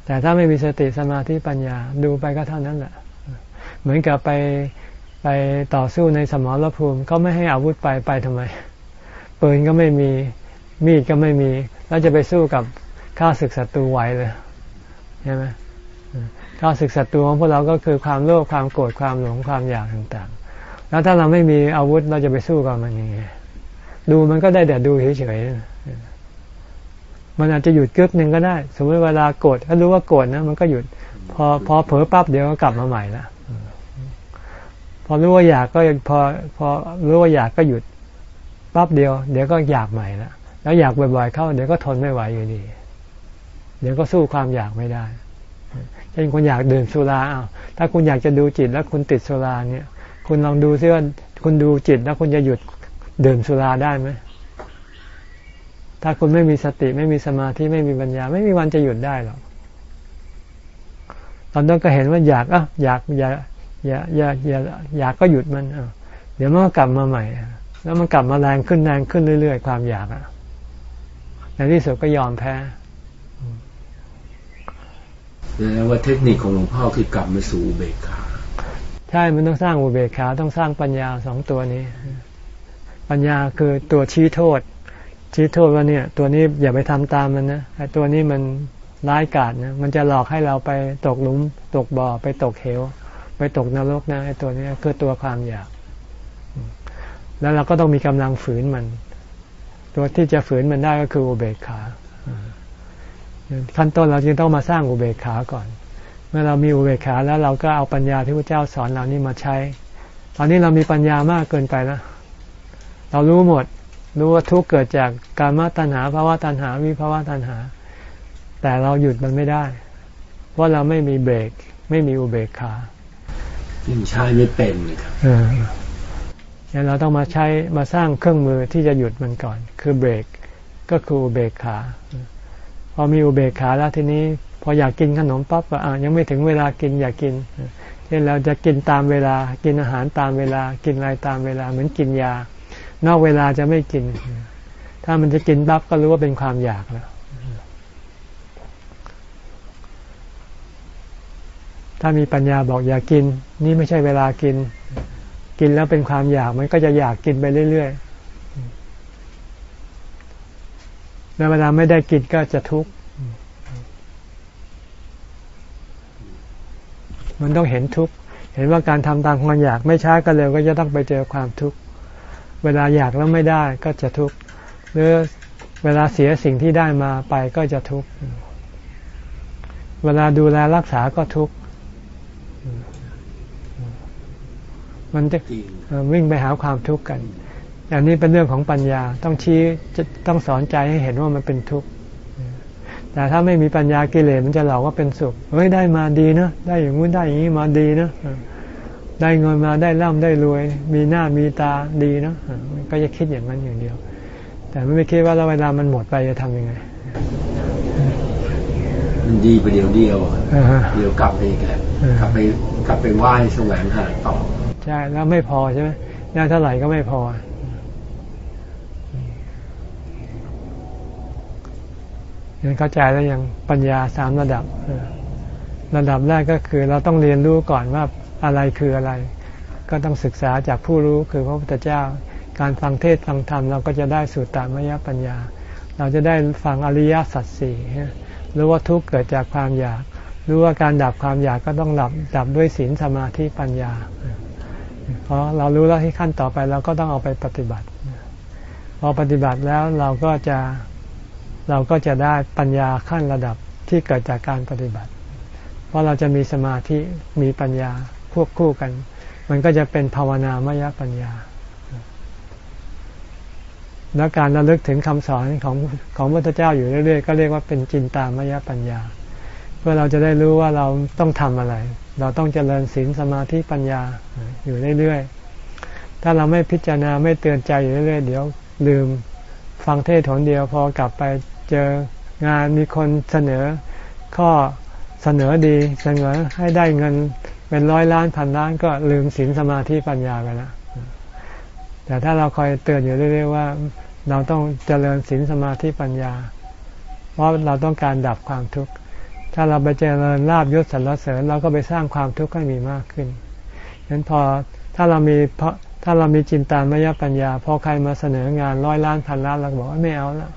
แต่ถ้าไม่มีสติสมาธิปัญญาดูไปก็เท่านั้นแหละ เหมือนกับไป ไปต่อสู้ในสมรภูมิก็ไม่ให้อาวุธไปไปทำไม ปืนก็ไม่มีมีดก็ไม่มี แล้วจะไปสู้กับข้าศึกศัตรูไหวเลยใช่ไหมข้าศึกศัตรูของพวกเราก็คือความโลภความโกรธความหลงความอยากต่างๆ แล้วถ้าเราไม่มีอาวุธเราจะไปสู้กับมันยังไงดูมันก็ได้แต่ดูเฉยๆมันอาจจะหยุดกึกหนึ่งก็ได้ สมมติเวลาโกรธถ้ารู้ว่าโกรธนะ มันก็หยุด พอพอเผลอปั๊บเดี๋ยวก็กลับมาใหม่ละ พอรู้ว่าอยากก็พอพอรู้ว่าอยากก็หยุดปั๊บเดียว เดี๋ยวก็อยากใหม่ละแล้วอยากบ่อยๆเข้า เดี๋ยวก็ทนไม่ไหวอยู่ดี เดี๋ยวก็สู้ความอยากไม่ได้เช่นคุณอยากดื่มสุราอ้าวถ้าคุณอยากจะดูจิตแล้วคุณติดสุราเนี่ย คุณลองดูซิว่าคุณดูจิตแล้วคุณจะหยุดดื่มสุราได้ไหมถ้าคุณไม่มีสติไม่มีสมาธิไม่มีปัญญา ไม่มีวันจะหยุดได้หรอกตอนนั้นก็เห็นว่าอยากอะอยากอยาก อยากอยากอยากอยากก็หยุดมันเดี๋ยวมันก็กลับมาใหม่ แล้วมันกลับมาแรงขึ้นแรงขึ้นเรื่อยๆ ความอยากอะในที่สุดก็ยอมแพ้แสดงว่าเทคนิคของหลวงพ่อคือกลับมาสู่เบกขา ใช่ มันต้องสร้างอุเบกขาต้องสร้างปัญญาสองตัวนี้ ปัญญาคือตัวชี้โทษ ชี้โทษว่าเนี่ย ตัวนี้อย่าไปทำตามมันนะไอ้ตัวนี้มันร้ายกาจนะมันจะหลอกให้เราไปตกหลุม ตกบ่อไปตกเหว ไปตกนรกนะไอ้ตัวนี้คือตัวความอยาก แล้วเราก็ต้องมีกำลังฝืนมัน ตัวที่จะฝืนมันได้ก็คืออุเบกขาขั้นต้นเราจึงต้องมาสร้างอุเบกขาก่อน เมื่อเรามีอุเบกขาแล้วเราก็เอาปัญญาที่พระเจ้าสอนเรานี่มาใช้ ตอนนี้เรามีปัญญามากเกินไปแล้วเรารู้หมด รู้ว่าทุกเกิดจากการมาตัณหาภาวะตัณหาวิภาวะตัณหา แต่เราหยุดมันไม่ได้ เพราะเราไม่มีเบรก ไม่มีอุเบกขา ยังใช้ไม่เป็นครับงั้นเราต้องมาใช้มาสร้างเครื่องมือที่จะหยุดมันก่อน คือเบรกก็คืออุเบกขา พอมีอุเบกขาแล้วทีนี้พออยากกินขนมปั๊บอ่ายังไม่ถึงเวลากินอยากกินเช่นเราจะกินตามเวลากินอาหารตามเวลากินอะไรตามเวลาเหมือนกินยา นอกเวลาจะไม่กิน ถ้ามันจะกินปั๊บก็รู้ว่าเป็นความอยากแล้ว ถ้ามีปัญญาบอกอย่ากกิน นี่ไม่ใช่เวลากิน กินแล้วเป็นความอยากมันก็จะอยากกินไปเรื่อยๆแล้วเวลาไม่ได้กินก็จะทุกข์มันต้องเห็นทุกข์เห็นว่าการทำตามความอยากไม่ช้าก็เร็วก็จะต้องไปเจอความทุกข์เวลาอยากแล้วไม่ได้ก็จะทุกข์หรือเวลาเสียสิ่งที่ได้มาไปก็จะทุกข์เวลาดูแลรักษาก็ทุกข์ มันจะวิ่งไปหาความทุกข์กันอันนี้เป็นเรื่องของปัญญาต้องชี้จะต้องสอนใจให้เห็นว่ามันเป็นทุกข์แต่ถ้าไม่มีปัญญากิเลสมันจะหลอกว่าเป็นสุขเฮ้ยได้มาดีนะได้อย่างงู้นได้อย่างนี้มาดีนะได้เงินมาได้ร่ำได้รวย มีหน้ามีตาดีนะก็จะคิดอย่างนั้นอย่างเดียว แต่ไม่คิดว่าเวลามันหมดไปจะทำยังไงมันดีไปเดียวเดียวเดี๋ยวกลับไปอีกแล้วกลับไปกลับไปไหว้แสวงหาต่อ ใช่แล้วไม่พอใช่ไหมได้เท่าไหร่ก็ไม่พอ ยังเข้าใจแล้วยังปัญญาสามระดับ ระดับแรกก็คือ เราต้องเรียนรู้ก่อนว่าอะไรคืออะไร ก็ต้องศึกษาจากผู้รู้คือพระพุทธเจ้า การฟังเทศฟังธรรมเราก็จะได้สุตตามยปัญญา เราจะได้ฟังอริยสัจสี่รู้ว่าทุกข์เกิดจากความอยาก รู้ว่าการดับความอยากก็ต้องดับดับด้วยศีลสมาธิปัญญา เพราะเรารู้แล้วที่ขั้นต่อไปเราก็ต้องเอาไปปฏิบัติพอปฏิบัติแล้วเราก็จะเราก็จะได้ปัญญาขั้นระดับที่เกิดจากการปฏิบัติ เพราะเราจะมีสมาธิมีปัญญาควบคู่กัน มันก็จะเป็นภาวนามยปัญญา แล้วการระลึกถึงคำสอนของของพระพุทธเจ้าอยู่เรื่อยๆ ก็เรียกว่าเป็นจินตามยปัญญา เพื่อเราจะได้รู้ว่าเราต้องทำอะไร เราต้องเจริญศีลสมาธิปัญญาอยู่เรื่อยๆ ถ้าเราไม่พิจารณาไม่เตือนใจอยู่เรื่อยๆ เดี๋ยวลืมฟังเทศถนเดียวพอกลับไปเจองานมีคนเสนอ ข้อเสนอดีเสนอให้ได้เงินเป็นร้อยล้านพันล้านก็ลืมศีลสมาธิปัญญาไปแล้วแต่ถ้าเราคอยเตือนอยู่เรื่อยๆว่า เราต้องเจริญศีลสมาธิปัญญา เพราะเราต้องการดับความทุกข์ ถ้าเราไปเจริญลาบยศสรรเสริญเราก็ไปสร้างความทุกข์ให้มีมากขึ้นฉะนั้นพอถ้าเรามีพระถ้าเรามีจินตามยปัญญาพอใครมาเสนองานร้อยล้านพันล้านเราบอกว่าไม่เอาล้ว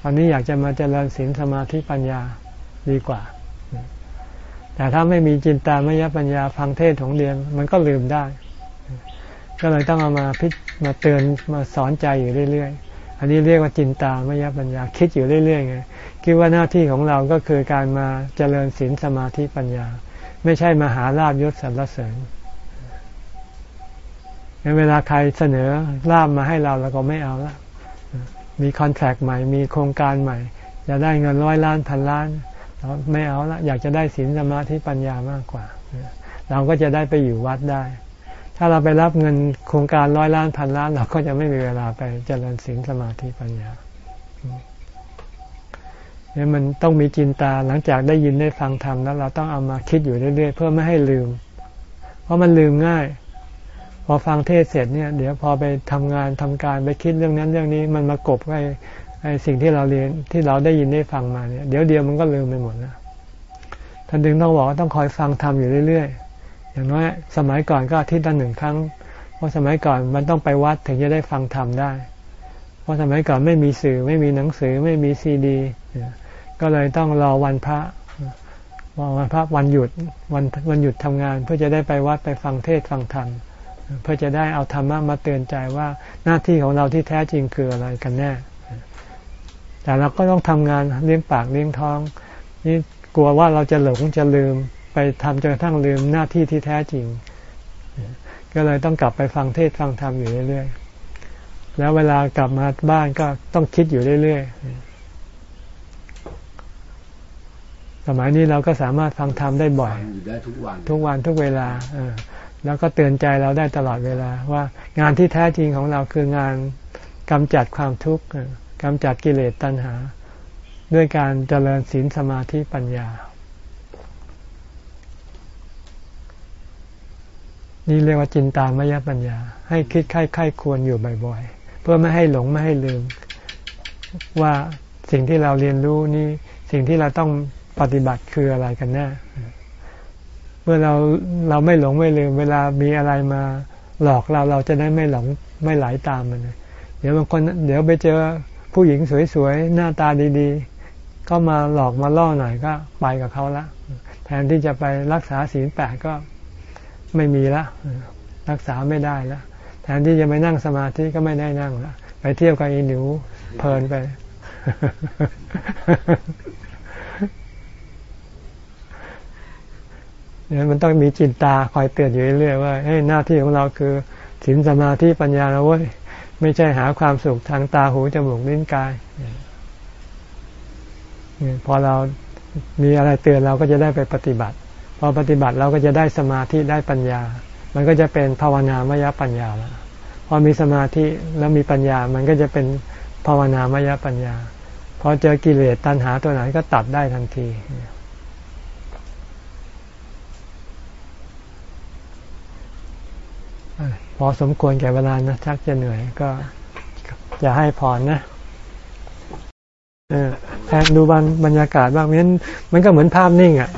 ตอนนี้อยากจะมาเจริญศีลสมาธิปัญญาดีกว่า แต่ถ้าไม่มีจินตามยปัญญาฟังเทศของเรียนมันก็ลืมได้ ก็เลยต้องเอามาพิมาเตือนมาสอนใจอยู่เรื่อยๆ อันนี้เรียกว่าจินตามยปัญญาคิดอยู่เรื่อยๆไง คิดว่าหน้าที่ของเราก็คือการมาเจริญศีลสมาธิปัญญา ไม่ใช่มาหาลาบยศสรรเสริญเวลาใครเสนอลาบมาให้เราเราก็ไม่เอาละมีคอนแทคใหม่ มีโครงการใหม่จะได้เงินร้อยล้านพันล้านเราไม่เอาละอยากจะได้ศีลสมาธิปัญญามากกว่า เราก็จะได้ไปอยู่วัดได้ ถ้าเราไปรับเงินโครงการร้อยล้านพันล้าน เราก็จะไม่มีเวลาไปเจริญศีลสมาธิปัญญา เนี่ยมันต้องมีจินตาหลังจากได้ยินได้ฟังธรรมแล้ว เราต้องเอามาคิดอยู่เรื่อยๆเพื่อไม่ให้ลืม เพราะมันลืมง่าย พอฟังเทศเสร็จเนี่ย เดี๋ยวพอไปทำงานทำการไปคิดเรื่องนั้นเรื่องนี้มันมากบไอ้ไอ้สิ่งที่เราเรียนที่เราได้ยินได้ฟังมาเนี่ยเดี๋ยวเดียวมันก็ลืมไปหมดแล้วท่านดึงต้องบอกว่าต้องคอยฟังทำอยู่เรื่อยๆ อย่างน้อยสมัยก่อนก็อาทิตย์ละหนึ่งครั้ง เพราะสมัยก่อนมันต้องไปวัดถึงจะได้ฟังธรรมได้ ราะสมัยก่อนไม่มีสื่อไม่มีหนังสือไม่มีซีดี ก็เลยต้องรอวันพระวันพระวันหยุดวันวันหยุดทำงาน เพื่อจะได้ไปวัดไปฟังเทศฟังธรรมเพื่อจะได้เอาธรรมะมาเตือนใจว่าหน้าที่ของเราที่แท้จริงคืออะไรกันแน่ แต่เราก็ต้องทำงานเลี้ยงปากเลี้ยงท้อง นี่กลัวว่าเราจะหลงจะลืมไปทำจนกระทั่งลืมหน้าที่ที่แท้จริง ก็เลยต้องกลับไปฟังเทศฟังธรรมอยู่เรื่อยๆ แล้วเวลากลับมาบ้านก็ต้องคิดอยู่เรื่อยๆ สมัยนี้เราก็สามารถฟังธรรมได้บ่อย ทุกวัน ทุกวันทุกเวลาแล้วก็เตือนใจเราได้ตลอดเวลา ว่างานที่แท้จริงของเราคืองานกำจัดความทุกข์กำจัดกิเลสตัณหา ด้วยการเจริญศีลสมาธิปัญญา นี่เรียกว่าจินตามยปัญญา ให้คิดไข้ไข้ควรอยู่บ่อยๆ เพื่อไม่ให้หลงไม่ให้ลืม ว่าสิ่งที่เราเรียนรู้นี่สิ่งที่เราต้องปฏิบัติคืออะไรกันแน่เมื่อเราเราไม่หลงไม่ลืม เวลามีอะไรมาหลอกเราเราจะได้ไม่หลงไม่ไหลาตามมัน เดี๋ยวบางคน เดี๋ยวไปเจอผู้หญิงสวยๆ หน้าตาดีๆ ก็มาหลอกมาล่อหน่อยก็ไปกับเขาละแทนที่จะไปรักษาศีลแปดก็ไม่มีละ รักษาไม่ได้ละ แทนที่จะไปนั่งสมาธิก็ไม่ได้นั่งละไปเที่ยวกับอีหนูเพลินไป เนี่ยมันต้องมีจิตตาคอยเตือนอยู่เรื่อยว่าหน้าที่ของเราคือศีลสมาธิปัญญาเราเว้ยไม่ใช่หาความสุขทางตาหูจมูกลิ้นกายพอเรามีอะไรเตือนเราก็จะได้ไปปฏิบัติ พอปฏิบัติเราก็จะได้สมาธิได้ปัญญา มันก็จะเป็นภาวนามยปัญญาแล้วพอมีสมาธิแล้วมีปัญญา มันก็จะเป็นภาวนามยปัญญาพอเจอกิเลสตัณหาตัวไหนก็ตัดได้ทันที พอสมควรแก่เวลานะชักจะเหนื่อยก็จะให้พรนะแทนดูบรรบรรยากาศบ้างเพราะนั้นมันก็เหมือนภาพนิ่งอะ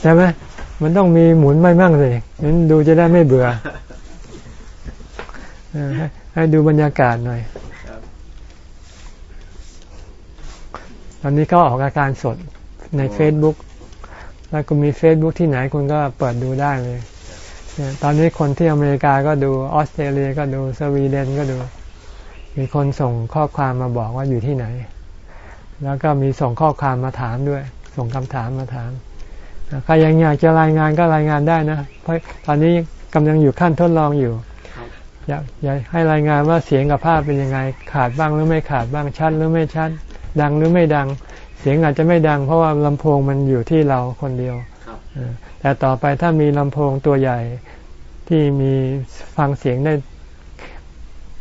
ใช่ไหม มันต้องมีหมุนไม่มั่งเลยนั้นดูจะได้ไม่เบื่อให้ดูบรรยากาศหน่อย ตอนนี้ก็ออกอากาศสดในเฟซบุ๊กแล้วก็มีเฟซบุ๊กที่ไหนคุณก็เปิดดูได้เลยตอนนี้คนที่อเมริกาก็ดูออสเตรเลียก็ดูสวีเดนก็ดู มีคนส่งข้อความมาบอกว่าอยู่ที่ไหน แล้วก็มีส่งข้อความมาถามด้วย ส่งคำถามมาถาม ใครยังอยากจะรายงานก็รายงานได้นะ เพราะตอนนี้กำลังอยู่ขั้นทดลองอยู่ อยากอยากให้รายงานว่าเสียงกับภาพเป็นยังไง ขาดบ้างหรือไม่ขาดบ้างชัดหรือไม่ชัดดังหรือไม่ดัง เสียงอาจจะไม่ดัง เพราะว่าลำโพงมันอยู่ที่เราคนเดียวแต่ต่อไปถ้ามีลำโพงตัวใหญ่ที่มีฟังเสียงได้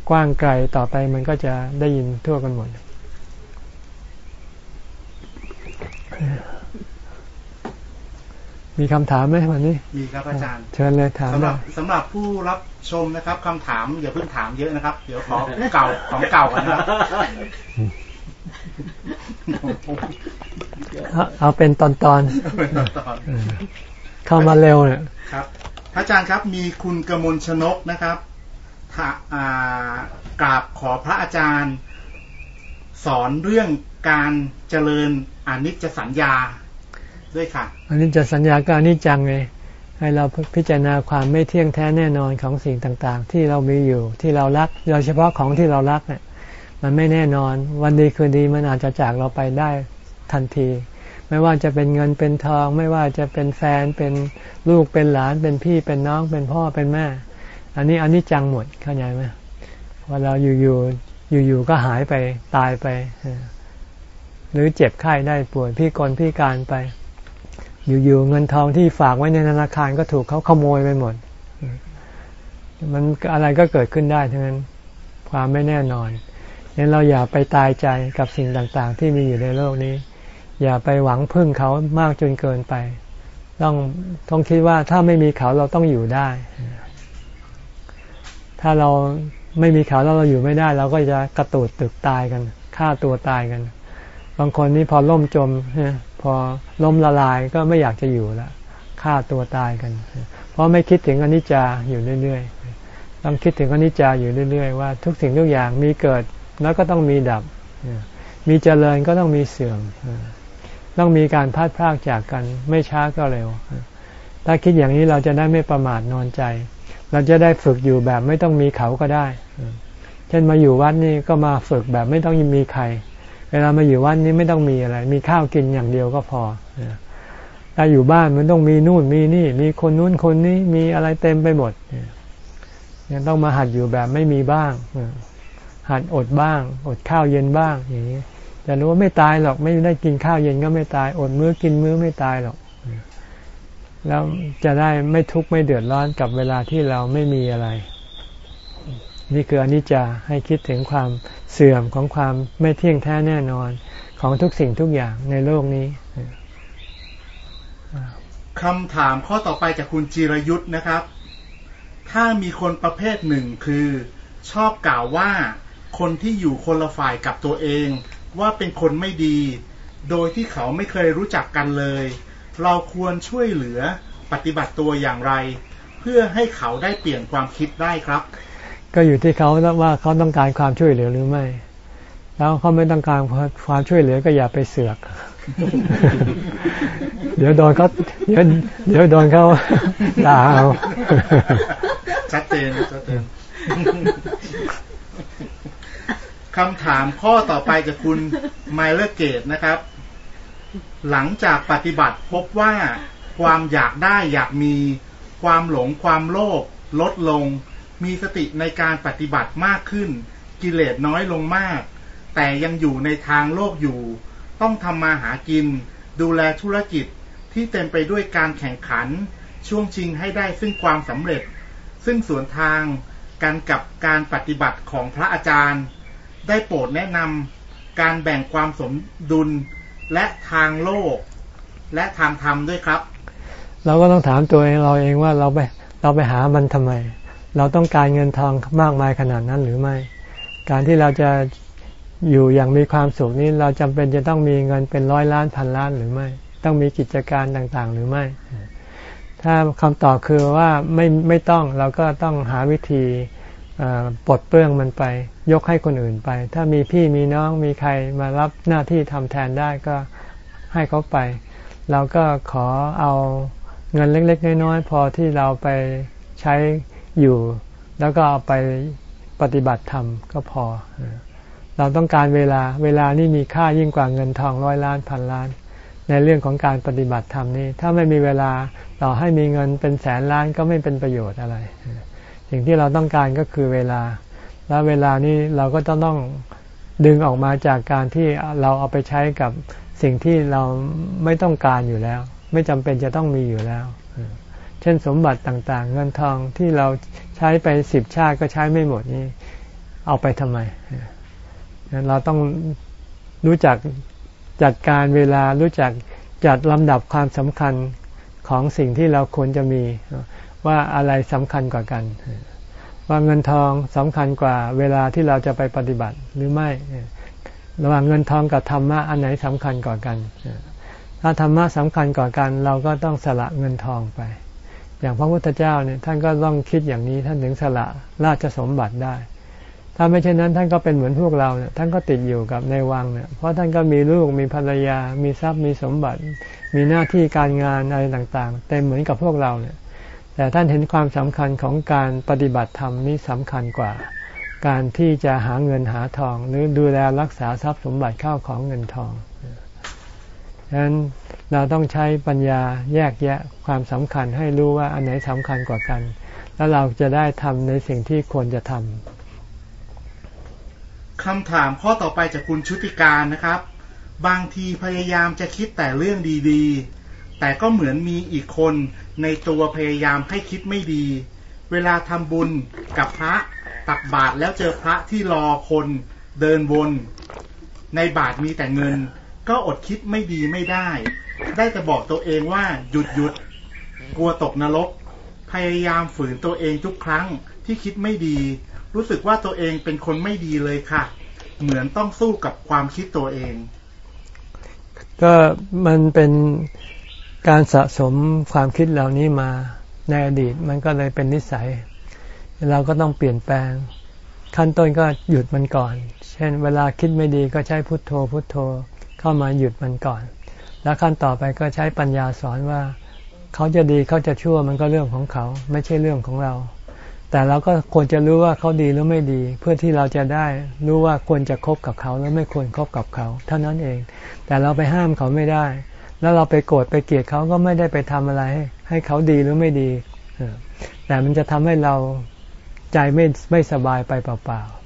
กว้างไกลต่อไปมันก็จะได้ยินทั่วกันหมด มีคำถามไหมวันนี้ มีครับอาจารย์ เชิญเลยถามสำหรับสำหรับผู้รับชมนะครับคำถามอย่าเพิ่งถามเยอะนะครับ เดี๋ยวขอเก่าของเก่ากันนะครับเอาเป็นตอนตอนเข้ามาเร็วเนี่ยครับ พระอาจารย์ครับมีคุณกมลชนกนะครับกราบขอพระอาจารย์ สอนเรื่องการเจริญอนิจจสัญญา ด้วยค่ะอนิจจสัญญาก็อนิจจังไงให้เราพิจารณาความไม่เที่ยงแท้แน่นอนของสิ่งต่างๆ ที่เรามีอยู่ที่เรารักโดยเฉพาะของที่เรารักเนี่ยมันไม่แน่นอน วันดีคืนดีมันอาจจะจากเราไปได้ทันที ไม่ว่าจะเป็นเงินเป็นทอง ไม่ว่าจะเป็นแฟนเป็นลูกเป็นหลานเป็นพี่เป็นน้องเป็นพ่อเป็นแม่ อันนี้อันนี้จังหมดเข้าใจไหมว่าเราอยู่ๆอยู่ๆก็หายไปตายไป หรือเจ็บไข้ได้ป่วยพี่กลพี่การไป อยู่ๆเงินทองที่ฝากไว้ในธนาคารก็ถูกเขาขโมยไปหมด มันอะไรก็เกิดขึ้นได้ทั้งนั้นความไม่แน่นอนงั้นเราอย่าไปตายใจกับสิ่งต่างๆ ที่มีอยู่ในโลกนี้ อย่าไปหวังพึ่งเขามากจนเกินไป ต้องต้องคิดว่าถ้าไม่มีเขาเราต้องอยู่ได้ ถ้าเราไม่มีเขาแล้วเราอยู่ไม่ได้ เราก็จะกระตูดตึกตายกันฆ่าตัวตายกัน บางคนนี่พอล่มจม พอล้มละลายก็ไม่อยากจะอยู่ละฆ่าตัวตายกัน เพราะไม่คิดถึงอนิจจาอยู่เรื่อยๆต้องคิดถึงอนิจจาอยู่เรื่อยๆ ว่าทุกสิ่งทุกอย่างมีเกิดแล้วก็ต้องมีดับ มีเจริญก็ต้องมีเสื่อม ต้องมีการพัดพากจากกัน ไม่ช้าก็เร็ว ถ้าคิดอย่างนี้เราจะได้ไม่ประมาทนอนใจ เราจะได้ฝึกอยู่แบบไม่ต้องมีเขาก็ได้ เช่นมาอยู่วัดนี่ก็มาฝึกแบบไม่ต้องมีใคร เวลามาอยู่วัดนี้ไม่ต้องมีอะไร มีข้าวกินอย่างเดียวก็พอถ้าอยู่บ้านมันต้องมีนู่นมีนี่ มีคนนู้นคนนี้มีอะไรเต็มไปหมดยังต้องมาหัดอยู่แบบไม่มีบ้างหัดอดบ้าง อดข้าวเย็นบ้างอย่างนี้จะรู้ว่าไม่ตายหรอก ไม่ได้กินข้าวเย็นก็ไม่ตาย อดมื้อกินมื้อไม่ตายหรอก แล้วจะได้ไม่ทุกข์ไม่เดือดร้อนกับเวลาที่เราไม่มีอะไร นี่คืออนิจจาให้คิดถึงความเสื่อมของความไม่เที่ยงแท้แน่นอนของทุกสิ่งทุกอย่างในโลกนี้คำถามข้อต่อไปจากคุณจิรยุทธ์นะครับ ถ้ามีคนประเภทหนึ่งคือชอบกล่าวว่าคนที่อยู่คนละฝ่ายกับตัวเอง ว่าเป็นคนไม่ดี โดยที่เขาไม่เคยรู้จักกันเลย เราควรช่วยเหลือปฏิบัติตัวอย่างไร เพื่อให้เขาได้เปลี่ยนความคิดได้ครับ ก็อยู่ที่เขาว่าเขาต้องการความช่วยเหลือหรือไม่ แล้วเขาไม่ต้องการความช่วยเหลือก็อย่าไปเสือก เดี๋ยวโดนเขาเดี๋ยวเดี๋ยวโดนเขาด่าเอาชัดเจนชัดเจนคำถามข้อต่อไปจากคุณไมเลอร์เกตนะครับ หลังจากปฏิบัติพบว่าความอยากได้อยากมีความหลงความโลภลดลง มีสติในการปฏิบัติมากขึ้น กิเลสน้อยลงมาก แต่ยังอยู่ในทางโลกอยู่ ต้องทำมาหากิน ดูแลธุรกิจที่เต็มไปด้วยการแข่งขัน ช่วงชิงให้ได้ซึ่งความสำเร็จ ซึ่งสวนทางกันกับการปฏิบัติของพระอาจารย์ ได้โปรดแนะนำการแบ่งความสมดุลและทางโลก และทางธรรมด้วยครับ เราก็ต้องถามตัวเองเราเองว่าเราไปเราไปหามันทำไม เราต้องการเงินทองมากมายขนาดนั้นหรือไม่ การที่เราจะอยู่อย่างมีความสุขนี้เราจำเป็นจะต้องมีเงินเป็นร้อยล้านพันล้านหรือไม่ ต้องมีกิจการต่างๆ หรือไม่ ถ้าคำตอบคือว่าไม่ไม่ต้องเราก็ต้องหาวิธีปลดเปลื้องมันไป ยกให้คนอื่นไป ถ้ามีพี่มีน้องมีใครมารับหน้าที่ทำแทนได้ก็ให้เขาไป เราก็ขอเอาเงินเล็ก ๆ น้อยๆพอที่เราไปใช้ อยู่ แล้วก็เอาไปปฏิบัติธรรมก็พอ เราต้องการเวลาเวลานี่มีค่ายิ่งกว่าเงินทองร้อยล้านพันล้าน ในเรื่องของการปฏิบัติธรรมนี้ ถ้าไม่มีเวลาต่อให้มีเงินเป็นแสนล้านก็ไม่เป็นประโยชน์อะไร สิ่งที่เราต้องการก็คือเวลา และเวลานี้เราก็ต้องต้องดึงออกมาจากการที่เราเอาไปใช้กับสิ่งที่เราไม่ต้องการอยู่แล้ว ไม่จำเป็นจะต้องมีอยู่แล้ว เช่นสมบัติต่างๆ เงินทองที่เราใช้ไปสิบชาติก็ใช้ไม่หมดนี้เอาไปทำไมเราต้องรู้จักจัดการเวลารู้จักจัดลำดับความสำคัญของสิ่งที่เราควรจะมี ว่าอะไรสำคัญกว่ากัน ว่าเงินทองสำคัญกว่าเวลาที่เราจะไปปฏิบัติหรือไม่ระหว่างเงินทองกับธรรมะอันไหนสำคัญกว่ากัน ถ้าธรรมะสำคัญกว่ากัน เราก็ต้องสละเงินทองไป อย่างพระพุทธเจ้าเนี่ยท่านก็ต้องคิดอย่างนี้ท่านถึงสละราชสมบัติได้ ถ้าไม่เช่นนั้นท่านก็เป็นเหมือนพวกเราเนี่ยท่านก็ติดอยู่กับในวังเนี่ยเพราะท่านก็มีลูกมีภรรยา มีทรัพย์มีสมบัติ มีหน้าที่การงานอะไรต่างๆเต็มเหมือนกับพวกเราเนี่ยแต่ท่านเห็นความสำคัญของการปฏิบัติธรรมนี้สำคัญกว่า การที่จะหาเงินหาทอง หรือดูแลรักษาทรัพย์สมบัติเข้าของเงินทอง ดังนั้นเราต้องใช้ปัญญาแยกแยะความสำคัญให้รู้ว่าอันไหนสำคัญกว่ากัน แล้วเราจะได้ทำในสิ่งที่ควรจะทำคำถามข้อต่อไปจากคุณชุติการนะครับ บางทีพยายามจะคิดแต่เรื่องดีๆ แต่ก็เหมือนมีอีกคนในตัวพยายามให้คิดไม่ดี เวลาทำบุญกับพระตักบาตรแล้วเจอพระที่รอคนเดินวนในบาทมีแต่เงิน ก็อดคิดไม่ดีไม่ได้ ได้แต่บอกตัวเองว่าหยุดหยุดกลัวตกนรก พยายามฝืนตัวเองทุกครั้งที่คิดไม่ดี รู้สึกว่าตัวเองเป็นคนไม่ดีเลยค่ะ เหมือนต้องสู้กับความคิดตัวเอง ก็มันเป็นการสะสมความคิดเหล่านี้มาในอดีตมันก็เลยเป็นนิสัย เราก็ต้องเปลี่ยนแปลง ขั้นต้นก็หยุดมันก่อน เช่น เวลาคิดไม่ดีก็ใช้พุทโธพุทโธ เข้ามาหยุดมันก่อน แล้วขั้นต่อไปก็ใช้ปัญญาสอนว่าเขาจะดีเขาจะชั่วมันก็เรื่องของเขา ไม่ใช่เรื่องของเรา แต่เราก็ควรจะรู้ว่าเขาดีหรือไม่ดี เพื่อที่เราจะได้รู้ว่าควรจะคบกับเขาแล้วไม่ควรครบกับเขา เท่านั้นเอง แต่เราไปห้ามเขาไม่ได้ แล้วเราไปโกรธไปเกลียดเขาก็ไม่ได้ไปทำอะไร ให้เขาดีหรือไม่ดีแต่มันจะทำให้เราใจไม่ไม่สบายไปเปล่าๆ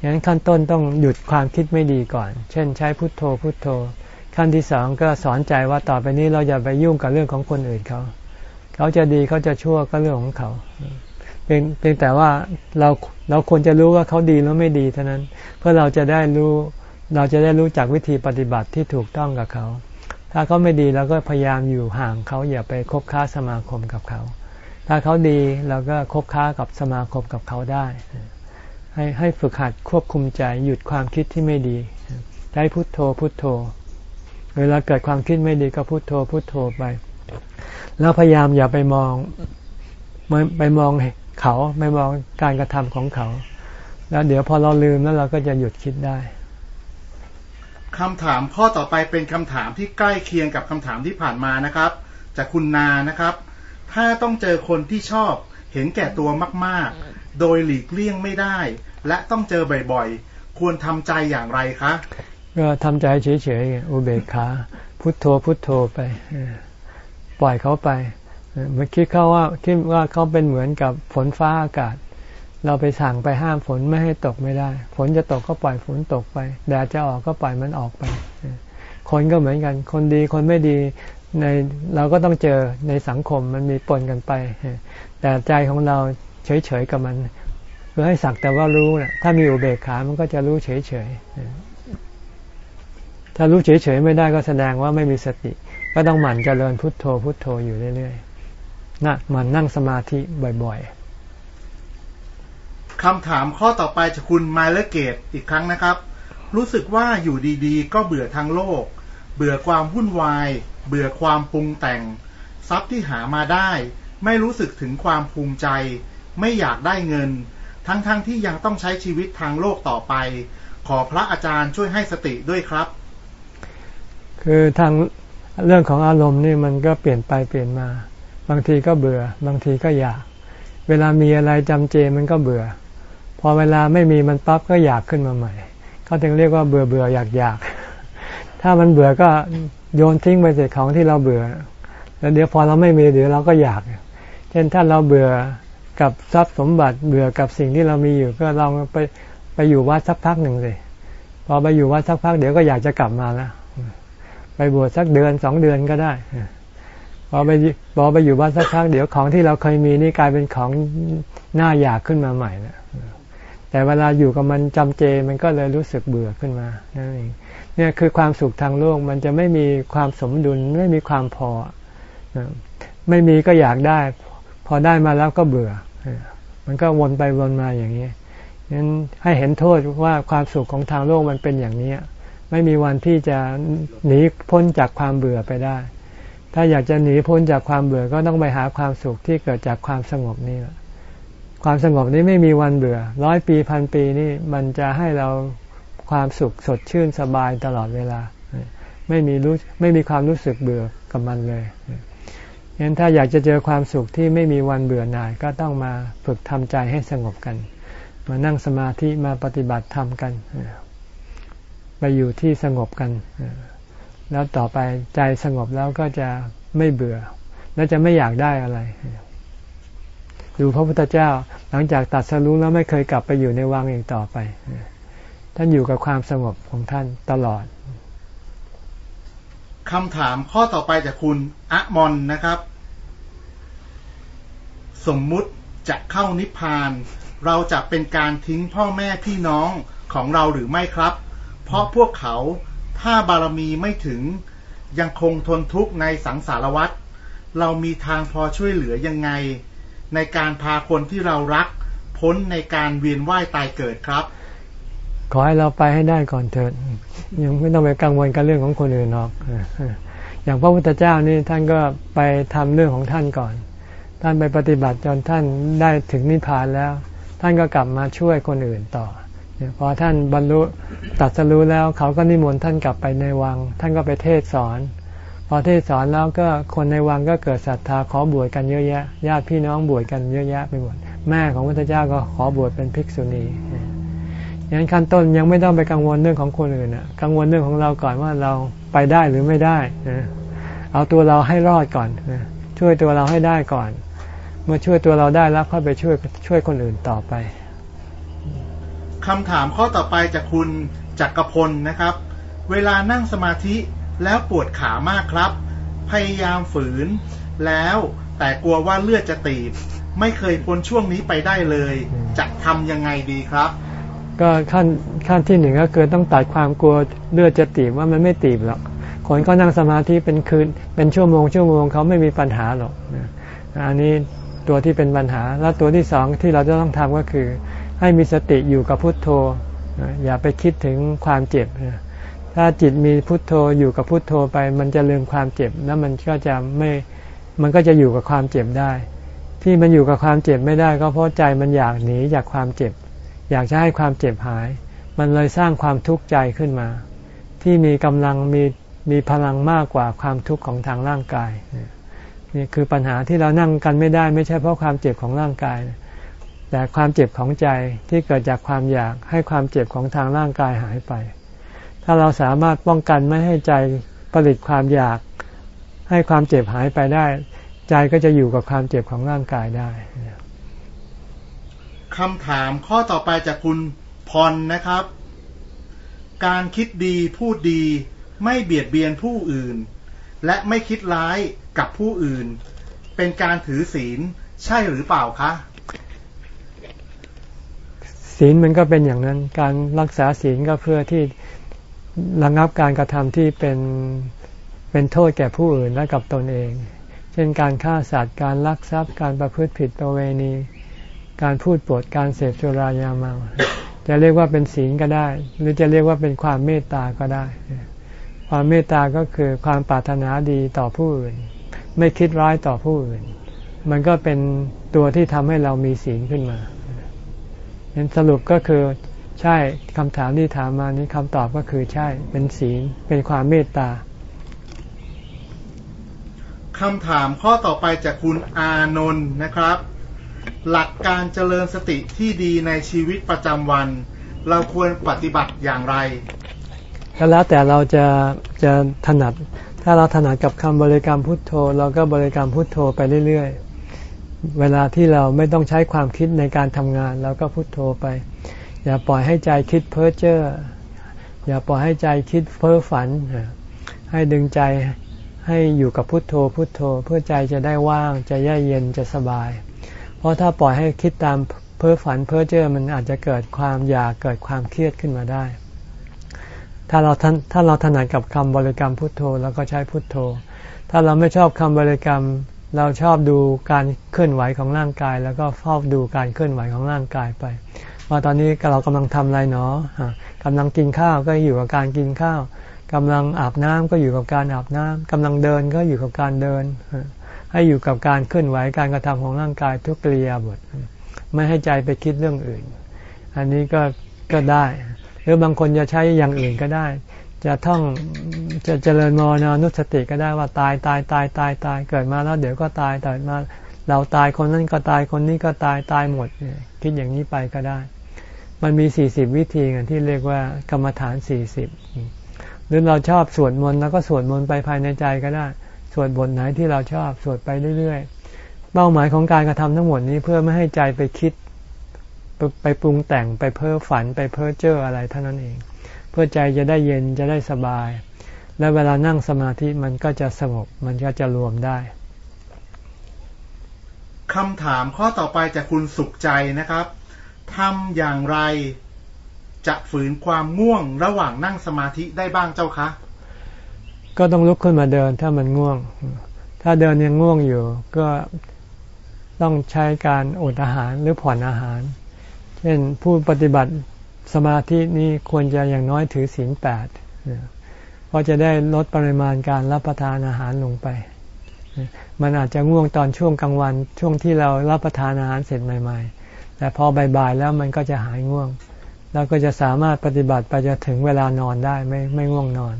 อย่างนั้นขั้นต้นต้องหยุดความคิดไม่ดีก่อน เช่น ใช้พุทโธพุทโธ ขั้นที่สองก็สอนใจว่าต่อไปนี้เราอย่าไปยุ่งกับเรื่องของคนอื่นเขา เขาจะดีเขาจะชั่วก็เรื่องของเขาเพียงเพียงแต่ว่าเราเราควรจะรู้ว่าเขาดีหรือไม่ดีเท่านั้น เพื่อเราจะได้รู้เราจะได้รู้จักวิธีปฏิบัติที่ถูกต้องกับเขา ถ้าเขาไม่ดีเราก็พยายามอยู่ห่างเขาอย่าไปคบค้าสมาคมกับเขา ถ้าเขาดีเราก็คบค้ากับสมาคมกับเขาได้ ให้ให้ฝึกหัดควบคุมใจหยุดความคิดที่ไม่ดีใช้พุทโธพุทโธ เวลาเกิดความคิดไม่ดีก็พุทโธพุทโธไป แล้วพยายามอย่าไปมองไปมองเขาไม่มองการกระทำของเขา แล้วเดี๋ยวพอเราลืมแล้วเราก็จะหยุดคิดได้คำถามข้อต่อไปเป็นคำถามที่ใกล้เคียงกับคำถามที่ผ่านมานะครับ จากคุณนานะครับ ถ้าต้องเจอคนที่ชอบเห็นแก่ตัวมากๆ โดยหลีกเลี่ยงไม่ได้ และต้องเจอบ่อยๆ ควรทำใจอย่างไรคะ ก็ทำใจเฉยๆอุเบกขาพุทโธพุทโธไปปล่อยเขาไปเมื่อคิดเขาว่าคิดว่าเขาเป็นเหมือนกับฝนฟ้าอากาศ เราไปสั่งไปห้ามฝนไม่ให้ตกไม่ได้ ฝนจะตกก็ปล่อยฝนตกไปแดดจะออกก็ปล่อยมันออกไป คนก็เหมือนกัน คนดีคนไม่ดีในเราก็ต้องเจอในสังคมมันมีปนกันไป แต่ใจของเรา เฉยๆกับมันเพื่อให้สักแต่ว่ารู้นะถ้ามีอุเบกขามันก็จะรู้เฉยๆถ้ารู้เฉยๆไม่ได้ก็แสดงว่าไม่มีสติ ก็ต้องหมั่นเจริญพุทโธพุทโธอยู่เรื่อยๆนะหมั่นนั่งสมาธิบ่อย ๆคำถามข้อต่อไปจากคุณไมเลเกตอีกครั้งนะครับ รู้สึกว่าอยู่ดีๆ ก็เบื่อทางโลก เบื่อความวุ่นวาย เบื่อความปรุงแต่งทรัพย์ที่หามาได้ ไม่รู้สึกถึงความภูมิใจ ไม่อยากได้เงิน ทั้งๆทที่ยังต้องใช้ชีวิตทางโลกต่อไป ขอพระอาจารย์ช่วยให้สติด้วยครับ คือทางเรื่องของอารมณ์นี่มันก็เปลี่ยนไปเปลี่ยนมา บางทีก็เบื่อ บางทีก็อยาก เวลามีอะไรจำเจมันก็เบื่อ พอเวลาไม่มีมันปั๊บก็อยากขึ้นมาใหม่เขาถึงเรียกว่าเบื่อเบื่ออยากอยากถ้ามันเบื่อก็โยนทิ้งไปเสียของที่เราเบื่อแล้วเดี๋ยวพอเราไม่มีเดี๋ยวเราก็อยาก เช่นถ้าเราเบื่อ กับทรัพย์สมบัติเบื่อกับสิ่งที่เรามีอยู่ ก็ลองไปไปอยู่วัดสักพักหนึ่งสิพอไปอยู่วัดสักพักเดี๋ยวก็อยากจะกลับมาแล้วไปบวชสักเดือนสองเดือนก็ได้พอไปพอไปอยู่วัดสักพักเดี๋ยวของที่เราเคยมีนี่กลายเป็นของน่าอยากขึ้นมาใหม่นะแต่เวลาอยู่กับมันจำเจมันก็เลยรู้สึกเบื่อขึ้นมานั่นเองเนี่ยคือความสุขทางโลกมันจะไม่มีความสมดุลไม่มีความพอไม่มีก็อยากได้ พอได้มาแล้วก็เบื่อ มันก็วนไปวนมาอย่างนี้นั้นให้เห็นโทษว่าความสุขของทางโลกมันเป็นอย่างนี้ ไม่มีวันที่จะหนีพ้นจากความเบื่อไปได้ ถ้าอยากจะหนีพ้นจากความเบื่อก็ต้องไปหาความสุขที่เกิดจากความสงบนี่แหละความสงบนี้ไม่มีวันเบื่อ ร้อยปีพันปีนี่มันจะให้เราความสุขสดชื่นสบายตลอดเวลา ไม่มีรู้ไม่มีความรู้สึกเบื่อกับมันเลย งั้นถ้าอยากจะเจอความสุขที่ไม่มีวันเบื่อหน่ายก็ต้องมาฝึกทำใจให้สงบกัน มานั่งสมาธิมาปฏิบัติธรรมกัน ไปอยู่ที่สงบกัน แล้วต่อไปใจสงบแล้วก็จะไม่เบื่อ และจะไม่อยากได้อะไร ดูพระพุทธเจ้าหลังจากตัดสรู้แล้วไม่เคยกลับไปอยู่ในวังอีกต่อไป ท่านอยู่กับความสงบของท่านตลอด คำถามข้อต่อไปจากคุณอะมอนนะครับ สมมุติจะเข้านิพพาน เราจะเป็นการทิ้งพ่อแม่พี่น้องของเราหรือไม่ครับ เพราะพวกเขาถ้าบารมีไม่ถึงยังคงทนทุกข์ในสังสารวัฏเรามีทางพอช่วยเหลือยังไง ในการพาคนที่เรารัก พ้นในการเวียนว่ายตายเกิดครับ ขอให้เราไปให้ได้ก่อนเถิดยังไม่ต้องไปกังวลกับเรื่องของคนอื่นหรอก อย่างพระพุทธเจ้านี่ท่านก็ไปทำเรื่องของท่านก่อน ท่านไปปฏิบัติจนท่านได้ถึงนิพพานแล้ว ท่านก็กลับมาช่วยคนอื่นต่อพอท่านบรรลุตัดสรู้แล้ว เขาก็นิมนต์ท่านกลับไปในวัง ท่านก็ไปเทศสอน พอเทศสอนแล้วก็คนในวังก็เกิดศรัทธาขอบวชกันเยอะแยะญาติพี่น้องบวชกันเยอะแยะไปหมดแม่ของพระพุทธเจ้าก็ขอบวชเป็นภิกษุณี อย่างขั้นต้นยังไม่ต้องไปกังวลเรื่องของคนอื่นอะกังวลเรื่องของเราก่อนว่าเราไปได้หรือไม่ได้นะเอาตัวเราให้รอดก่อนนะช่วยตัวเราให้ได้ก่อน เมื่อช่วยตัวเราได้แล้วค่อยไปช่วยช่วยคนอื่นต่อไปคำถามข้อต่อไปจากคุณจักรพลนะครับ เวลานั่งสมาธิแล้วปวดขามากครับ พยายามฝืน แล้วแต่กลัวว่าเลือดจะตีบ ไม่เคยพ้นช่วงนี้ไปได้เลย จะทำยังไงดีครับ ก็ขั้นขั้นที่หนึ่งก็คือต้องตัดความกลัวเลือดจะตีบว่ามันไม่ตีบหรอกคนก็นั่งสมาธิเป็นคืนเป็นชั่วโมงชั่วโมงเขาไม่มีปัญหาหรอกอันนี้ตัวที่เป็นปัญหาแล้วตัวที่สองที่เราจะต้องทำก็คือ ให้มีสติอยู่กับพุทโธ อย่าไปคิดถึงความเจ็บ ถ้าจิตมีพุทโธอยู่กับพุทโธไป มันจะลืมความเจ็บแล้วมันก็จะไม่มันก็จะอยู่กับความเจ็บได้ ที่มันอยู่กับความเจ็บไม่ได้ก็เพราะใจมันอยากหนีจากความเจ็บ อยากจะให้ความเจ็บหาย มันเลยสร้างความทุกข์ใจขึ้นมา ที่มีกำลังมีมีพลังมากกว่าความทุกข์ของทางร่างกายนี่คือปัญหาที่เรานั่งกันไม่ได้ ไม่ใช่เพราะความเจ็บของร่างกาย แต่ความเจ็บของใจที่เกิดจากความอยากให้ความเจ็บของทางร่างกายหายไป ถ้าเราสามารถป้องกันไม่ให้ใจผลิตความอยาก ให้ความเจ็บหายไปได้ ใจก็จะอยู่กับความเจ็บของร่างกายได้ คำถามข้อต่อไปจากคุณพรนะครับ การคิดดีพูดดีไม่เบียดเบียนผู้อื่น และไม่คิดร้ายกับผู้อื่น เป็นการถือศีลใช่หรือเปล่าคะ ศีลมันก็เป็นอย่างนั้น การรักษาศีลก็เพื่อที่ระงับการกระทำที่เป็นเป็นโทษแก่ผู้อื่นและกับตนเอง เช่นการฆ่าสัตว์การลักทรัพย์การประพฤติผิดประเวณี การพูดปดการเสพสุรายาเมา จะเรียกว่าเป็นศีลก็ได้ หรือจะเรียกว่าเป็นความเมตตาก็ได้ ความเมตตาก็คือความปรารถนาดีต่อผู้อื่น ไม่คิดร้ายต่อผู้อื่น มันก็เป็นตัวที่ทำให้เรามีศีลขึ้นมาเห็นสรุปก็คือใช่คำถามที่ถามมานี้คำตอบก็คือใช่เป็นศีลเป็นความเมตตาคำถามข้อต่อไปจากคุณอานนท์นะครับ หลักการเจริญสติที่ดีในชีวิตประจำวัน เราควรปฏิบัติอย่างไร ก็แล้วแต่เราจะจะถนัด ถ้าเราถนัดกับคำบริกรรมพุทโธ เราก็บริกรรมพุทโธไปเรื่อยๆ เวลาที่เราไม่ต้องใช้ความคิดในการทำงานเราก็พุทโธไป อย่าปล่อยให้ใจคิดเพ้อเจ้อ อย่าปล่อยให้ใจคิดเพ้อฝัน ให้ดึงใจให้อยู่กับพุทโธพุทโธ เพื่อใจจะได้ว่างจะแย่เย็นจะสบาย ราะถ้าปล่อยให้คิดตามเพ้อฝันเพ้อเจ้อมันอาจจะเกิดความอยากเกิดความเครียดขึ้นมาได้ ถ้าเราถ้าเราถนัดกับคำบริกรรมพุทโธเราก็ใช้พุทโธ ถ้าเราไม่ชอบคำบริกรรมเราชอบดูการเคลื่อนไหวของร่างกาย แล้วก็เฝ้าดูการเคลื่อนไหวของร่างกายไป ว่าตอนนี้เรากำลังทำอะไรเนาะกำลังกินข้าวก็อยู่กับการกินข้าวกำลังอาบน้ำก็อยู่กับการอาบน้ำกำลังเดินก็อยู่กับการเดิน ให้อยู่กับการเคลื่อนไหวการกระทำของร่างกายทุกกิริยาบทไม่ให้ใจไปคิดเรื่องอื่น อันนี้ก็ก็ได้ หรือบางคนจะใช้อย่างอื่นก็ได้ จะท่องจะเจริญมรณานุสติก็ได้ว่าตายตายตายตายตายเกิดมาแล้วเดี๋ยวก็ตายตายมาเราตายคนนั้นก็ตายคนนี้ก็ตายตายหมดคิดอย่างนี้ไปก็ได้ มันมีสี่สิบวิธีกันที่เรียกว่ากรรมฐานสี่สิบหรือเราชอบสวดมนต์แล้วก็สวดมนต์ไปภายในใจก็ได้ สวดบทไหนที่เราชอบสวดไปเรื่อยๆ เป้าหมายของการกระทำทั้งหมดนี้เพื่อไม่ให้ใจไปคิด ไปปรุงแต่งไปเพ้อฝันไปเพ้อเจ้ออะไรเท่านั้นเอง เพื่อใจจะได้เย็นจะได้สบาย และเวลานั่งสมาธิมันก็จะสงบมันก็จะรวมได้คำถามข้อต่อไปจากคุณสุขใจนะครับทำอย่างไรจะฝืนความง่วงระหว่างนั่งสมาธิได้บ้างเจ้าคะ ก็ต้องลุกขึ้นมาเดินถ้ามันง่วง ถ้าเดินยังง่วงอยู่ ก็ต้องใช้การอดอาหารหรือผ่อนอาหาร เช่นผู้ปฏิบัติสมาธินี้ควรจะอย่างน้อยถือศีลแปดเพราะจะได้ลดปริมาณการรับประทานอาหารลงไป มันอาจจะง่วงตอนช่วงกลางวันช่วงที่เรารับประทานอาหารเสร็จใหม่ ๆ แต่พอบ่ายๆแล้วมันก็จะหายง่วงเราก็จะสามารถปฏิบัติไปจะถึงเวลานอนได้ไม่ไม่ง่วงนอน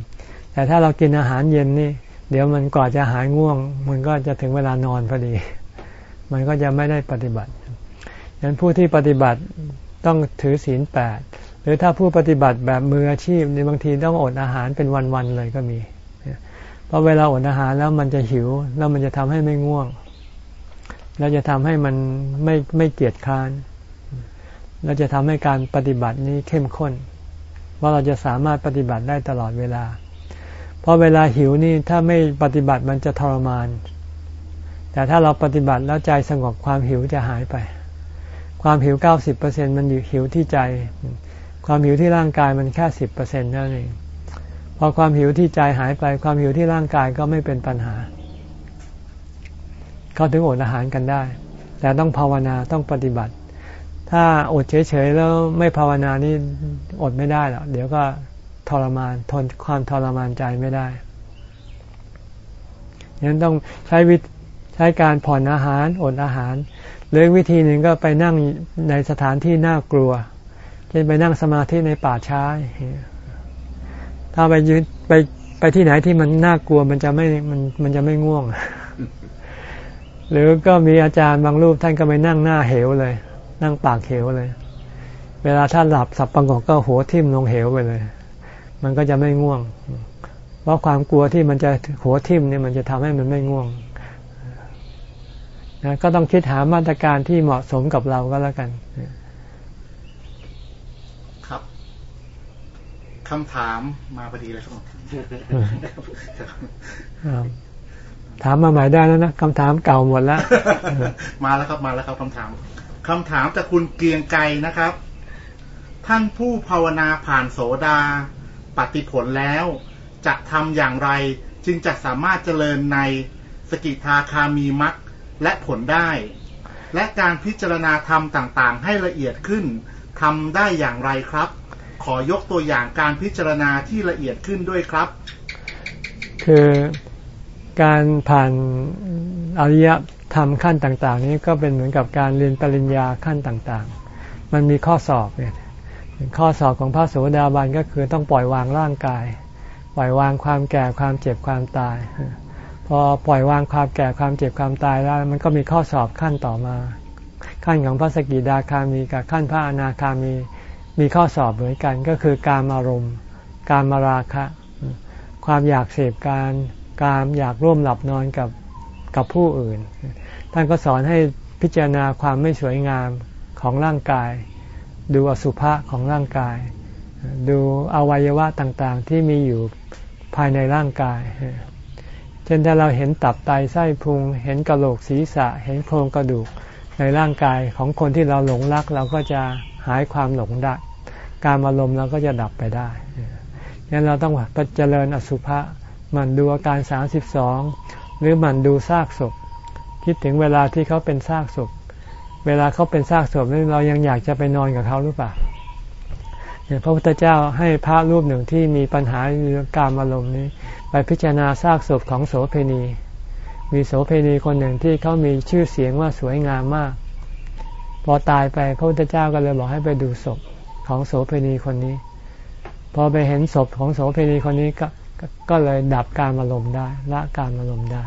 แต่ถ้าเรากินอาหารเย็นนี่ เดี๋ยวมันก่อนจะหายง่วง มันก็จะถึงเวลานอนพอดี มันก็จะไม่ได้ปฏิบัติดังนั้นผู้ที่ปฏิบัติต้องถือศีลแปดหรือถ้าผู้ปฏิบัติแบบมืออาชีพในบางทีต้องอดอาหารเป็นวันๆเลยก็มีเพราะเวลาอดอาหารแล้วมันจะหิว แล้วมันจะทำให้ไม่ง่วง แล้วจะทำให้มันไม่ไม่เกียจคร้านเราจะทำให้การปฏิบัตินี้เข้มข้นว่าเราจะสามารถปฏิบัติได้ตลอดเวลา เพราะเวลาหิวนี่ถ้าไม่ปฏิบัติมันจะทรมาน แต่ถ้าเราปฏิบัติแล้วใจสงบความหิวจะหายไป ความหิวเก้าสิบเปอร์เซ็นมันอยู่หิวที่ใจ ความหิวที่ร่างกายมันแค่สิบเปอร์เซ็นต์นั่นเองพอความหิวที่ใจหายไป ความหิวที่ร่างกายก็ไม่เป็นปัญหา เขาถึงอดอาหารกันได้ แต่ต้องภาวนาต้องปฏิบัติ ถ้าอดเฉยๆแล้วไม่ภาวนานี่อดไม่ได้หรอกเดี๋ยวก็ ทรมานทนความทรมานใจไม่ได้ยังต้องใช้วิใช้การผ่อนอาหารอดอาหารหรือวิธีหนึ่งก็ไปนั่งในสถานที่น่ากลัวเช่นไปนั่งสมาธิในป่าช้าถ้าไปยืนไปไปที่ไหนที่มันน่ากลัวมันจะไม่มันมันจะไม่ง่วง หรือก็มีอาจารย์บางรูปท่านก็ไปนั่งหน้าเหวเลย นั่งปากเหวเลย เวลาถ้านหลับสับประงกก็หัวทิ่มลงเหวไปเลย มันก็จะไม่ง่วง เพราะความกลัวที่มันจะหัวทิ่มเนี่ยมันจะทำให้มันไม่ง่วงนะก็ต้องคิดหามาตรการที่เหมาะสมกับเราก็แล้วกันครับคำถามมาพอดีเลยครับถามมาใหม่ได้แล้วนะคำถามเก่าหมดแล้ว มาแล้วครับมาแล้วครับคำถามคำถามจากคุณเกียงไกรนะครับ ท่านผู้ภาวนาผ่านโสดา ปฏิผลแล้ว จะทำอย่างไรจึงจะสามารถเจริญในสกิทาคามีมักและผลได้ และการพิจารณาธรรมต่างๆ ให้ละเอียดขึ้นทำได้อย่างไรครับ ขอยกตัวอย่างการพิจารณาที่ละเอียดขึ้นด้วยครับ คือการผ่านอริยทำขั้นต่าง ๆ นี้ก็เป็นเหมือนกับการเรียนปริญญาขั้นต่างๆ มันมีข้อสอบเนี่ย ข้อสอบของพระโสดาบันก็คือต้องปล่อยวางร่างกาย ปล่อยวางความแก่ความเจ็บความตาย พอปล่อยวางความแก่ความเจ็บความตายแล้วมันก็มีข้อสอบขั้นต่อมา ขั้นของพระสกิดาคามีกับขั้นพระอนาคามีมีข้อสอบเหมือนกันก็คือการอารมณ์ การมาราคะ ความอยากเสพการการอยากร่วมหลับนอนกับกับผู้อื่น ท่านก็สอนให้พิจารณาความไม่สวยงามของร่างกาย ดูอสุภะของร่างกาย ดูอวัยวะต่างๆ ที่มีอยู่ภายในร่างกาย เช่นถ้าเราเห็นตับไตไส้พุง เห็นกระโหลกศีรษะ เห็นโครงกระดูกในร่างกายของคนที่เราหลงรัก เราก็จะหายความหลงได้ การอารมณ์เราก็จะดับไปได้งั้นเราต้องเจริญอสุภะมันดูอาการสามสิบสองหรือมันดูซากศพ คิดถึงเวลาที่เขาเป็นซากศพ เวลาเขาเป็นซากศพนี่เรายังอยากจะไปนอนกับเขาหรือเปล่าเนี่ยพระพุทธเจ้าให้พระรูปหนึ่งที่มีปัญหาเรื่องการอารมณ์นี้ ไปพิจารณาซากศพของโสเพณี มีโสเพณีคนหนึ่งที่เขามีชื่อเสียงว่าสวยงามมาก พอตายไปพระพุทธเจ้าก็เลยบอกให้ไปดูศพของโสเพณีคนนี้ พอไปเห็นศพของโสเพณีคนนี้ก็ก็เลยดับการอารมณ์ได้ละการอารมณ์ได้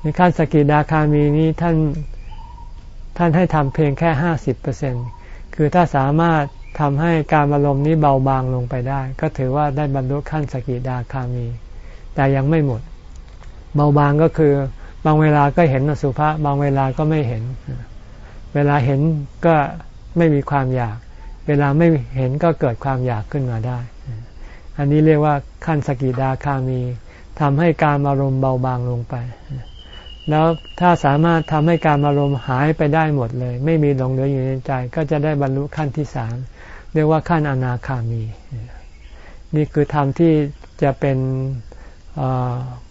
ในขั้นสกิดาคามีนี้ท่าน ท่านให้ทำเพียงแค่ห้าสิบเปอร์เซ็นคือถ้าสามารถทำให้การอารมณ์นี้เบาบางลงไปได้ ก็ถือว่าได้บรรลุขั้นสกิดาคามี แต่ยังไม่หมด เบาบางก็คือบางเวลาก็เห็นอสุภะบางเวลาก็ไม่เห็น เวลาเห็นก็ไม่มีความอยาก เวลาไม่เห็นก็เกิดความอยากขึ้นมาได้ อันนี้เรียกว่าขั้นสกิดาคามีทำให้การอารมณ์เบาบางลงไป แล้วถ้าสามารถทำให้การอารมณ์หายไปได้หมดเลย ไม่มีหลงเหลืออยู่ในใจ ก็จะได้บรรลุขั้นที่สามเรียกว่าขั้นอนาคามี นี่คือธรรมที่จะเป็น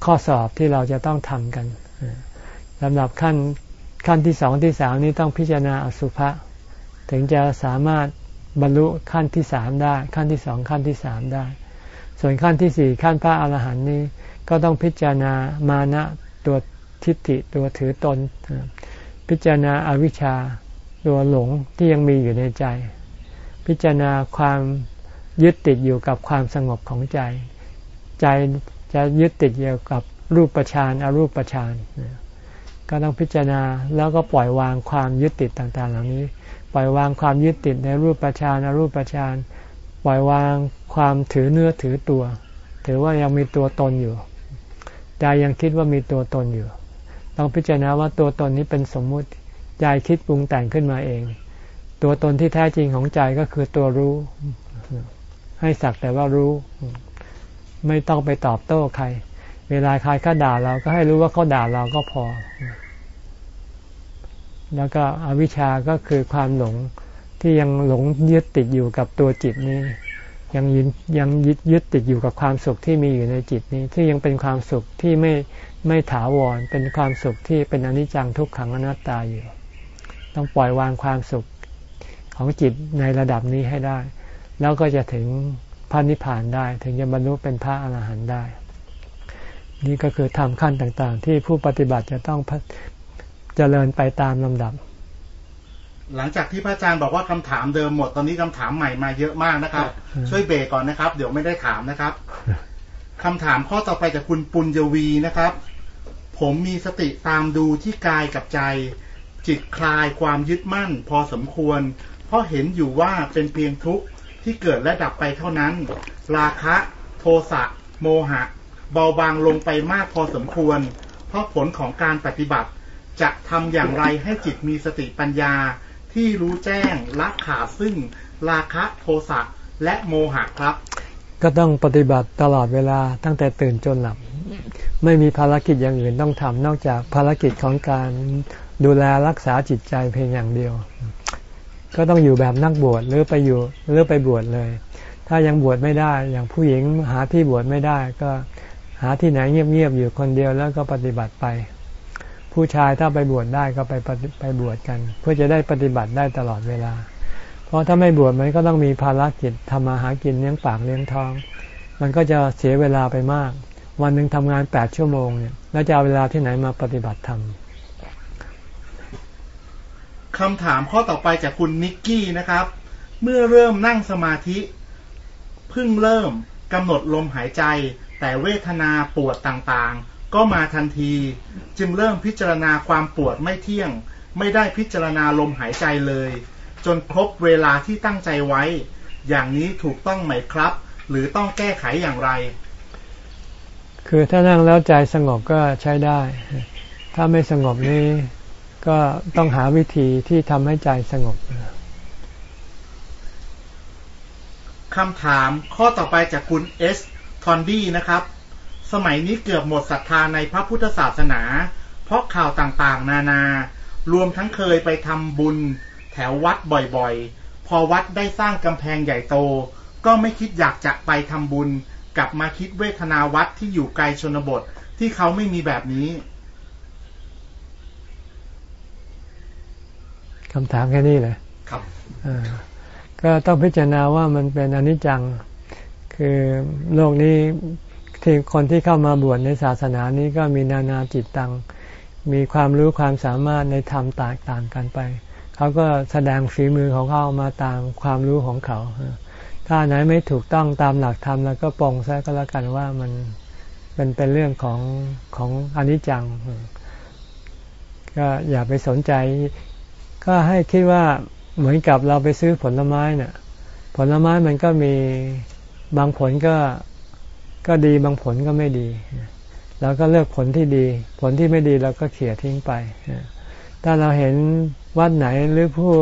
ข้อสอบที่เราจะต้องทำกันสำหรับขั้นขั้นที่สองที่สามนี้ต้องพิจารณาอสุภะถึงจะสามารถบรรลุขั้นที่สามได้ ขั้นที่สองขั้นที่สามได้ ส่วนขั้นที่สี่ขั้นพระอรหันต์นี้ก็ต้องพิจารณามานะตัว ทิฏฐิตัวถือตน พิจารณาอาวิชชาตัวหลงที่ยังมีอยู่ในใจ พิจารณาความยึดติดอยู่กับความสงบของใจ ใจจะยึดติดอยู่กับรูปประชานอารูปประชานก็ต้องพิจารณาแล้วก็ปล่อยวางความยึดติดต่างๆ เหล่านี้ ปล่อยวางความยึดติดในรูปประชานอารูปประชานปล่อยวางความถือเนื้อถือตัว ถือว่ายังมีตัวตนอยู่ใจยังคิดว่ามีตัวตนอยู่ ต้องพิจารณาว่าตัวตนนี้เป็นสมมุติใจคิดปรุงแต่งขึ้นมาเอง ตัวตนที่แท้จริงของใจก็คือตัวรู้ ให้สักแต่ว่ารู้ ไม่ต้องไปตอบโต้ใคร เวลาใครเขาด่าเราก็ให้รู้ว่าเขาด่าเราก็พอ แล้วก็อวิชชาก็คือความหลงที่ยังหลงยึดติดอยู่กับตัวจิตนี้ ยังยึดยังยึดยึดติดอยู่กับความสุขที่มีอยู่ในจิตนี้ ที่ยังเป็นความสุขที่ไม่ ไม่ถาวรเป็นความสุขที่เป็นอนิจจังทุกขังอนัตตาอยู่ ต้องปล่อยวางความสุขของจิตในระดับนี้ให้ได้ แล้วก็จะถึงพระนิพพานได้ ถึงจะบรรลุเป็นพระอรหันต์ได้ นี่ก็คือทำขั้นต่างๆ ที่ผู้ปฏิบัติจะต้องเจริญไปตามลำดับ หลังจากที่พระอาจารย์บอกว่าคำถามเดิมหมดตอนนี้คำถามใหม่มาเยอะมากนะครับ ช่วยเบรกก่อนนะครับ เดี๋ยวไม่ได้ถามนะครับคำถามข้อต่อไปจากคุณปุญญวีนะครับ ผมมีสติตามดูที่กายกับใจ จิตคลายความยึดมั่นพอสมควร เพราะเห็นอยู่ว่าเป็นเพียงทุกข์ที่เกิดและดับไปเท่านั้น ราคะ โทสะโมหะ เบาบางลงไปมากพอสมควร เพราะผลของการปฏิบัติ จะทำอย่างไรให้จิตมีสติปัญญาที่รู้แจ้งละขาดซึ่ง ราคะโทสะและโมหะครับ ก็ต้องปฏิบัติตลอดเวลาตั้งแต่ตื่นจนหลับ ไม่มีภารกิจอย่างอื่นต้องทำนอกจากภารกิจของการดูแลรักษาจิตใจเพียงอย่างเดียว ก็ต้องอยู่แบบนักบวชหรือไปอยู่หรือไปบวชเลย ถ้ายังบวชไม่ได้อย่างผู้หญิงหาที่บวชไม่ได้ก็หาที่ไหนเงียบๆอยู่คนเดียวแล้วก็ปฏิบัติไป ผู้ชายถ้าไปบวชได้ก็ไปไปบวชกัน เพื่อจะได้ปฏิบัติได้ตลอดเวลา เพราะถ้าไม่บวชมันก็ต้องมีภารกิจทำมาหากินเลี้ยงปากเลี้ยงท้อง มันก็จะเสียเวลาไปมาก วันหนึ่งทำงานแปดชั่วโมงเนี่ยแล้วจะเอาเวลาที่ไหนมาปฏิบัติธรรมคำถามข้อต่อไปจากคุณนิกกี้นะครับ เมื่อเริ่มนั่งสมาธิเพิ่งเริ่มกำหนดลมหายใจ แต่เวทนาปวดต่างๆ ก็มาทันที จึงเริ่มพิจารณาความปวดไม่เที่ยง ไม่ได้พิจารณาลมหายใจเลย จนครบเวลาที่ตั้งใจไว้ อย่างนี้ถูกต้องไหมครับ หรือต้องแก้ไขอย่างไร คือถ้านั่งแล้วใจสงบก็ใช้ได้ ถ้าไม่สงบนี่ก็ต้องหาวิธีที่ทำให้ใจสงบคำถามข้อต่อไปจากคุณเอสทอนดี้นะครับ สมัยนี้เกือบหมดศรัทธาในพระพุทธศาสนา เพราะข่าวต่างๆ นานารวมทั้งเคยไปทำบุญแถววัดบ่อยๆ พอวัดได้สร้างกำแพงใหญ่โต ก็ไม่คิดอยากจะไปทำบุญ กลับมาคิดเวทนาวัดที่อยู่ไกลชนบทที่เขาไม่มีแบบนี้คำถามแค่นี้เลยครับอ่าก็ต้องพิจารณาว่ามันเป็นอนิจจัง คือโลกนี้ที่คนที่เข้ามาบวชในศาสนานี้ก็มีนานาจิตตัง มีความรู้ความสามารถในธรรมแตกต่างกันไป เขาก็แสดงฝีมือของเขามาตามความรู้ของเขา ถ้าไหนไม่ถูกต้องตามหลักธรรมแล้วก็ปรงซะก็แล้วกันว่ามันเป็นเป็นเรื่องของของอนิจจัง ก็อย่าไปสนใจ ก็ให้คิดว่าเหมือนกับเราไปซื้อผลไม้เนี่ยผลไม้มันก็มีบางผลก็ก็ดีบางผลก็ไม่ดีเราก็เลือกผลที่ดี ผลที่ไม่ดีเราก็เขี่ยทิ้งไป ถ้าเราเห็นวัดไหนหรือผู้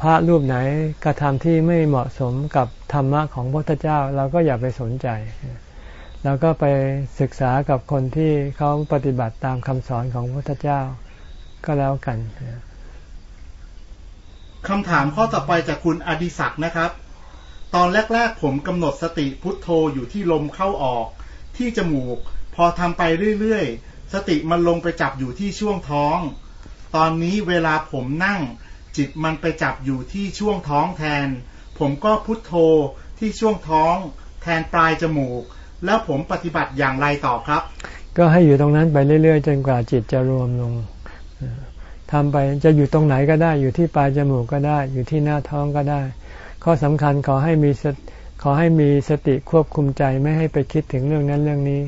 พระรูปไหนกระทำที่ไม่เหมาะสมกับธรรมะของพระพุทธเจ้า เราก็อย่าไปสนใจเราก็ไปศึกษากับคนที่เขาปฏิบัติตามคำสอนของพระพุทธเจ้าก็แล้วกันคำถามข้อต่อไปจากคุณอดิศักดิ์นะครับ ตอนแรกๆผมกำหนดสติพุทโธอยู่ที่ลมเข้าออก ที่จมูก พอทำไปเรื่อยๆ สติมันลงไปจับอยู่ที่ช่วงท้อง ตอนนี้เวลาผมนั่ง จิตมันไปจับอยู่ที่ช่วงท้องแทน ผมก็พุทโธที่ช่วงท้องแทนปลายจมูก แล้วผมปฏิบัติอย่างไรต่อครับ ก็ให้อยู่ตรงนั้นไปเรื่อย ๆ จนกว่าจิตจะรวมลงทำไปจะอยู่ตรงไหนก็ได้อยู่ที่ปลายจมูกก็ได้ อยู่ที่หน้าท้องก็ได้ ข้อสำคัญขอให้มีขอให้มีสติควบคุมใจไม่ให้ไปคิดถึงเรื่องนั้นเรื่องนี้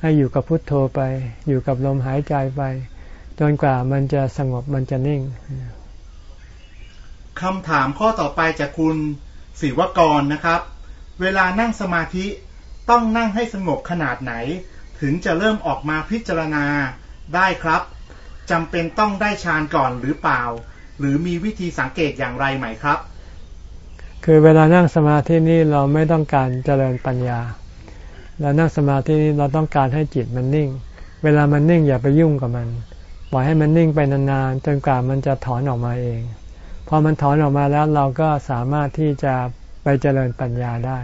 ให้อยู่กับพุทโธไป อยู่กับลมหายใจไป นกว่ามันจะสงบมันจะนิ่งคำถามข้อต่อไปจากคุณศิวกรนะครับ เวลานั่งสมาธิต้องนั่งให้สงบขนาดไหน ถึงจะเริ่มออกมาพิจารณาได้ครับจำเป็นต้องได้ฌานก่อนหรือเปล่า หรือมีวิธีสังเกตอย่างไรไหมครับ คือเวลานั่งสมาธินี่เราไม่ต้องการเจริญปัญญาเรานั่งสมาธินี่เราต้องการให้จิตมันนิ่ง เวลามันนิ่งอย่าไปยุ่งกับมัน ปล่อยให้มันนิ่งไปนานๆจนกว่ามันจะถอนออกมาเอง พอมันถอนออกมาแล้วเราก็สามารถที่จะไปเจริญปัญญาได้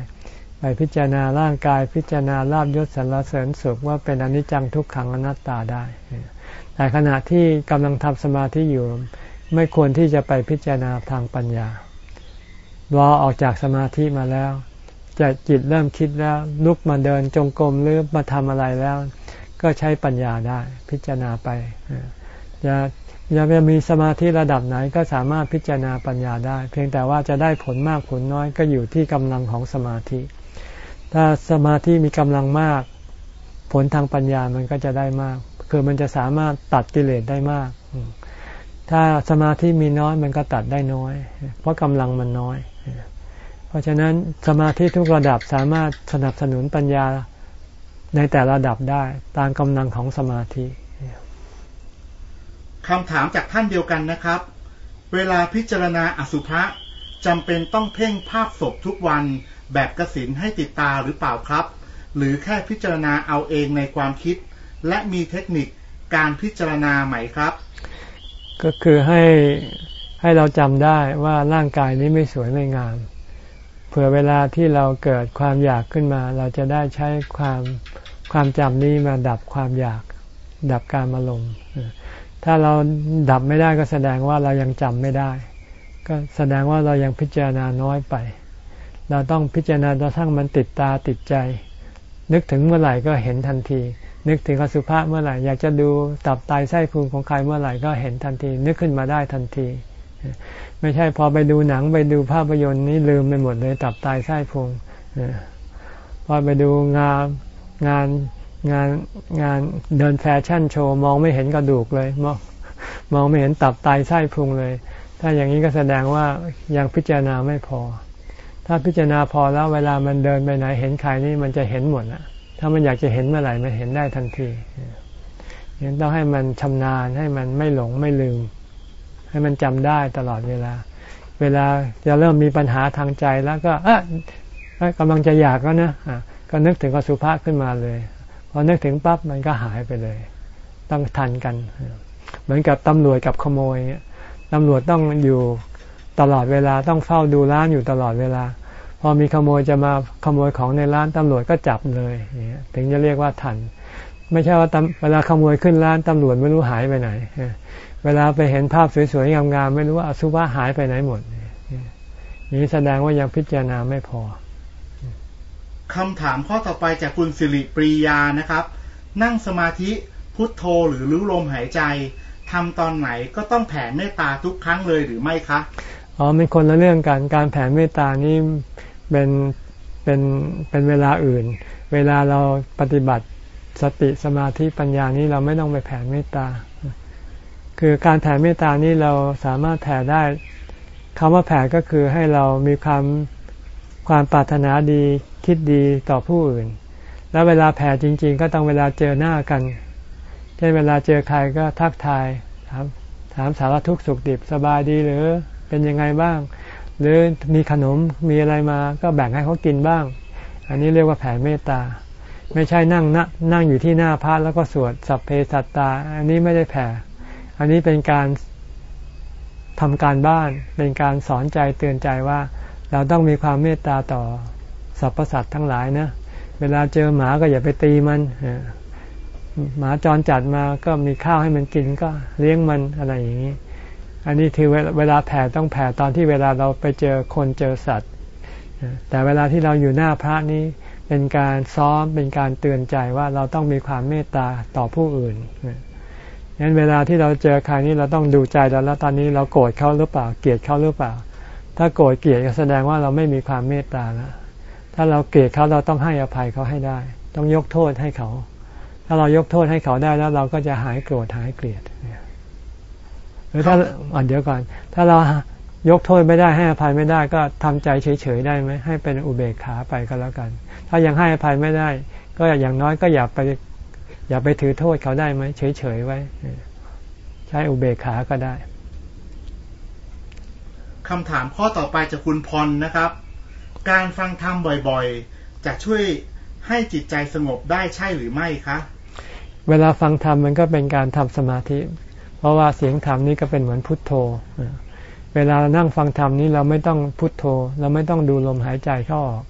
ไปพิจารณาร่างกายพิจารณาลาบยศสรรเสริญสุขว่าเป็นอนิจจังทุกขังอนัตตาได้ แต่ขณะที่กำลังทำสมาธิอยู่ ไม่ควรที่จะไปพิจารณาทางปัญญารอออกจากสมาธิมาแล้วจะจิตเริ่มคิดแล้วลุกมาเดินจงกรมหรือมาทำอะไรแล้ว ก็ใช้ปัญญาได้พิจารณาไป จะจะมีสมาธิระดับไหนก็สามารถพิจารณาปัญญาได้ เพียงแต่ว่าจะได้ผลมากผลน้อยก็อยู่ที่กำลังของสมาธิ ถ้าสมาธิมีกำลังมาก ผลทางปัญญามันก็จะได้มาก คือมันจะสามารถตัดกิเลสได้มาก ถ้าสมาธิมีน้อยมันก็ตัดได้น้อย เพราะกำลังมันน้อย เพราะฉะนั้นสมาธิทุกระดับสามารถสนับสนุนปัญญาในแต่ระดับได้ตามกำลังของสมาธิ คำถามจากท่านเดียวกันนะครับ เวลาพิจารณาอสุภะจำเป็นต้องเพ่งภาพศพทุกวันแบบกสินให้ติดตาหรือเปล่าครับ หรือแค่พิจารณาเอาเองในความคิด และมีเทคนิคการพิจารณาไหมครับ ก็คือให้ให้เราจำได้ว่าร่างกายนี้ไม่สวยไม่งาม เผื่อเวลาที่เราเกิดความอยากขึ้นมา เราจะได้ใช้ความความจำนี้มาดับความอยาก ดับการมาลง ถ้าเราดับไม่ได้ก็แสดงว่าเรายังจำไม่ได้ ก็แสดงว่าเรายังพิจารณาน้อยไป เราต้องพิจารณาจนทั้งมันติดตาติดใจ นึกถึงเมื่อไหร่ก็เห็นทันที นึกถึงอสุภะเมื่อไหร่อยากจะดูตับไตไส้พุงของใครเมื่อไหร่ก็เห็นทันที นึกขึ้นมาได้ทันที ไม่ใช่พอไปดูหนังไปดูภาพยนตร์นี่ลืมไปหมดเลยตับไตไส้พุงพอไปดูงานงาน งานงานเดินแฟชั่นโชว์มองไม่เห็นกระดูกเลยมองมองไม่เห็นตับไตไส้พุงเลย ถ้าอย่างนี้ก็แสดงว่ายังพิจารณาไม่พอ ถ้าพิจารณาพอแล้วเวลามันเดินไปไหนเห็นใครนี่มันจะเห็นหมดนะถ้ามันอยากจะเห็นเมื่อไหร่มันเห็นได้ทันทียังต้องให้มันชำนาญให้มันไม่หลงไม่ลืม ให้มันจำได้ตลอดเวลา เวลาจะเริ่มมีปัญหาทางใจแล้วก็ เออกำลังจะอยากแล้วนะก็นึกถึงอสุภะขึ้นมาเลย พอนึกถึงปั๊บมันก็หายไปเลย ต้องทันกัน เหมือนกับตำรวจกับขโมยตำรวจต้องอยู่ตลอดเวลาต้องเฝ้าดูร้านอยู่ตลอดเวลา พอมีขโมยจะมาขโมยของในร้านตำรวจก็จับเลยถึงจะเรียกว่าทัน ไม่ใช่ว่าเวลาขโมยขึ้นร้านตำรวจไม่รู้หายไปไหน เวลาไปเห็นภาพสวยๆงามๆไม่รู้ว่าอสุภะหายไปไหนหมดนี้แสดงว่ายังพิจารณาไม่พอ คำถามข้อต่อไปจากคุณสิริปรียานะครับ นั่งสมาธิพุทโธหรือรู้ลมหายใจทำตอนไหนก็ต้องแผ่เมตตาทุกครั้งเลยหรือไม่คะอ๋อเป็นคนละเรื่องกันการแผ่เมตตานี่เป็นเป็นเป็นเวลาอื่น เวลาเราปฏิบัติสติสมาธิปัญญานี้เราไม่ต้องไปแผ่เมตตา คือการแผ่เมตตานี้เราสามารถแผ่ได้คำว่าแผ่ก็คือให้เรามีความความปรารถนาดี คิดดีต่อผู้อื่น แล้วเวลาแผ่จริง ๆ ก็ต้องเวลาเจอหน้ากันเช่นเวลาเจอใครก็ทักทายถามถามสารทุกข์สุขดิบสบายดีหรือเป็นยังไงบ้าง หรือมีขนมมีอะไรมาก็แบ่งให้เขากินบ้าง อันนี้เรียกว่าแผ่เมตตา ไม่ใช่นั่งนนั่งอยู่ที่หน้าพระแล้วก็สวดสัพเพสัตตา อันนี้ไม่ได้แผ่ อันนี้เป็นการทำการบ้านเป็นการสอนใจเตือนใจว่า เราต้องมีความเมตตาต่อ สรรพสัตว์ทั้งหลายนะ เวลาเจอหมาก็อย่าไปตีมันหมาจรจัดมาก็มีข้าวให้มันกินก็เลี้ยงมันอะไรอย่างนี้ อันนี้คือเวลาแผ่ต้องแผ่ตอนที่เวลาเราไปเจอคนเจอสัตว์แต่เวลาที่เราอยู่หน้าพระนี้เป็นการซ้อมเป็นการเตือนใจว่าเราต้องมีความเมตตาต่อผู้อื่นงั้นเวลาที่เราเจอใครนี้เราต้องดูใจเราแล้วตอนนี้เราโกรธเขาหรือเปล่าเกลียดเขาหรือเปล่า ถ้าโกรธเกลียดก็แสดงว่าเราไม่มีความเมตตาแล้ว ถ้าเราเกลียดเขาเราต้องให้อภัยเขาให้ได้ ต้องยกโทษให้เขา ถ้าเรายกโทษให้เขาได้แล้วเราก็จะหายโกรธหายเกลียดหรือถ้าอ่อนเดี๋ยวก่อน ถ้าเรายกโทษไม่ได้ให้อภัยไม่ได้ก็ทำใจเฉยๆได้ไหมให้เป็นอุเบกขาไปก็แล้วกัน ถ้ายังให้อภัยไม่ได้ ก็อย่างน้อยก็อย่าไปอย่าไปถือโทษเขาได้ไหมเฉยๆไว้ ใช้อุเบกขาก็ได้คำถามข้อต่อไปจากคุณพรนะครับ การฟังธรรมบ่อยๆ จะช่วยให้จิตใจสงบได้ใช่หรือไม่คะ เวลาฟังธรรมมันก็เป็นการทำสมาธิ เพราะว่าเสียงธรรมนี้ก็เป็นเหมือนพุทโธ เวลานั่งฟังธรรมนี้เราไม่ต้องพุทโธ เราไม่ต้องดูลมหายใจเข้าออก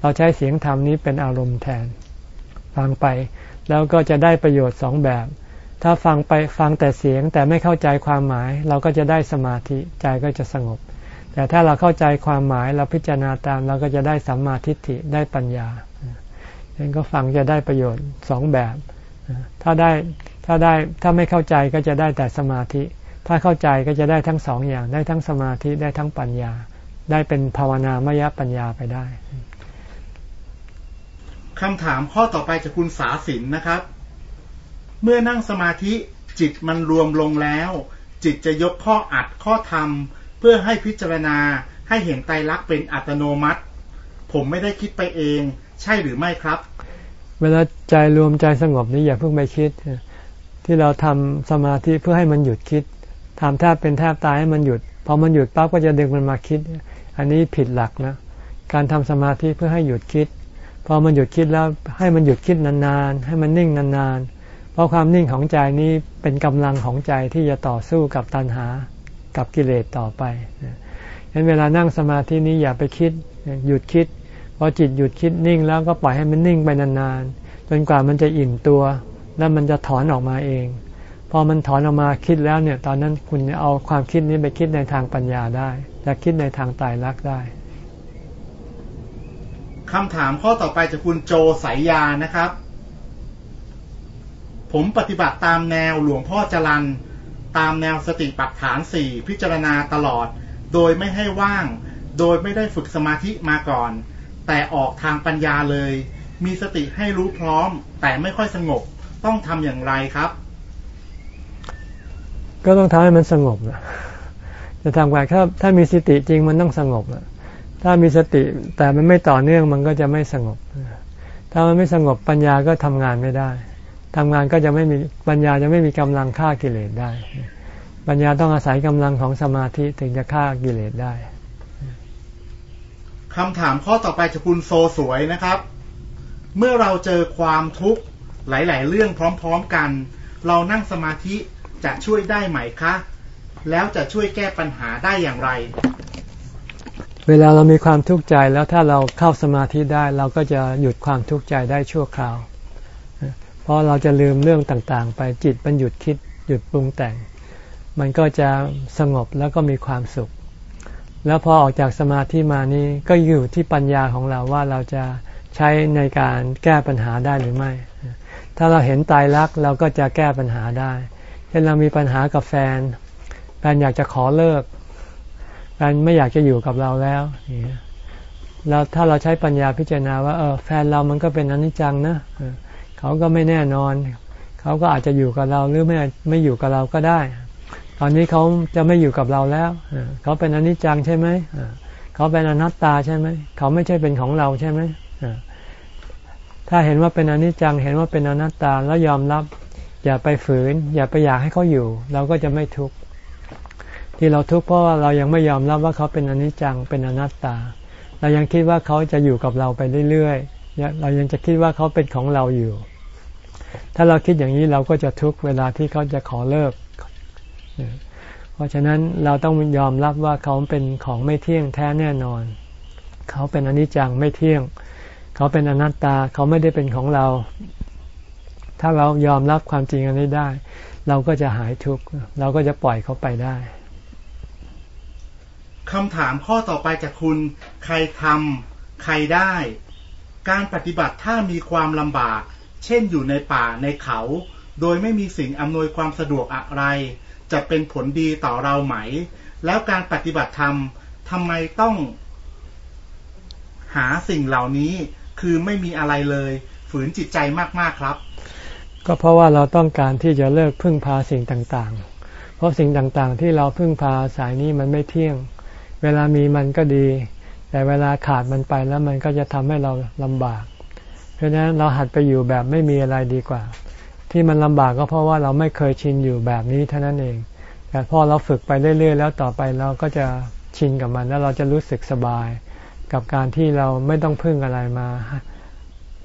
เราใช้เสียงธรรมนี้เป็นอารมณ์แทน ฟังไปแล้วก็จะได้ประโยชน์สองแบบ ถ้าฟังไปฟังแต่เสียงแต่ไม่เข้าใจความหมาย เราก็จะได้สมาธิใจก็จะสงบ แต่ถ้าเราเข้าใจความหมายเราพิจารณาตามเราก็จะได้สัมมาทิฏฐิได้ปัญญาเองก็ฟังจะได้ประโยชน์สองแบบ ถ้าได้ถ้าได้ถ้าไม่เข้าใจก็จะได้แต่สมาธิ ถ้าเข้าใจก็จะได้ทั้งสองอย่าง ได้ทั้งสมาธิได้ทั้งปัญญา ได้เป็นภาวนามยปัญญาไปได้คำถามข้อต่อไปจากคุณสาสินนะครับ เมื่อนั่งสมาธิจิตมันรวมลงแล้ว จิตจะยกข้ออัดข้อธรรม พื่อให้พิจารณาให้เห็นไตรลักษณ์เป็นอัตโนมัติ ผมไม่ได้คิดไปเอง ใช่หรือไม่ครับ เวลาใจรวมใจสงบนี้อย่าเพิ่งไปคิด ที่เราทำสมาธิเพื่อให้มันหยุดคิดทำแทบเป็นแทบตายให้มันหยุดพอมันหยุดปั๊บก็จะดึงมันมาคิด อันนี้ผิดหลักนะ การทำสมาธิเพื่อให้หยุดคิด พอมันหยุดคิดแล้วให้มันหยุดคิดนานๆ ให้มันนิ่งนานๆ เพราะความนิ่งของใจนี้เป็นกำลังของใจที่จะต่อสู้กับตัณหา กับกิเลสต่อไปฉะนั้นเวลานั่งสมาธินี้อย่าไปคิดหยุดคิดพอจิตหยุดคิดนิ่งแล้วก็ปล่อยให้มันนิ่งไปนานๆ จนกว่ามันจะอิ่มตัว แล้วมันจะถอนออกมาเอง พอมันถอนออกมาคิดแล้วเนี่ย ตอนนั้นคุณเอาความคิดนี้ไปคิดในทางปัญญาได้และคิดในทางตายรักได้คำถามข้อต่อไปจากคุณโจสายยานะครับ ผมปฏิบัติตามแนวหลวงพ่อจรัน ตามแนวสติปัฏฐานสี่พิจารณาตลอด โดยไม่ให้ว่าง โดยไม่ได้ฝึกสมาธิมาก่อน แต่ออกทางปัญญาเลย มีสติให้รู้พร้อม แต่ไม่ค่อยสงบต้องทำอย่างไรครับ ก็ต้องทำให้มันสงบนะจะทำไงถ้าถ้ามีสติจริงมันต้องสงบนะถ้ามีสติแต่มันไม่ต่อเนื่องมันก็จะไม่สงบ ถ้ามันไม่สงบปัญญาก็ทำงานไม่ได้ ทำงานก็จะไม่มีปัญญาจะไม่มีกำลังฆ่ากิเลสได้ ปัญญาต้องอาศัยกำลังของสมาธิถึงจะฆ่ากิเลสได้คำถามข้อต่อไปจากคุณโซสวยนะครับ เมื่อเราเจอความทุกข์หลาย ๆ เรื่องพร้อม ๆ กัน เรานั่งสมาธิจะช่วยได้ไหมคะ แล้วจะช่วยแก้ปัญหาได้อย่างไร เวลาเรามีความทุกข์ใจแล้วถ้าเราเข้าสมาธิได้ เราก็จะหยุดความทุกข์ใจได้ชั่วคราว เพราะเราจะลืมเรื่องต่างๆ ไปจิตมันหยุดคิดหยุดปรุงแต่ง มันก็จะสงบแล้วก็มีความสุข แล้วพอออกจากสมาธิมานี้ก็อยู่ที่ปัญญาของเราว่าเราจะใช้ในการแก้ปัญหาได้หรือไม่ ถ้าเราเห็นตายรักเราก็จะแก้ปัญหาได้ เช่นเรามีปัญหากับแฟน แฟนอยากจะขอเลิก แฟนไม่อยากจะอยู่กับเราแล้วแล้วถ้าเราใช้ปัญญาพิจารณาว่าเออแฟนเรามันก็เป็นอนิจจังนะ เขาก็ไม่แน่นอน เขาก็อาจจะอยู่กับเราหรือไม่ไม่อยู่กับเราก็ได้ ตอนนี้เขาจะไม่อยู่กับเราแล้วเขาเป็นอนิจจังใช่ไหมเขาเป็นอนัตตาใช่ไหมเขาไม่ใช่เป็นของเราใช่ไหมถ้าเห็นว่าเป็นอนิจจังเห็นว่าเป็นอนัตตาแล้วยอมรับ อย่าไปฝืน อย่าไปอยากให้เขาอยู่ เราก็จะไม่ทุกข์ที่เราทุกข์เพราะว่าเรายังไม่ยอมรับว่าเขาเป็นอนิจจังเป็นอนัตตา เรายังคิดว่าเขาจะอยู่กับเราไปเรื่อยๆเรายังจะคิดว่าเขาเป็นของเราอยู่ ถ้าเราคิดอย่างนี้เราก็จะทุกเวลาที่เขาจะขอเลิก เพราะฉะนั้นเราต้องยอมรับว่าเขาเป็นของไม่เที่ยงแท้แน่นอน เขาเป็นอนิจจังไม่เที่ยง เขาเป็นอนัตตาเขาไม่ได้เป็นของเรา ถ้าเรายอมรับความจริงอันนี้ได้ เราก็จะหายทุกข์เราก็จะปล่อยเขาไปได้คำถามข้อต่อไปจากคุณ ใครทำใครได้ การปฏิบัติถ้ามีความลำบาก เช่นอยู่ในป่าในเขา โดยไม่มีสิ่งอำนวยความสะดวกอะไร จะเป็นผลดีต่อเราไหม แล้วการปฏิบัติธรรมทำไมต้องหาสิ่งเหล่านี้คือไม่มีอะไรเลย ฝืนจิตใจมากๆครับ ก็เพราะว่าเราต้องการที่จะเลิกพึ่งพาสิ่งต่างๆ เพราะสิ่งต่างๆ ที่เราพึ่งพาสายนี้มันไม่เที่ยง เวลามีมันก็ดี แต่เวลาขาดมันไปแล้วมันก็จะทำให้เราลำบาก เพราะฉะนั้นเราหัดไปอยู่แบบไม่มีอะไรดีกว่า ที่มันลำบากก็เพราะว่าเราไม่เคยชินอยู่แบบนี้เท่านั้นเอง แต่พอเราฝึกไปเรื่อย ๆ แล้วต่อไปเราก็จะชินกับมันแล้วเราจะรู้สึกสบาย กับการที่เราไม่ต้องพึ่งอะไรมา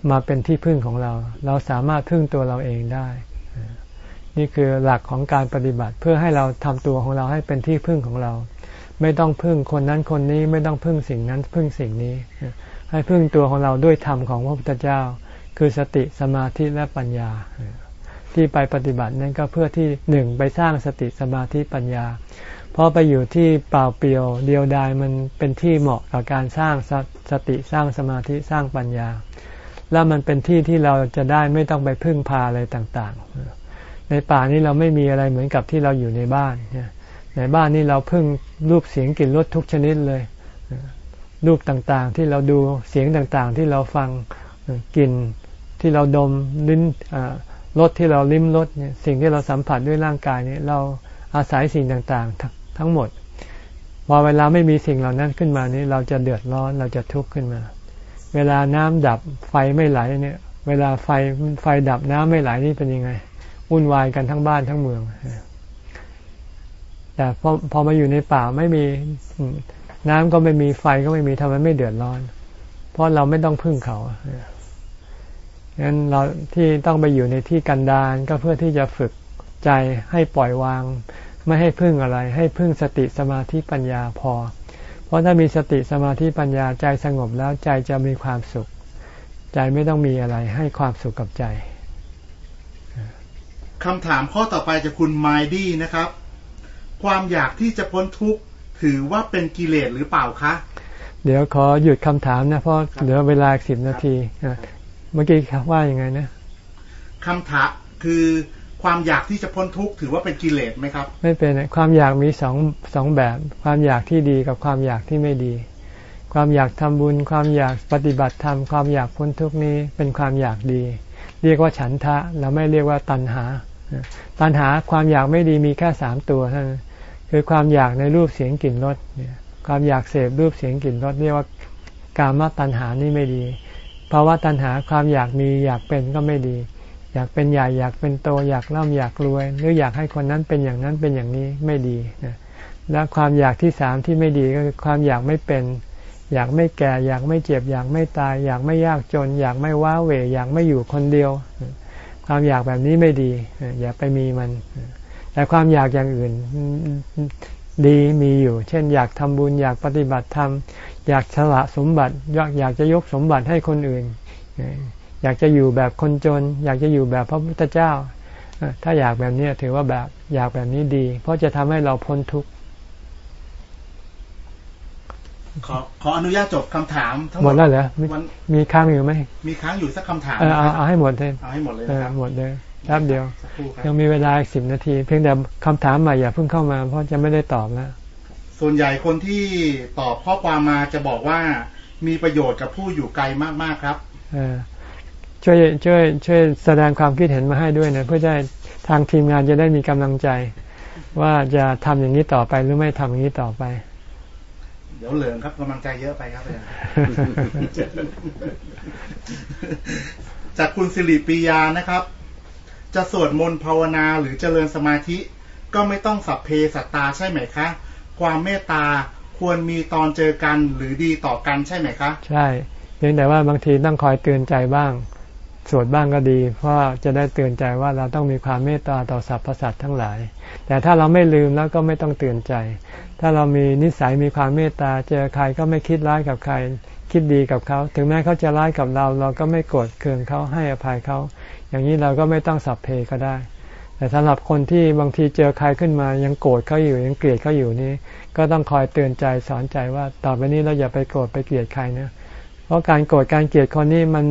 มาเป็นที่พึ่งของเรา เราสามารถพึ่งตัวเราเองได้ นี่คือหลักของการปฏิบัติเพื่อให้เราทำตัวของเราให้เป็นที่พึ่งของเรา ไม่ต้องพึ่งคนนั้นคนนี้ไม่ต้องพึ่งสิ่งนั้นพึ่งสิ่งนี้ ให้พึ่งตัวของเราด้วยธรรมของพระพุทธเจ้า คือสติสมาธิและปัญญา ที่ไปปฏิบัตินั้นก็เพื่อที่หนึ่งไปสร้างสติสมาธิปัญญา เพราะไปอยู่ที่เปล่าเปลี่ยวเดียวดายมันเป็นที่เหมาะกับการสร้างสสติสร้างสมาธิสร้างปัญญา แล้วมันเป็นที่ที่เราจะได้ไม่ต้องไปพึ่งพาอะไรต่างๆ ในป่านี้เราไม่มีอะไรเหมือนกับที่เราอยู่ในบ้านในบ้านนี้เราพึ่งรูปเสียงกลิ่นรสทุกชนิดเลย รูปต่างๆ ที่เราดูเสียงต่างๆ ที่เราฟังกลิ่นที่เราดมลิ้นรสที่เราลิ้มรสเนี่ยสิ่งที่เราสัมผัสด้วยร่างกายเนี่ยเราอาศัยสิ่งต่างๆ ทั้งหมดพอเวลาไม่มีสิ่งเหล่านั้นขึ้นมานี้เราจะเดือดร้อนเราจะทุกข์ขึ้นมา เวลาน้ำดับไฟไม่ไหลเนี่ย เวลาไฟไฟดับน้ำไม่ไหลนี่เป็นยังไงวุ่นวายกันทั้งบ้านทั้งเมืองแต่พอพอมาอยู่ในป่าไม่มี น้ำก็ไม่มีไฟก็ไม่มีทำไมไม่เดือดร้อน เพราะเราไม่ต้องพึ่งเขางั้นเราที่ต้องไปอยู่ในที่กันดารก็เพื่อที่จะฝึกใจให้ปล่อยวาง ไม่ให้พึ่งอะไร ให้พึ่งสติสมาธิปัญญาพอ เพราะถ้ามีสติสมาธิปัญญาใจสงบแล้วใจจะมีความสุข ใจไม่ต้องมีอะไร ให้ความสุขกับใจคำถามข้อต่อไปจากคุณไมดี้นะครับ ความอยากที่จะพ้นทุกข์ ถือว่าเป็นกิเลสหรือเปล่าคะ เดี๋ยวขอหยุดคำถามนะ เพราะเหลือเวลาสิบนาทีเมื่อกี้ครับว่ายังไงนะคำถามคือความอยากที่จะพ้นทุกข์ถือว่าเป็นกิเลสไหมครับ ไม่เป็นความอยากมีสองสองแบบ ความอยากที่ดีกับความอยากที่ไม่ดี ความอยากทำบุญ ความอยากปฏิบัติธรรมความอยากพ้นทุกข์นี้เป็นความอยากดี เรียกว่าฉันทะเราไม่เรียกว่าตัณหา ตัณหาความอยากไม่ดีมีแค่สามตัวเท่านั้น คือความอยากในรูปเสียงกลิ่นรสเนี่ยความอยากเสพรูปเสียงกลิ่นรสเรียกว่ากามตัณหานี่ไม่ดีภาวะตัณหาความอยากมีอยากเป็นก็ไม่ดี อยากเป็นใหญ่อยากเป็นโตอยากร่ำอยากรวย หรืออยากให้คนนั้นเป็นอย่างนั้นเป็นอย่างนี้ไม่ดีนะและความอยากที่สามที่ไม่ดีก็คือความอยากไม่เป็น อยากไม่แก่ อยากไม่เจ็บ อยากไม่ตาย อยากไม่ยากจน อยากไม่ว้าเหวอยากไม่อยู่คนเดียว ความอยากแบบนี้ไม่ดี อย่าไปมีมัน แต่ความอยากอย่างอื่นดีมีอยู่ เช่น อยากทำบุญอยากปฏิบัติธรรมอยากฉละสมบัติ อยากอยากจะยกสมบัติให้คนอื่น อยากจะอยู่แบบคนจน อยากจะอยู่แบบพระพุทธเจ้า ถ้าอยากแบบนี้ถือว่าแบบอยากแบบนี้ดี เพราะจะทำให้เราพ้นทุกข์ขอขออนุญาตจบคำถามทั้งหมดแล้วเหรอมีค้างอยู่ไหมมีค้างอยู่สักคำถามเออเอาให้หมดเลยเอาให้หมดเลยหมดเลย แป๊บเดียว ยังมีเวลาอีกสิบนาที เพียงแต่คำถามใหม่อย่าเพิ่งเข้ามา เพราะจะไม่ได้ตอบแล้วส่วนใหญ่คนที่ตอบข้อความมาจะบอกว่ามีประโยชน์กับผู้อยู่ไกลมากๆครับช่วยช่วยช่วยแสดงความคิดเห็นมาให้ด้วยนะเพื่อจะทางทีมงานจะได้มีกำลังใจ ว่าจะทำอย่างนี้ต่อไปหรือไม่ทำอย่างนี้ต่อไป เดี๋ยวเหลืองครับกำลังใจเยอะไปครับจากคุณสิริปียานะครับ จะสวดมนต์ภาวนาหรือเจริญสมาธิ ก็ไม่ต้องสัพเพสัตตาใช่ไหมคะ ความเมตตาควรมีตอนเจอกันหรือดีต่อกันใช่ไหมคะ ใช่เพียงแต่ว่าบางทีต้องคอยเตือนใจบ้าง สวดบ้างก็ดี เพราะจะได้เตือนใจว่าเราต้องมีความเมตตาต่อสรรพสัตว์ทั้งหลาย แต่ถ้าเราไม่ลืมแล้วก็ไม่ต้องเตือนใจ ถ้าเรามีนิสัยมีความเมตตาเจอใครก็ไม่คิดร้ายกับใคร คิดดีกับเขา ถึงแม้เขาจะร้ายกับเรา เราก็ไม่โกรธเคืองเขาให้อภัยเขา อย่างนี้เราก็ไม่ต้องสับเพก็ได้ แต่สำหรับคนที่บางทีเจอใครขึ้นมา ยังโกรธเขาอยู่ยังเกลียดเขาอยู่นี่ ก็ต้องคอยเตือนใจสอนใจว่าต่อไปนี้เราอย่าไปโกรธไปเกลียดใครนะเพราะการโกรธการเกลียดคนนี้มัน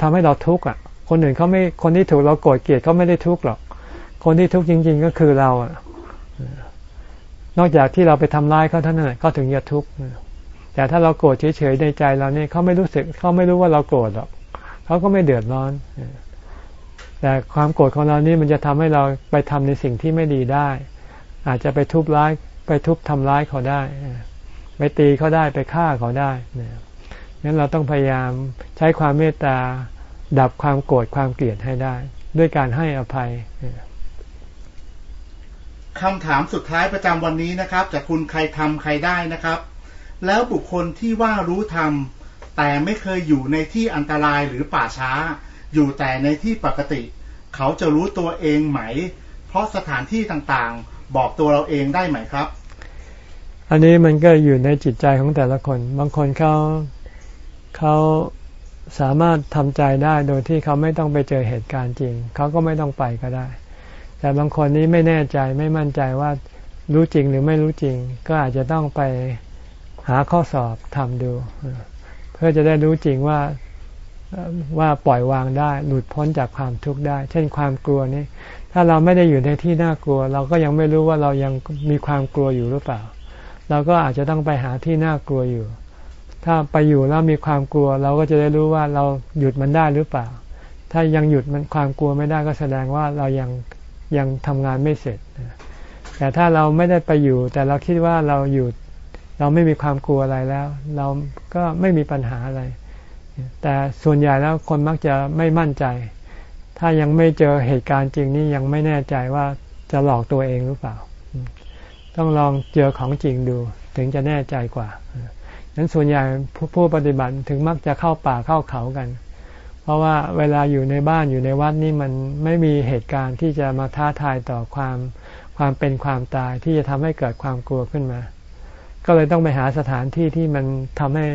ทำให้เราทุกข์อะ คนอื่นเขาไม่คนที่ถูกเราโกรธเกลียดเขาไม่ได้ทุกข์หรอก คนที่ทุกข์จริง ๆ ก็คือเราอะนอกจากที่เราไปทำร้ายเขาเท่านั้นเขาถึงจะทุกข์แต่ถ้าเราโกรธเฉยๆในใจเราเนี่ยเขาไม่รู้สึกเขาไม่รู้ว่าเราโกรธหรอกเขาก็ไม่เดือดร้อน แต่ความโกรธของเรานี่มันจะทำให้เราไปทำในสิ่งที่ไม่ดีได้ อาจจะไปทุบร้ายไปทุบทำร้ายเขาได้ไปตีเขาได้ไปฆ่าเขาได้งั้นเราต้องพยายามใช้ความเมตตาดับความโกรธความเกลียดให้ได้ ด้วยการให้อภัยคำถามสุดท้ายประจำวันนี้นะครับจากคุณใครทำใครได้นะครับ แล้วบุคคลที่ว่ารู้ทำแต่ไม่เคยอยู่ในที่อันตรายหรือป่าช้า อยู่แต่ในที่ปกติ เขาจะรู้ตัวเองไหม เพราะสถานที่ต่างๆ บอกตัวเราเองได้ไหมครับ อันนี้มันก็อยู่ในจิตใจของแต่ละคน บางคนเขาเขาสามารถทำใจได้โดยที่เขาไม่ต้องไปเจอเหตุการณ์จริง เขาก็ไม่ต้องไปก็ได้ แต่บางคนนี้ไม่แน่ใจไม่มั่นใจว่ารู้จริงหรือไม่รู้จริง ก็อาจจะต้องไปหาข้อสอบทำดู เพื่อจะได้รู้จริงว่า ว่าปล่อยวางได้ หลุดพ้นจากความทุกข์ได้ เช่นความกลัวนี้ ถ้าเราไม่ได้อยู่ในที่น่ากลัว เราก็ยังไม่รู้ว่าเรายังมีความกลัวอยู่หรือเปล่า เราก็อาจจะต้องไปหาที่น่ากลัวอยู่ ถ้าไปอยู่แล้วมีความกลัว เราก็จะได้รู้ว่าเราหยุดมันได้หรือเปล่า ถ้ายังหยุดมันความกลัวไม่ได้ก็แสดงว่าเรายังยังทำงานไม่เสร็จ แต่ถ้าเราไม่ได้ไปอยู่ แต่เราคิดว่าเราอยู่เราไม่มีความกลัวอะไรแล้ว เราก็ไม่มีปัญหาอะไร แต่ส่วนใหญ่แล้วคนมักจะไม่มั่นใจ ถ้ายังไม่เจอเหตุการณ์จริงนี่ยังไม่แน่ใจว่าจะหลอกตัวเองหรือเปล่า ต้องลองเจอของจริงดู ถึงจะแน่ใจกว่านั้นส่วนใหญ่ผู้ผู้ปฏิบัติถึงมักจะเข้าป่าเข้าเขากัน เพราะว่าเวลาอยู่ในบ้านอยู่ในวัดนี่มันไม่มีเหตุการณ์ที่จะมาท้าทายต่อความความเป็นความตายที่จะทำให้เกิดความกลัวขึ้นมา ก็เลยต้องไปหาสถานที่ที่มันทำให้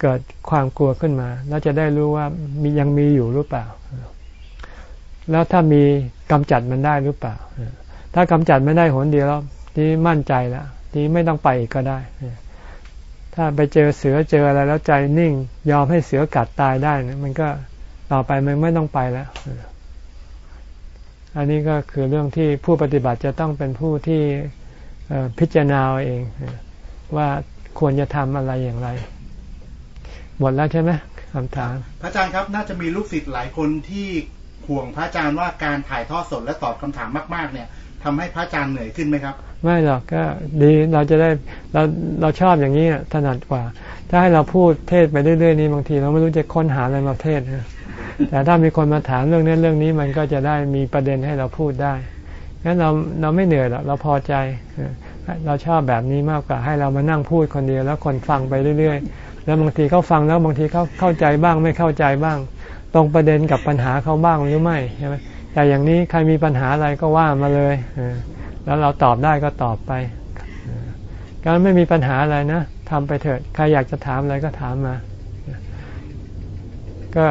เกิดความกลัวขึ้นมา แล้วจะได้รู้ว่ามียังมีอยู่หรือเปล่า แล้วถ้ามีกำจัดมันได้หรือเปล่า ถ้ากำจัดไม่ได้หนเดียวแล้วที่มั่นใจแล้วที่ไม่ต้องไปอีกก็ได้ ถ้าไปเจอเสือเจออะไรแล้วใจนิ่ง ยอมให้เสือกัดตายได้นะมันก็ต่อไปมันไม่ต้องไปแล้วอันนี้ก็คือเรื่องที่ผู้ปฏิบัติจะต้องเป็นผู้ที่พิจารณาเองว่าควรจะทำอะไรอย่างไร หมดแล้วใช่ไหมคำถาม พระอาจารย์ครับน่าจะมีลูกศิษย์หลายคนที่ห่วงพระอาจารย์ว่าการถ่ายทอดสดและตอบคำถามมาก ๆ เนี่ยทำให้พระอาจารย์เหนื่อยขึ้นไหมครับ ไม่หรอกก็ดีเราจะได้เราเราชอบอย่างนี้อะถนัดกว่า ถ้าให้เราพูดเทศไปเรื่อยๆนี้บางที เราไม่รู้จะค้นหาอะไรมาเทศนะแต่ถ้ามีคนมาถามเรื่องนี้เรื่องนี้มันก็จะได้มีประเด็นให้เราพูดได้งั้นเราเราไม่เหนื่อยหรอกเราพอใจเออเราชอบแบบนี้มากกว่าให้เรามานั่งพูดคนเดียว แล้วคนฟังไปเรื่อยๆ แล้วบางทีเขาฟังแล้วบางทีเขาเข้าใจบ้างไม่เข้าใจบ้าง ตรงประเด็นกับปัญหาเขาบ้างหรือไม่ใช่ไหมแต่อย่างนี้ใครมีปัญหาอะไรก็ว่ามาเลยแล้วเราตอบได้ก็ตอบไป การไม่มีปัญหาอะไรนะทำไปเถิดใครอยากจะถามอะไรก็ถามมา ก็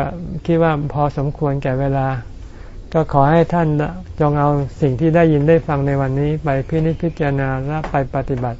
คิดว่าพอสมควรแก่เวลา ก็ขอให้ท่านจงเอาสิ่งที่ได้ยินได้ฟังในวันนี้ ไปพินิจพิจารณาและไปปฏิบัติ